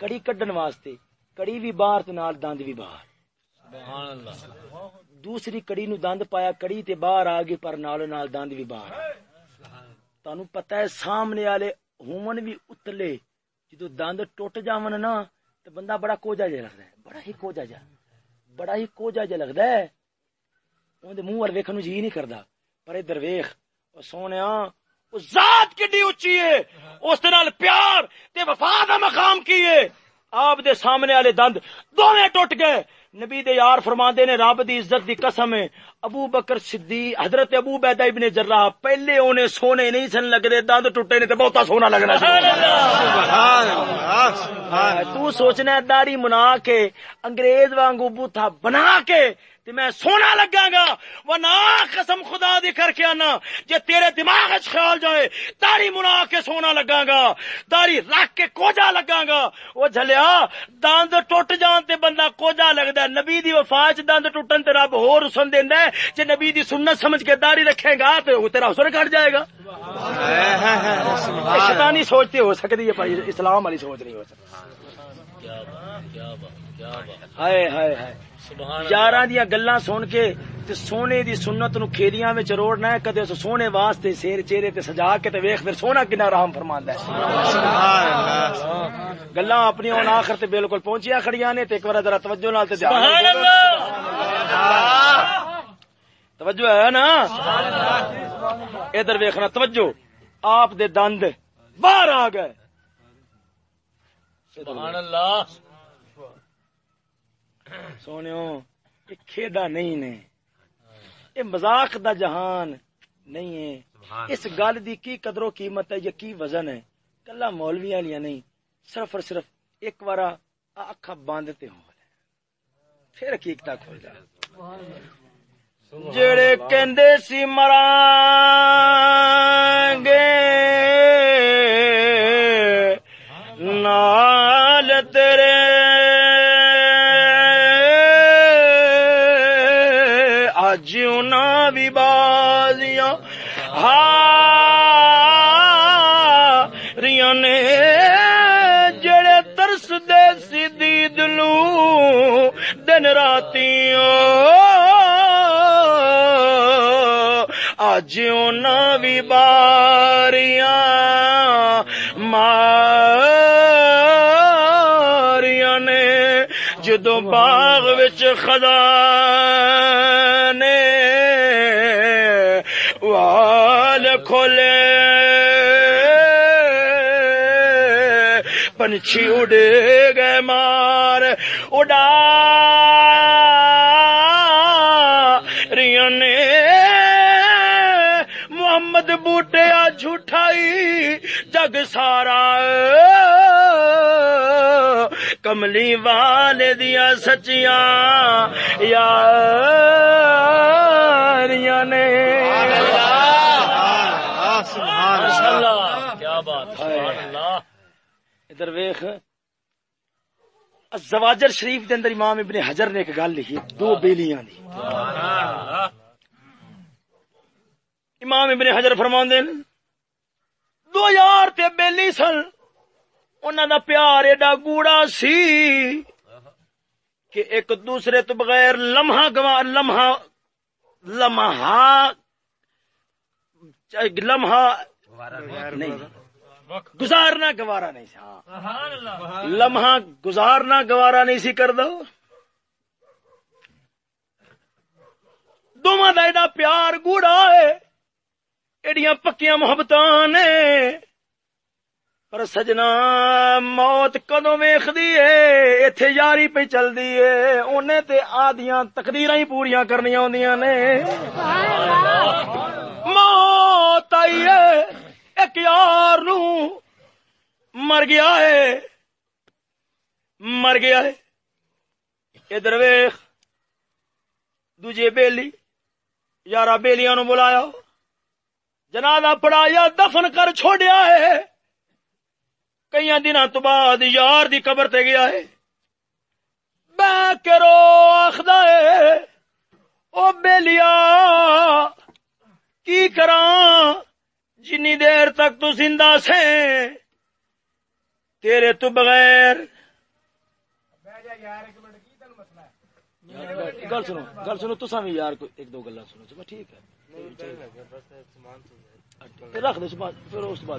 کڑی کڈن واسطے، کڑی بھی باہر تے نال دند بھی باہر۔ دوسری کڑی نو دند پایا، کڑی تے باہر آ گئی، پر نال نال دند بھی باہر۔ تانوں پتہ ہے، سامنے والے ہون بھی اتلے جدو دند ٹوٹ جاون نا، تے بندہ بڑا کوجا جا لگدا ہے، بڑا ہی کوجا جا۔ بڑا ہی کوجا جا لگدا ہے۔ اون دے منہ ول ویکھن نو جی نہیں کردا۔ پر ادھر ویکھ، او سونیا ذات کڈی اچھی ہے۔ اس دے نال پیار تے وفا دا مقام کی ہے۔ آپ دے سامنے والے دند دونوں ٹوٹ گئے۔ نبی دے یار فرماندے نے رب دی عزت دی قسم ہے ابو بکر صدیق حضرت ابو بیدا ابن جراح پہلے اونے سونے نہیں سن لگدے دند ٹوٹے نے تے بہتا سونا لگنا سبحان اللہ سبحان تو سوچنا ہے داڑھی منا کے انگریز وانگو بوتھا بنا کے تے میں سونا لگا گا ورنہ قسم خدا دی کر کے آنا، جے تیرے دماغ وچ خیال جائے، داڑھی منا کے سونا لگا گا داڑھی رکھ کے کوجا لگا گا وہ جھلیا دند ٹوٹ جان تے بندہ کوجا لگدا ہے، نبی دی وفا دند ٹوٹن تے رب ہور حسن دیندا ہے، جے نبی دی سنت سمجھ کے داڑھی رکھے گا تے وہ تیرا حسن کٹ جائے گا۔ شیطانی سوچتے ہو سکتی ہے بھائی اسلام والی سوچ نہیں ہو سکتی یاراں دیا گلاں سن کے تے سونے دی سنت نو کھیلیاں وچ روڑنا ہے کدے اس سونے واسطے سیر چہرے تے سجا کے تے ویکھ پھر سونا کنا رحم فرماندا ہے۔ اللہ۔ گلاں اپنی ہن آخر تے بالکل پہنچیاں کھڑیاں نے تے ایک بار ذرا توجہ نال تے دھیان سبحان نال اللہ۔ توجہ ہے نا؟ ادھر ویکھنا توجہ آپ دے دند باہر آ گئے۔ سبحان اللہ۔ سونیو یہ کھیڈا نہیں نے۔ یہ مذاق دا جہان نہیں ہے۔ اس گل دی کی قدر و قیمت ہے یا کی وزن ہے؟ کلا مولوی والیاں نہیں صرف اور صرف ایک بار اکھا باندھتے ہو پھر حقیقت کھول جائے جڑے کہندے سی مرانگے نال تے اج انہاں بھی باریاں ماریاں نے جدو باغ وچ خزانے وال کھولے پنچھی اڑے گئے مار اڑا بوٹیا جھوٹائی جگ سارا کملی والے دیا سچیاں یاریاں نے کیا بات اللہ ادھر ویخ زواجر شریف دے اندر امام ابن حجر نے ایک گل لکھی دو بیلیاں دی امام ابن حجر فرمان دین دو یار تے بیلی سن انہاں دا پیار ایڈا گوڑا سی کہ ایک دوسرے تو بغیر لمحہ گوا لمحہ لمحہ لمحہ نہیں گزارنا گوارا نہیں سی ہاں۔ سبحان اللہ۔ لمحہ گزارنا گوارا نہیں سی کر دو۔ دونوں کا ایڈا پیار گوڑا ہے ایڈیاں پکیاں محبت نے پر سجنا موت کدو ویختی ہے اتے یاری پہ چلتی ہے انہیں تے آدیاں تقدیر ہی پوریا کرنی آدیاں نے موت آئی ہے ایک یار نو مر گیا ہے مر گیا ہے ادھر ویخ دوجے بیلی یارا بیلیاں نو بلایا جنازہ پڑایا دفن کر چھوڑیا ہے۔ کئی دن تو بعد یار دی قبر تے گیا ہے۔ بہ کے رو آخدا ہے او بیلیا کی کراں؟ جنی دیر تک تو زندہ سے تیرے تو بغیر۔ گل سنو گل سنو تسا بھی یار کوئی ایک دو گلا سنو چلو ٹھیک ہے۔ رکھ دو پھر اس بعد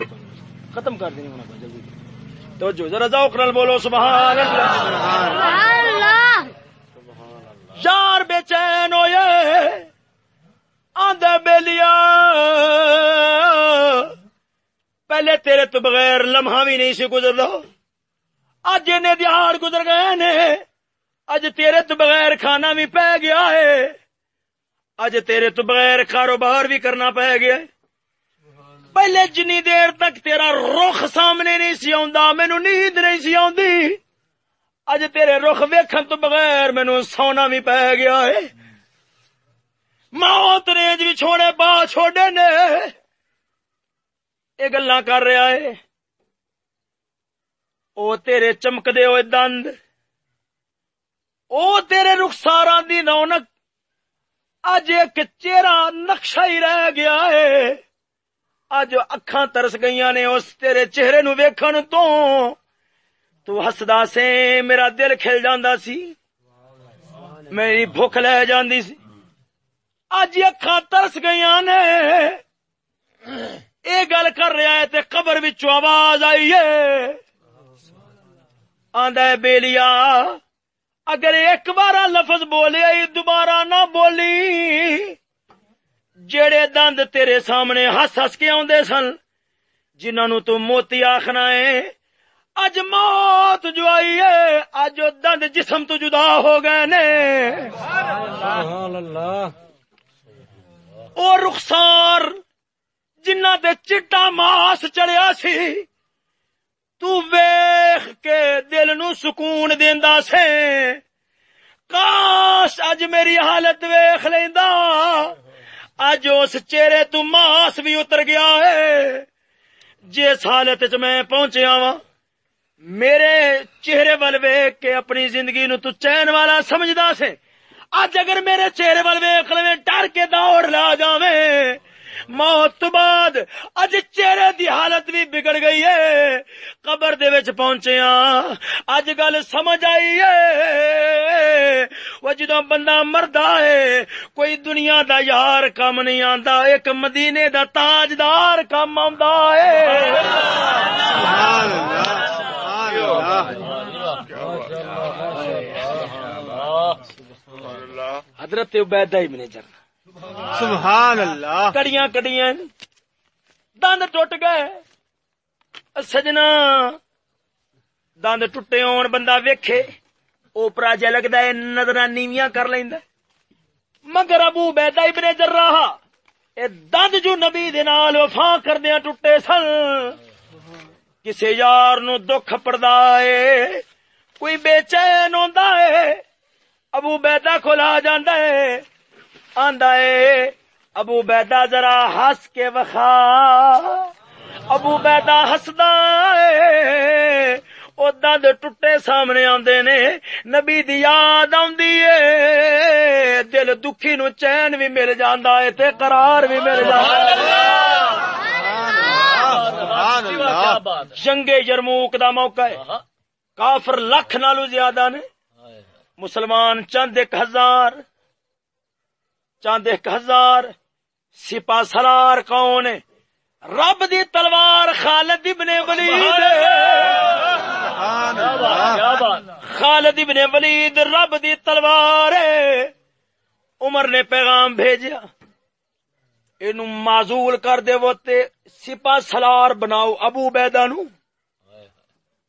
ختم کر دیں ہونا جلدی۔ تو جو ذرا ذوق نال بولو، سبحان اللہ۔ سبحان اللہ یار بے چین ہوئے آدھے بیلیا پہلے تیرے تو بغیر لمحہ بھی نہیں سی گزردا اج نے دیہڑ گزر گئے نے۔ اج تیرے تو بغیر کھانا بھی پی گیا ہے۔ اج تیرے تو بغیر کاروبار بھی کرنا پی گیا ہے۔ پہلے جنی دیر تک تیرا رخ سامنے نہیں سی آندا مینوں نیند نہیں سی آندی اج تیرے رخ ویکھن تو بغیر مینوں سونا بھی پی گیا ہے۔ موت نے بھی چھوڑے با چھوڑے نے۔ یہ گلا کر رہا ہے۔ او تیرے چمکدے ہوئے دند۔ او تیرے رخساراں دی رونق۔ اج ایک چہرہ نقشہ ہی رہ گیا ہے۔ اج اکھاں ترس گئیاں نے، اس تیرے چہرے نو ویکھن تو تو ہسدا سے میرا دل کھل جاندا سی۔ میری بھوک لے جاندی سی۔ اج اکھاں ترس گئیاں نے۔ اے گل کر رہا ہے تے قبر وچوں آواز آئی ہے۔ آندا ہے، بیلیا، اگر ایک بار لفظ بولے، دوبارہ نہ بولی۔ جڑے دند تیرے سامنے ہس ہس کے آدھے سن، جنہوں نو تو موتی آخنا ہے، اج موت جو آئی ہے، اج دند جسم تو جدا ہو گئے نے۔ او رخسار جنہ تے چٹا ماس چڑیا سی، تو ویخ کے دل نو سکون دیندا سے کاش اج میری حالت ویخ لیندا۔ اج اس چہرے تو ماس بھی اتر گیا ہے جس حالت چ میں پہنچیا وا میرے چہرے ول ویخ کے اپنی زندگی نو تو چین والا سمجھدا سے اج اگر میرے چہرے ول ویخ لوے ڈر کے دوڑ لا جاویں موت تو بعد اج چہرے دی حالت بھی بگڑ گئی ہے۔ قبر دے وچ پہنچے ہاں اج گل سمجھ آئی ہے۔ وہ جدوں بندہ مردا ہے کوئی دنیا دا یار کم نہیں آندا ایک مدینے دا تاجدار کم آندا ہے۔ سبحان اللہ۔ سبحان اللہ حضرت عبیدہ ابن جرہ سبحان اللہ۔ کڑیاں کڑیاں۔ دند ٹوٹ گئے۔ سجنا۔ دند ٹوٹے ہون بندہ ویکھے۔ اوپرا جا لگتا ہے نظر نیویاں کر لیندا مگر ابو بیدا ابن جراح، اے دند جو نبی دے نال وفا کردیاں ٹوٹے سن۔ کسے یار نو دکھ پڑدا ہے، کوئی بے چین ہوندا ہے۔ ابو بیدا کھلا جاندا ہے۔ آندا ہے ابو بیدا ذرا ہس کے وخا۔ ابو بیدا ہسدا ہے او دند ٹوٹے سامنے آندے نے۔ نبی دی یاد آندی ہے دل دکھی نو چین بھی مل جاندا ہے تے قرار بھی مل جاندا ہے۔ سبحان اللہ جنگ یرموک دا موقع ہے۔ کافر لکھ نالو زیادہ نے۔ مسلمان چند ایک ہزار۔ چند ایک ہزار سپا سلار کون؟ رب دی تلوار خالد ابن ولید۔ خالد ابن ولید رب دی تلوار۔ عمر نے پیغام بھیجیا۔ اینو معزول کر دے وہ تے سپا سلار بناؤ ابو بیدا نو۔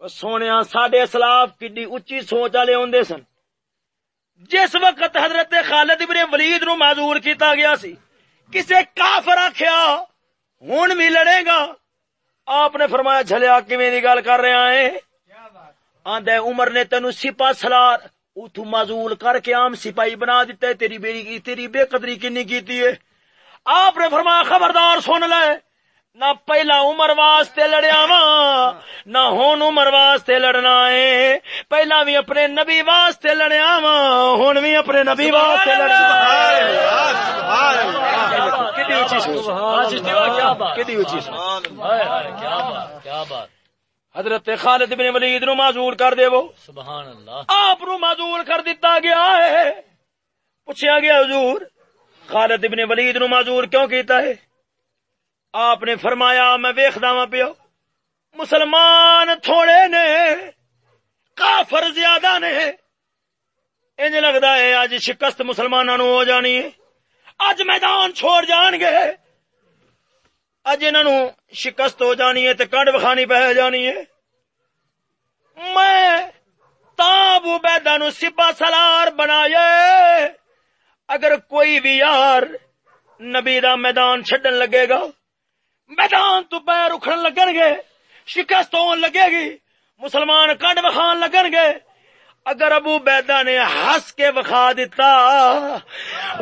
سونیا ساڈے اسلاف کڈی اچھی سوچ والے ہوندے سن۔ جس وقت حضرت خالد ابن ولید نو معذور کیتا گیا سی، کسے کافر آکھیا ہن بھی لڑے گا۔ آپ نے فرمایا، جھلیا، کیویں دی گل کر رہا ہے آندا عمر نے تینو سپا سلار اتو معذول کر کے عام سپاہی بنا دیتا ہے تیری بیری تیری بے قدری کنی کیتی ہے۔ آپ نے فرمایا، خبردار سن لے۔ نہ پہلا عمر واسطے لڑیا وا نہ ہون عمر واسطے لڑنا ہے۔ پہلا بھی اپنے نبی واسطے لڑیا وا ہن بھی اپنے نبی واسطے لڑنا سبحان اللہ! کتنی اونچی سوچ کیا بات؟ کتنی اونچی سوچ ہائے ہائے کیا بات کیا بات! حضرت خالد بن ولید نو معذور کر دے وہ سبحان اللہ! آپ نو معذور کر دیتا گیا ہے۔ پوچھا گیا حضور خالد ابن ولید نو معذور کیوں کیتا ہے؟ آپ نے فرمایا، میں ویخدا وا پیو، مسلمان تھوڑے نے، کافر زیادہ نے۔ انج لگتا ہے اج شکست مسلمانوں نو ہو جانی ہے۔ اج میدان چھوڑ جان گے۔ اج انہوں شکست ہو جانی ہے تے کنڈ وکھانی پہ جانی ہے۔ میں تابو بیدا نو سپا سلار بنایا اگر کوئی بھی یار نبی دا میدان چھڈن لگے گا میدان تو پیر اکھڑن لگن گے شکست ہون لگے گی مسلمان کنڈ وکھان لگن گے۔ اگر ابو بیدا نے ہس کے وکھا دیتا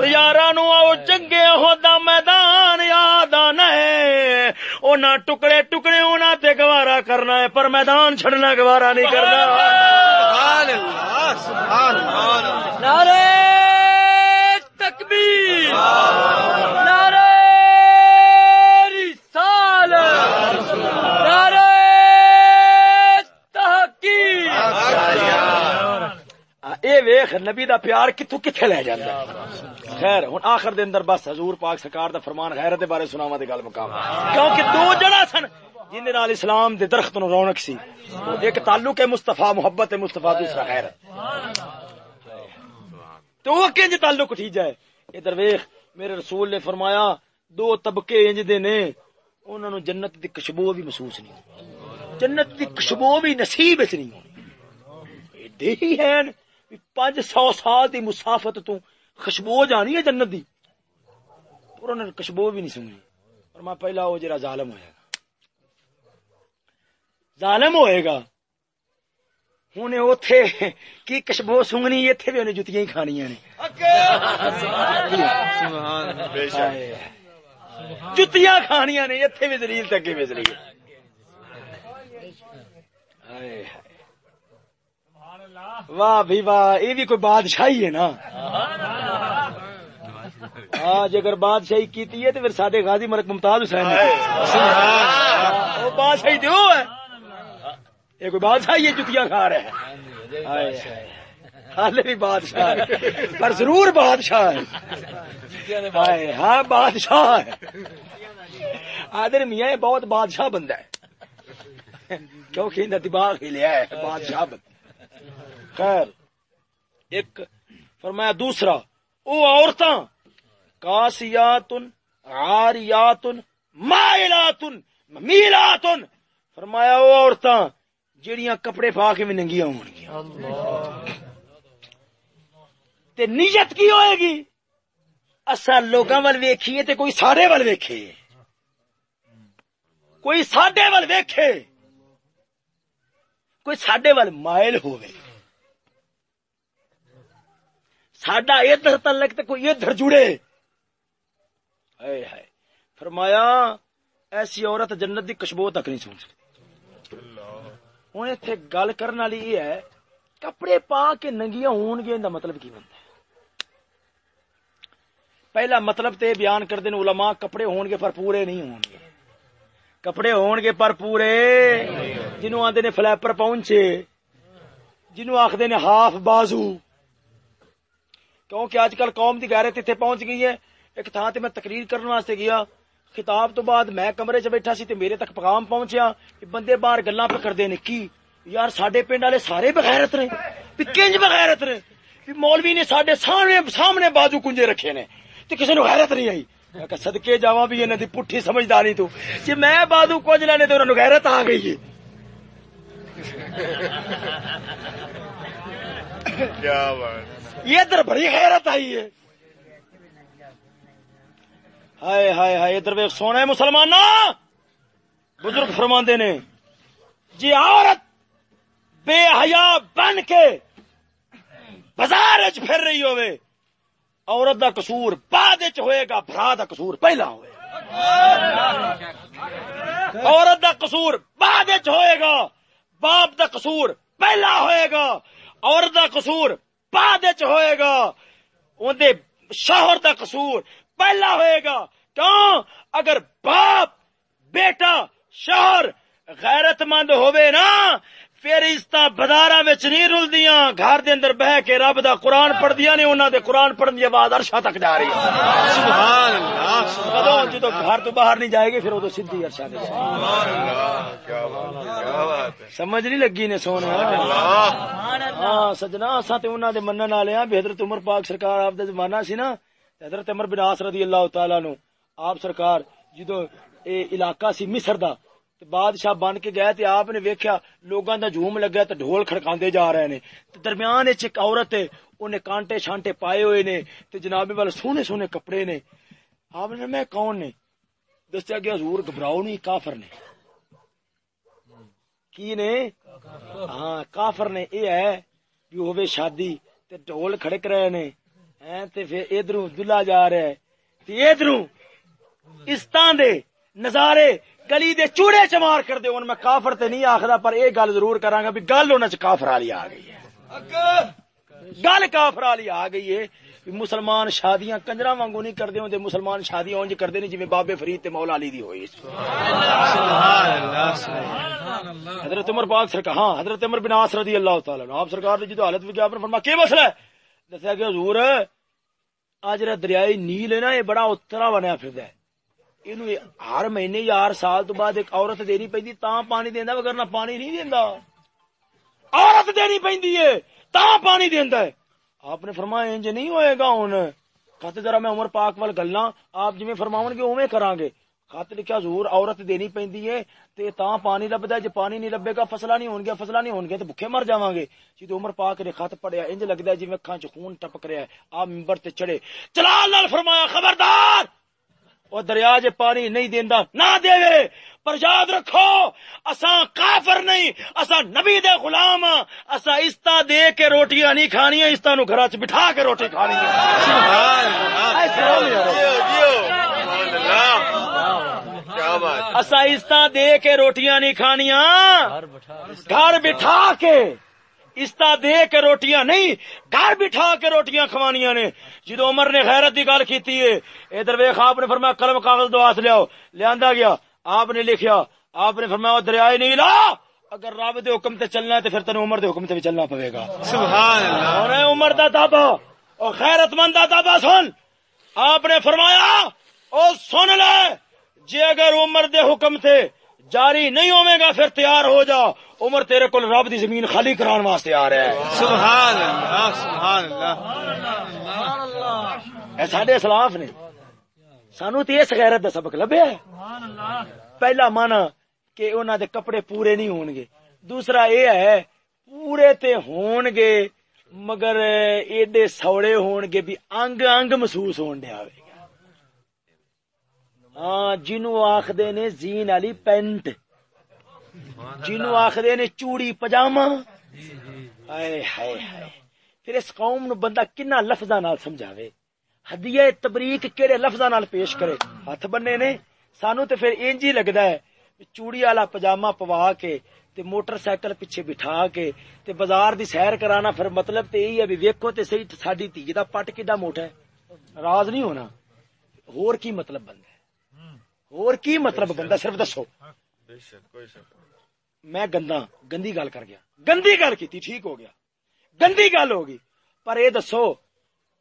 یار آؤ چنگے ہودا میدان یاد آنا ہے۔ اونا ٹکڑے ٹکڑے ہونا تے گوارا کرنا ہے پر میدان چھڑنا گوارا نہیں کرنا۔ سبحان اللہ سبحان اللہ نعرہ تکبیر۔ نعرہ رسالت نعرہ تحقیق اے ویخ نبی دا پیار کتوں کتنے لے جاتا ہے؟ خیر ہن آخر دے اندر بس حضور پاک سرکار دا فرمان غیرت دے بارے سناواں گل مقام کیونکہ دو جڑا سن جن نال اسلام دے درخت نو رونق سی ایک تعلق ہے مصطفی محبت ہے مصطفی دوسرا غیرت۔ تو وہ کنج تعلق اٹھی جائے؟ ادھر ویخ میرے رسول نے فرمایا دو طبقے انج دے نے انہاں نو جنت دی خوشبو بھی محسوس نہیں جنت دی خوشبو بھی نصیب وچ نہیں ہونی۔ ایڈے ہی ہیں۔ پانچ سو سال دی مسافت تو خوشبو جانی ہے جنت دی۔ پر انہوں نے خوشبو بھی نہیں سنگی اور میں پہلا وہ جرا ظالم ہوئے گا۔ ظالم ہوئے گا۔ ہوں اوتھے کی خوشبو سنگنی اتنے بھی انہیں جتیاں ہی کھانیاں نے۔ سبحان بے شک ہائے۔ جتیاں کھانیاں نے اتنے بھی دلیل تک بھی دلیل ہائے ہائے۔ واہ بھی واہ یہ بھی کوئی بادشاہی ہے نا۔ آج اگر بادشاہی کیتی ہے تو پھر سڈے غازی ملک ممتاز حسین بادشاہی دیو ہے۔ یہ کوئی بادشاہی ہے جتیاں کھا رہے ہیں۔ ہائے ہائے۔ حال بھی بادشاہ ہے۔ پر ضرور بادشاہ ہے۔ ہاں بادشاہ ہے۔ آدر میاں بہت بادشاہ بندہ ہے۔ کیونکہ دماغ ہی لیا ہے بادشاہ بندہ۔ خیر۔ ایک فرمایا دوسرا، او عورتاں کاسیاتن عاریاتن، مائلاتن میلاتن فرمایا او عورتاں، جیڑیاں کپڑے پا کے بھی ننگیاں ہون گیا تے نیت کی ہوئے گی؟ اصا لوگاں ول ویکھیے تے کوئی سارے ول ویکھے۔ کوئی ساڈے ول ویکھے۔ کوئی ساڈے ول مائل ہوئے ساڈا ادھر تلک تے کوئی ادھر جڑے۔ ہائے ہائے۔ فرمایا، ایسی عورت جنت دی خوشبو تک نہیں سن سکتی۔ ہوں اتنے گل کرنے والی یہ ہے، کپڑے پا کے ننگیاں ہون گے دا مطلب کی بنتا ہے؟ پہلا مطلب تے بیان کر دین علماء کپڑے ہون گے پر پورے نہیں ہون گے۔ کپڑے ہون گے پر پورے۔ جنہوں آندے نے فلیپر پہنچے جنہوں آخدے نے ہاف بازو۔ کیونکہ آج کل قوم دی غیرت اتنے پہنچ گئی ہے۔ ایک تھان تے میں تقریر کرنے واسطے گیا۔ خطاب تو بعد میں کمرے چ بیٹھا سی تے میرے تک پیغام پہنچیا کہ بندے باہر گلاں پہ کردے نے کی؟ یار ساڈے پنڈ والے سارے بغیرت نے۔ بھی کنج بغیرت نے؟ بھی مولوی نے ساڈے سامنے سامنے بازو کنجے رکھے نے۔ تے کسی نو غیرت نہیں آئی۔ میں کہ صدقے جاواں بھی انہاں دی پٹھی سمجھداری تو۔ جے میں بازو کچھ لینے تے انہاں نو غیرت آ گئی ہے۔ کیا بات یہ ادھر بڑی غیرت آئی ہے۔ ہائے ہائے ہائے، ادھر ویک سونا مسلمان بزرگ فرماندے نے جی عورت بے حیا بن کے بازار پھر رہی ہوئے عورت دا قصور بعد ہوئے گا بھرا دا قصور پہلا ہوئے عورت دا قصور بعد ہوئے گا، باپ دا قصور پہلا ہوئے گا، عورت دا قصور بعد ہوئے گا اندے شوہر دا قصور۔ پہلا ہوئے گا، کیوں؟ اگر باپ، بیٹا، شوہر غیرت مند ہوئے نا پھر اس طرح بدارا وچ نہیں رلدیاں گھر دے اندر بہ کے رب دا قرآن پڑھ دیا نے انہاں دے قرآن پڑھن دی آواز عرشاں تک جا رہی ہے۔ سبحان اللہ سبحان کدوں جدو گھر تو باہر نہیں جائے گی پھر ادو سیدھی۔ اللہ کیا بات ہے ہے۔ سمجھ نہیں لگی نے سونے اللہ۔ ہاں سجنا اساں تے انہاں دے منن والے ہاں حضرت عمر پاک سرکار آپ دا زمانہ سی نا حضرت عمر بن عاص رضی اللہ تعالی نو آپ سرکار جدو اے علاقہ سی مصر دا بادشاہ بن کے گئے تے آپ نے ویکھیا لوگاں دا جھوم لگا تے ڈھول کھڑکاندے جا رہے نے تے درمیان وچ ایک عورت ہے اونے کانٹے شانٹے پائے ہوئے نے تے جناب والا سونے سونے کپڑے نے آپ نے میں کون نے دسیا گیا حضور گھبراؤ نہیں کافر نے کی نے ہاں کافر نے اے ہے بھی ہوے شادی تے ڈھول کھڑک رہے نے ہیں تے پھر ادھروں دلہا جا رہا ہے تے ادھروں استان دے نظارے گلی دے چوڑے چمار کر دے ان میں کافر تے نہیں آخدا، پر اے گل ضرور کراں گا بھی گل انہاں چ کافر والی آ گئی ہے۔ گل کافر والی آ گئی ہے۔ مسلمان شادیاں کنجرا وانگو نہیں کردے ہوندے مسلمان شادیاں اونج کردے نہیں، جویں بابے فرید تے مولا علی دی ہوئی حضرت عمر پاک سرکار ہاں حضرت عمر بن عاص رضی اللہ تعالی عنہ، آپ سرکار نے جدو حالت وچ آپ نے فرمایا کی مسئلہ ہے؟ دسیا کہ حضور آ جڑا دریائے نیل ہے نا، یہ بڑا اترا بنیا پھردا ہے۔ اینو ہر مہینے یا ہر سال تو بعد ایک عورت دینی پیندی تاں پانی دیندا وگرنہ پانی نہیں دیندا عورت دینی پیندی ہے تاں پانی دیندا ہے آپ نے فرمایا انج نہیں ہوئے گا ہن کہتے ذرا میں عمر پاک وال گلاں آپ جویں فرماون گے اوویں کراں گے خط لکھیا حضور عورت دینی پیندی ہے تے تاں پانی لبدا ہے جے پانی نہیں لبے گا فصلہ نہیں ہون گیا فصلہ نہیں ہون گیا تے بھکھے مر جاواں گے جی عمر پاک نے خط پڑھیا انج لگدا ہے جویں اکھاں چ خون ٹپک رہا ہے آپ منبر تے چڑھے جلال نال فرمایا خبردار او دریا جے پانی نہیں دیندا، نہ دے پر یاد رکھو، اساں کافر نہیں، اساں نبی دے غلام ہاں۔ اساں استا دے کے روٹیاں نہیں کھانیاں، استا نو گھراں چ بٹھا کے روٹی کھانی ہے۔ سبحان اللہ استا دے کے روٹیاں نہیں کھانیاں۔ گھر بٹھا کے۔ استا دے کے روٹیاں نہیں گھر بٹھا کے روٹیاں کھوانیاں نے۔ جدو عمر نے خیرت دی گل کیتی ہے ادھر ویخ آپ نے فرمایا قلم کاغذ دو ہاتھ لیاؤ۔ لیا گیا آپ نے لکھیا آپ نے فرمایا دریائے نہیں لا اگر رب دے حکم تے چلنا ہے تو پھر تین عمر دے حکم تے بھی چلنا پوے گا۔ سبحان اللہ۔ اور اے عمر دا دابا اور خیرت مند دا دابا سن۔ آپ نے فرمایا او سن لے جے اگر عمر دے حکم تھے جاری نہیں ہوے گا پھر تیار ہو جا۔ عمر تیرے کول رب دی زمین خالی کران واسطے آ رہا ہے۔ سبحان اللہ سبحان اللہ۔ اے ساڈے اسلاف نے سانو تے اس غیرت دا سبق لبیا ہے۔ پہلا مانا کہ انہاں دے کپڑے پورے نہیں ہون گے۔ دوسرا یہ ہے پورے تے ہون گے مگر ایڈے سوڑے ہون گے بھی انگ انگ محسوس ہون ہوئے گا ہاں جنو آخدے نے زین علی پینٹ جنو آخدے نے چوڑی پجامہ۔ ہائے ہائے ہائے۔ پھر اس قوم نو بندہ کنا لفظاں نال سمجھاوے؟ ہدیہ تبریک کیڑے لفظاں نال پیش کرے؟ ہاتھ بننے نے؟ سانو تے پھر انج ہی لگدا ہے چوڑی والا پجامہ پوا کے تے موٹر سائیکل پیچھے بٹھا کے تے بازار دی سیر کرانا پھر مطلب تے یہی ہے بھی ویکھو تے صحیح ساڈی دھی دا پٹ کڈا موٹا ہے۔ راز نہیں ہونا۔ ہور کی مطلب بندا ہور کی مطلب بندا صرف دسو۔ میں گندا گندی گل کر گیا۔ گندی گل کیتی ٹھیک ہو گیا۔ گندی گل ہو گئی۔ پر اے دسو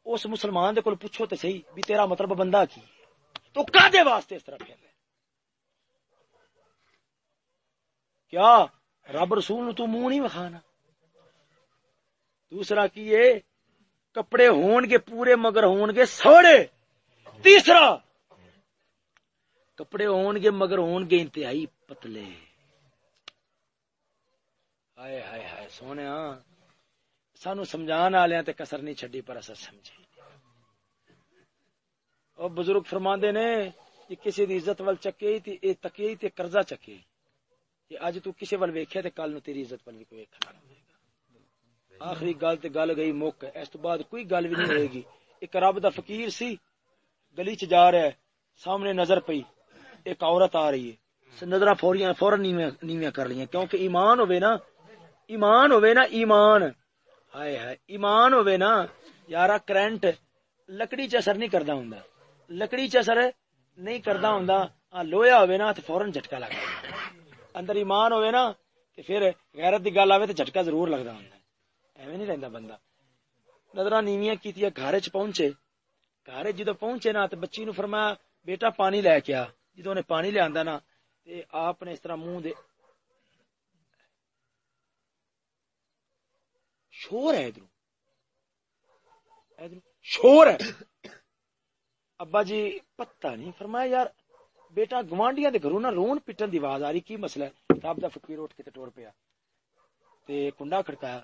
اس مسلمان دے کول پوچھو تے صحیح بھی تیرا مطلب بندہ کی؟ تو کادے واسطے اس طرح پھر؟ کیا رب رسول نو تو منہ نہیں وکھانا؟ دوسرا کی ہے کپڑے ہون گے پورے مگر ہون گے سوڑے۔ تیسرا کپڑے ہون گے مگر ہون گے انتہائی پتلے۔ ہائے ہائے ہائے، سونے ہاں۔ سانو سمجھان والے تے کسر نہیں چھڈی پر اصل سمجھے۔ اور بزرگ فرماندے نے کہ کسی دی عزت ول چکے تے، اے تکیے تے قرضہ چکے۔ کہ اج تو کسی ول ویکھیا تے کل نو تیری عزت ول بھی کوئی ویکھنا آخری گل تے گل گئی، مک۔ اس تو بعد کوئی گل بھی نہیں ہوئے گی۔ ایک رب دا فقیر سی، گلی چ جا رہا ہے، سامنے نظر پئی۔ ایک عورت آ رہی ہے۔ نظر فوریاں فورن نیویاں کر لیاں کیونکہ ایمان ہوے نا ایمان ہوے نا ایمان۔ ہائے ہائے۔ ایمان ہوے نا یارا کرنٹ لکڑی چ اثر نہیں کردا ہوندا۔ لکڑی چ اثر نہیں کردا ہوندا۔ آ ہوے نا تے فورن جھٹکا لگ جاندا اندر ایمان ہوے نا تے پھر غیرت دی گل آوے تے جھٹکا ضرور لگدا ہوندا۔ ایویں نہیں رہندا بندہ۔ نظراں نیویاں کیتیا گھر چ پہنچے۔ گھر جدو پہنچے نا تے بچی نو فرمایا بیٹا پانی لے کے آ۔ جدو نے پانی لے آندا نا، تے آپ نے اس طرح منہ دے شور ہے ادھر۔ ادھر شور ہے۔ ابا جی پتہ نہیں، فرمایا یار، بیٹا گوانڈیاں دے گھروں نہ رون پٹن دی آواز آ رہی، کی مسئلہ ہے؟ رب دا فقیر اٹھ کے تے ٹور پیا۔ تے کنڈا کھڑکایا۔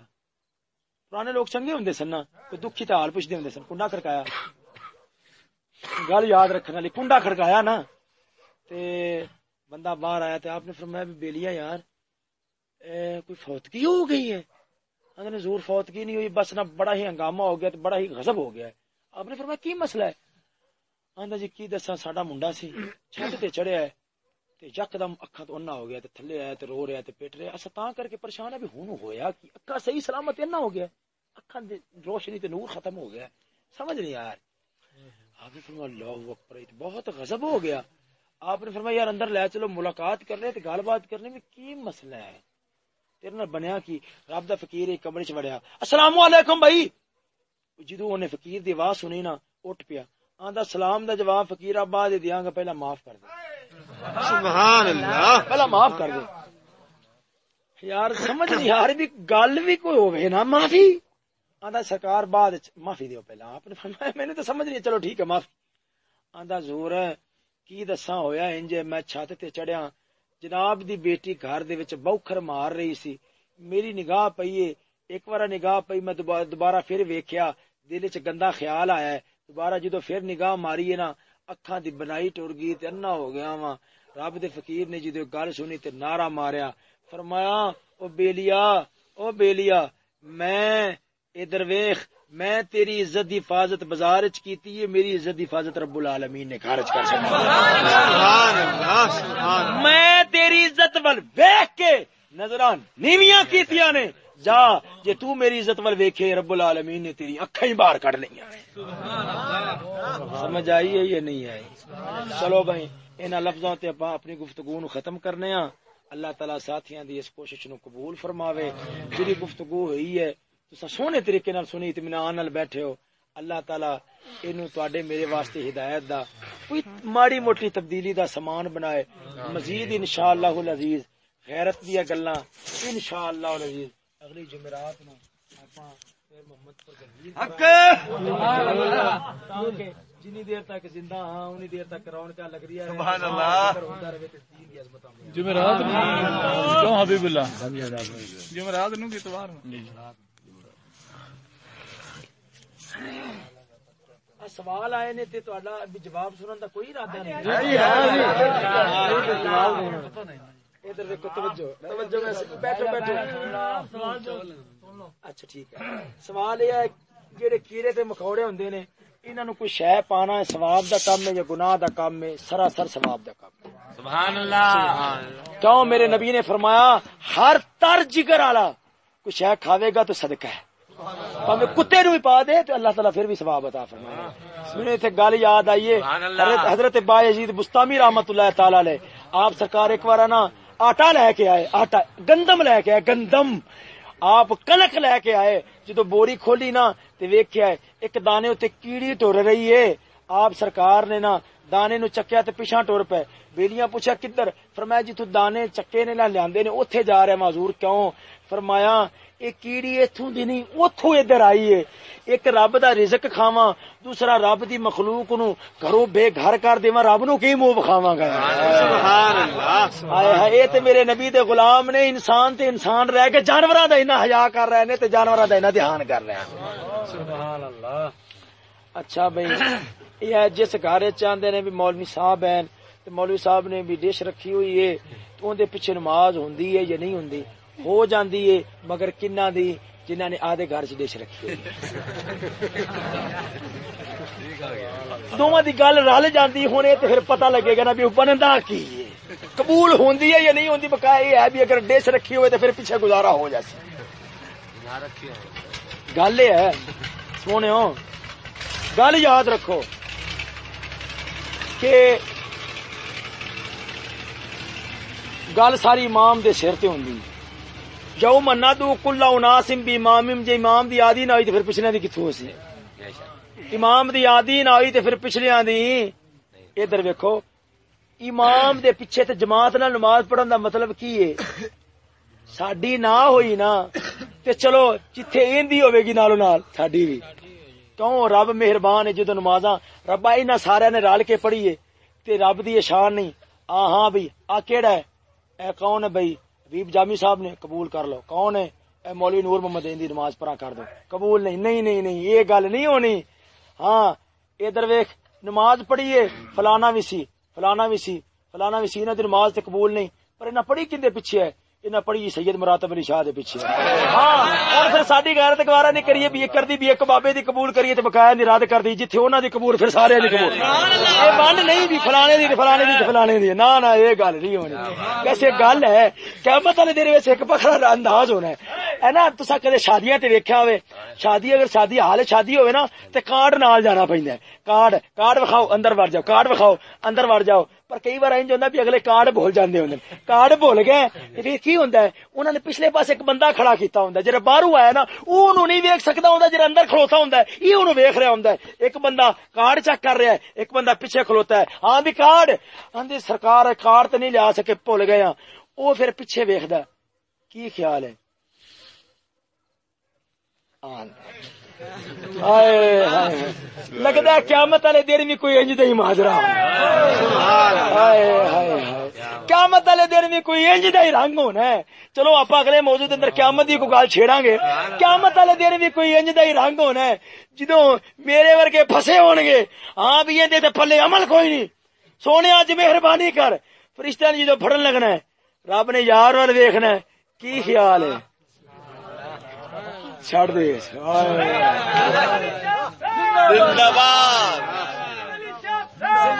پرانے لوگ چنگے ہوندے سن نا، کوئی دکھی تے حال پوچھدے ہوندے سن، کنڈا کھڑکایا۔ گل یاد رکھنے والی، کنڈا کھڑکایا نا۔ تے بندہ باہر آیا تے آپ نے فرمایا بھی بیلیا یار، اے کوئی فوتگی ہو گئی ہے انہوں نے زور فوتگی نہیں ہوئی، بس نہ بڑا ہی ہنگامہ ہو گیا تے بڑا ہی غضب ہو گیا ہے۔ آپ نے فرمایا کی مسئلہ ہے؟ آندا جی کی دسا ساڈا منڈا سی چھت تے چڑھیا ہے تے یکدم اکھاں تو انا ہو گیا تے تھلے آیا تے رو رہا تے پیٹ رہا اسا تاں کر کے پریشان ہے بھی ہن ہویا کی اکھاں صحیح سلامت انا ہو گیا۔ اکھاں دی روشنی تے نور ختم ہو گیا۔ سمجھ نہیں یار آپ نے فرمایا اللہ اکبر بہت غضب ہو گیا۔ آپ نے فرمایا یار اندر لے چلو ملاقات کرنے تے گل بات کرنے میں کی مسئلہ ہے؟ تیرے نال بنیا کی رب دا فقیر ایک کمرے چ وڑیا۔ السلام علیکم بھائی۔ جدو اونے فقیر دی آواز سنی نا اٹھ پیا۔ آندا سلام دا جواب فقیر ابا دے دیاں گا پہلا معاف کر دے۔ سبحان اللہ۔ پہلا معاف کر دے۔ یار سمجھ نہیں یار بھی گل بھی کوئی ہوے نا معافی۔ آندا سرکار بعد معافی دیو پہلا۔ آپ نے فرمایا میں نے تو سمجھ نہیں چلو ٹھیک ہے معافی آندا زور ہے۔ کی دساں ہویا انج میں چھت تے چڑھیا جناب دی بیٹی گھر دے وچ بوکھر مار رہی سی۔ میری نگاہ پئی ہے ایک بار نگاہ پئی، میں دوبارہ پھر ویکھیا، دل وچ گندا خیال آیا ہے۔ دوبارہ جدو پھر نگاہ ماری ہے نا، اکھاں دی بنائی ٹر گئی تے انا ہو گیا وا رب دے فقیر نے جدو گل سنی تے نعرہ ماریا، فرمایا، او بیلیا او بیلیا، میں ادھر ویخ میں تیری عزت دی حفاظت بازار وچ کیتی ہے، میری عزت دی حفاظت رب العالمین نے گھر وچ کر سبحان اللہ میں تیری عزت ول ویخ کے نظراں نیویاں کیتیاں نے۔ جا، جے تو میری عزت ول ویکھے، رب العالمین نے تیری اکھاں ہی باہر کڈ لئیاں نے۔ سمجھ آئی ہے یا نہیں آئی؟ چلو بھائی، انہاں لفظاں تے اپاں اپنی گفتگو نو ختم کرنے ہاں۔ اللہ تعالی ساتھیاں دی اس کوشش نو قبول فرماوے۔ جڑی گفتگو ہوئی ہے سونے طریقے نال سنی اطمینان نال بیٹھے ہو۔ اللہ تعالی اینو تواڈے میرے واسطے ہدایت دا کوئی ماڑی موٹی تبدیلی دا سامان بنائے۔ مزید انشاءاللہ العزیز غیرت دیا گلاں انشاءاللہ العزیز۔ اگلی جمعرات نو اپاں پھر محمد پر گل حق! تاکہ جنی دیر تک زندہ ہاں انی دیر تک رون کا لگ رہی ہے۔ سبحان اللہ۔ جمعرات کیوں حبیب اللہ؟ جمعرات نو کی اتوار آ سوال آئے نے تے تہاڈا جواب سنن دا کوئی ارادہ نہیں ادھر دیکھو توجہ توجہ ویسے بیٹھو بیٹھو اچھا ٹھیک ہے سوال یہ ہے جڑے کیڑے تے مکوڑے ہوندے نے انہاں نو کوئی شے پانا ہے ثواب دا کام ہے یا گناہ دا کام ہے سراسر ثواب دا کام ہے سبحان اللہ کیوں میرے نبی نے فرمایا ہر تر جگر والا کوئی شے کھاوے گا تو صدقہ ہے پاوے کتے نو بھی پا دے تو اللہ تعالیٰ پھر بھی ثواب عطا فرمائے۔ میرے تے گل یاد آئی ہے حضرت با یزید بستامی رحمت اللہ تعالی علیہ۔ آپ سرکار ایک بار نا آٹا لے کے آئے آٹا گندم لے کے آئے گندم۔ آپ کنک لے کے آئے جدو بوری کھولی نا تے ویکھیا ہے ایک دانے تے کیڑی ٹر رہی ہے۔ آپ سرکار نے نا دانے نو چکیا تے پیچھا ٹر پے۔ بیلیاں پوچھا کدھر؟ فرمایا جی تو دانے چکے نے نہ لیاندے نے اوتھے جا رہے معذور کیوں؟ فرمایا ایک کیڑی ایتھوں دی نہیں اوتھوں ادھر آئی ہے۔ ایک رب دا رزق کھاواں دوسرا رب دی مخلوق نو گھروں بے گھر کر دیواں رب نو کی منہ بکھاواں گا؟ سبحان اللہ۔ ہائے ہائے اے تے میرے نبی دے غلام نے انسان تے انسان رہ کے جانوراں دا انہاں حیا کر رہے نے تے جانوراں دا انہاں دھیان کر رہے ہیں۔ سبحان اللہ۔ اچھا بھائی یہ جس گھر وچ آندے نے بھی مولوی صاحب ہیں تے مولوی صاحب نے بھی ڈش رکھی ہوئی ہے تو اون دے پیچھے نماز ہوندی ہے یا نہیں ہوندی؟ ہو جاندی ہے، مگر کنہ دی؟ جنہاں نے آدھے گھر چ ڈش رکھی دونوں دی گل رل جاندی، ہن اے پھر پتہ لگے گا نا بھی بندا کی ہے۔ قبول ہوندی ہے یا نہیں ہوندی بقا یہ ہے بھی اگر ڈش رکھی ہوئے تو پھر پیچھے گزارا ہو جاسی۔ گل یہ ہے سونے گل یاد رکھو کہ گل ساری امام دے سر تے ہوندی۔ جو منا تو کلا اناسم بھی امام جے جی امام دی آدی نہ ہوئی تے پھر پچھلے دی کتھوں سی؟ امام دی آدی نہ ہوئی تے پھر پچھلے دی؟ ادھر ویکھو، امام دے پیچھے تے جماعت نال نماز پڑھن دا مطلب کی ہے؟ ساڈی نہ ہوئی نا، تے چلو جتھے ایندی ہوے گی نالو نال، ساڈی بھی کیوں؟ رب مہربان ہے جدو نمازاں ربا انہاں سارے نے رل کے پڑھیے تے رب دی شان نہیں۔ آ ہاں بھئی، آ کیڑا ہے؟ اے کون ہے بھئی؟ حبیب جامی صاحب نے قبول کر لو۔ کون ہے؟ اے مولوی نور محمد دی نماز پڑھا کر دو۔ قبول نہیں نہیں نہیں نہیں، یہ گل نہیں ہونی۔ ہاں ادھر ویکھ، نماز پڑھیے، فلانا بھی سی، فلانا بھی سی، فلانا بھی سی، انہاں دی نماز تے قبول نہیں۔ پر انہاں پڑھی کیندے پیچھے ہے؟ انہاں پڑھی سید مراتب علی شاہ دے پیچھے ہاں اور پھر ساڈی غیرت گوارا نہیں کریے بھی کر دی بھی ایک بابے دی قبول کریے تے بقایا نراد کر دی جتھے انہاں دی قبول پھر سارے دی قبول اے بند نہیں بھی فلانے دی فلانے دی فلانے دی نا نا یہ گل نہیں ہونی ویسے گل ہے قیامت والے دن وچ ایک بکرا انداز ہونا ہے اے نا تسا کدے شادیاں تے ویکھیا ہوے شادی اگر شادی حال شادی ہوے نا تے کارڈ نال جانا پیندا ہے کارڈ کارڈ وکھاؤ اندر وڑ جاؤ کارڈ وکھاؤ اندر وڑ جاؤ پر کئی بار انج ہوندا بھی اگلے کارڈ بھول جاندے ہوندے کارڈ بھول گئے تے پھر کی ہوندا ہے، انہاں نے پچھلے پاس ایک بندہ کھڑا کیتا ہوندا ہے۔ جڑا باہروں آیا نا او اونوں نہیں ویکھ سکدا ہوندا، جڑا اندر کھڑوتا ہوندا ہے، یہ اونوں ویکھ رہا ہوندا ہے۔ ایک بندہ کارڈ چیک کر رہا ہے، ایک بندہ پیچھے کھلوتا ہے۔ ہاں بھی کارڈ۔ آندے سرکار کارڈ تے نہیں لیا سکے، بھول گئے ہاں۔ او پھر پیچھے ویکھدا کی خیال ہے؟ آن۔ لگتا ہے قیامت والے دن بھی کوئی انج دہی ماجرا قیامت والے دن بھی کوئی انج دا ہی رنگ ہونا ہے۔ چلو، آپ اگلے موضوع دے اندر قیامت دی کوئی گل چھیڑاں گے قیامت والے دن بھی کوئی انج دا ہی رنگ ہونا ہے۔ جدوں میرے ورگے پھسے ہون گے ہاں بھی اندے تے پھلے عمل کوئی نہیں۔ سونے اج مہربانی کر۔ فرشتہ نے جدوں پھڑن لگنا ہے، رب نے یار ویکھنا ہے۔ کی خیال ہے؟ چھڑ دے۔ زندہ باد۔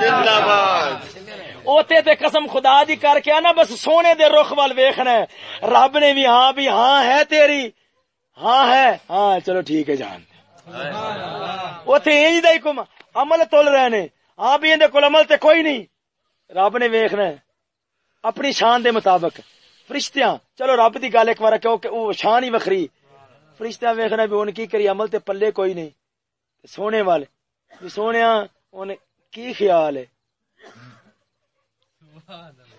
زندہ باد اوتے تے قسم خدا دی کر کے آنا، بس سونے دے رخ وال ویکھنا ہے۔ رب نے بھی ہاں بھی ہاں ہے تیری۔ ہاں ہے۔ ہاں چلو ٹھیک ہے جان۔ اوتے انج دا ہی عمل تول رہے نے ہاں بھی اندے کول عمل تے کوئی نہیں۔ رب نے ویکھنا ہے۔ اپنی شان دے مطابق۔ فرشتیاں، چلو رب دی گل ایک بار کیوں کہ وہ شان ہی وکھری۔ فرشتیاں ویکھنا بھی ان کی کری عمل تے پلے کوئی نہیں۔ سونے والے بھی سونیا ان کی خیال ہے؟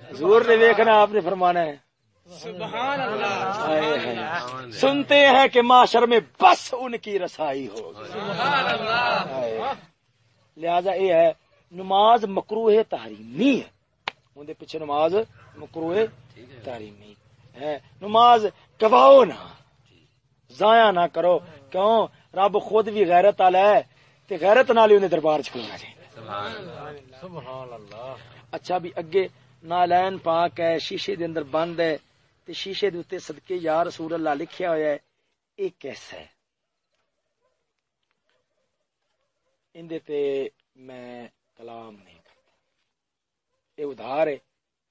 حضور نے ویکھنا آپ نے فرمانا ہے۔ ہائے ہائے۔ سنتے ہیں کہ معاشر میں بس ان کی رسائی ہو لہذا یہ ہے نماز مکروہ تحریمی ہے۔ اندر پیچھے نماز مکروہ تحریمی۔ ہے نماز گواؤ نہ ضائع نہ کرو۔ کیوں؟ رب خود بھی غیرت والا ہے تے غیرت نال ہی انہیں دربار چ کھلنا جائے اچھا بھی اگے نالین پاک ہے شیشے دے اندر بند ہے تے شیشے دے اوتے صدقے یا رسول اللہ لکھیا ہویا ہے۔ یہ کیسا ہے؟ اندے تے میں کلام نہیں کرتا۔ یہ ادھار ہے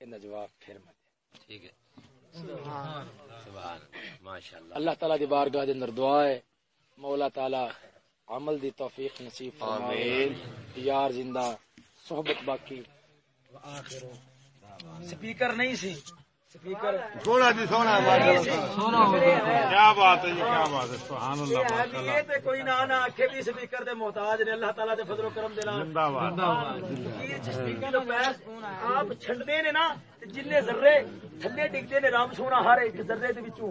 ان جواب پھر میں ٹھیک ہے۔ اللہ. اللہ تعالی دی بارگاہ دے اندر دعا ہے. مولا تعالی عمل دی توفیق نصیب فرمائے. یار زندہ صحبت باقی. سپیکر نہیں سی. سونا جی سونا کیا بات ہے جی کیا بات ہے؟ سبحان اللہ ماشاء اللہ۔ یہ تے کوئی نہ نہ آکھے بھی سپیکر دے محتاج نے اللہ تعالی دے فضل و کرم دے نال۔ زندہ باد۔ یہ سپیکر دے پیر آپ چھڑدے نے نا تے جنے ذرے تھلے ڈگدے نے رام سونا ہر ایک ذرے دے وچوں۔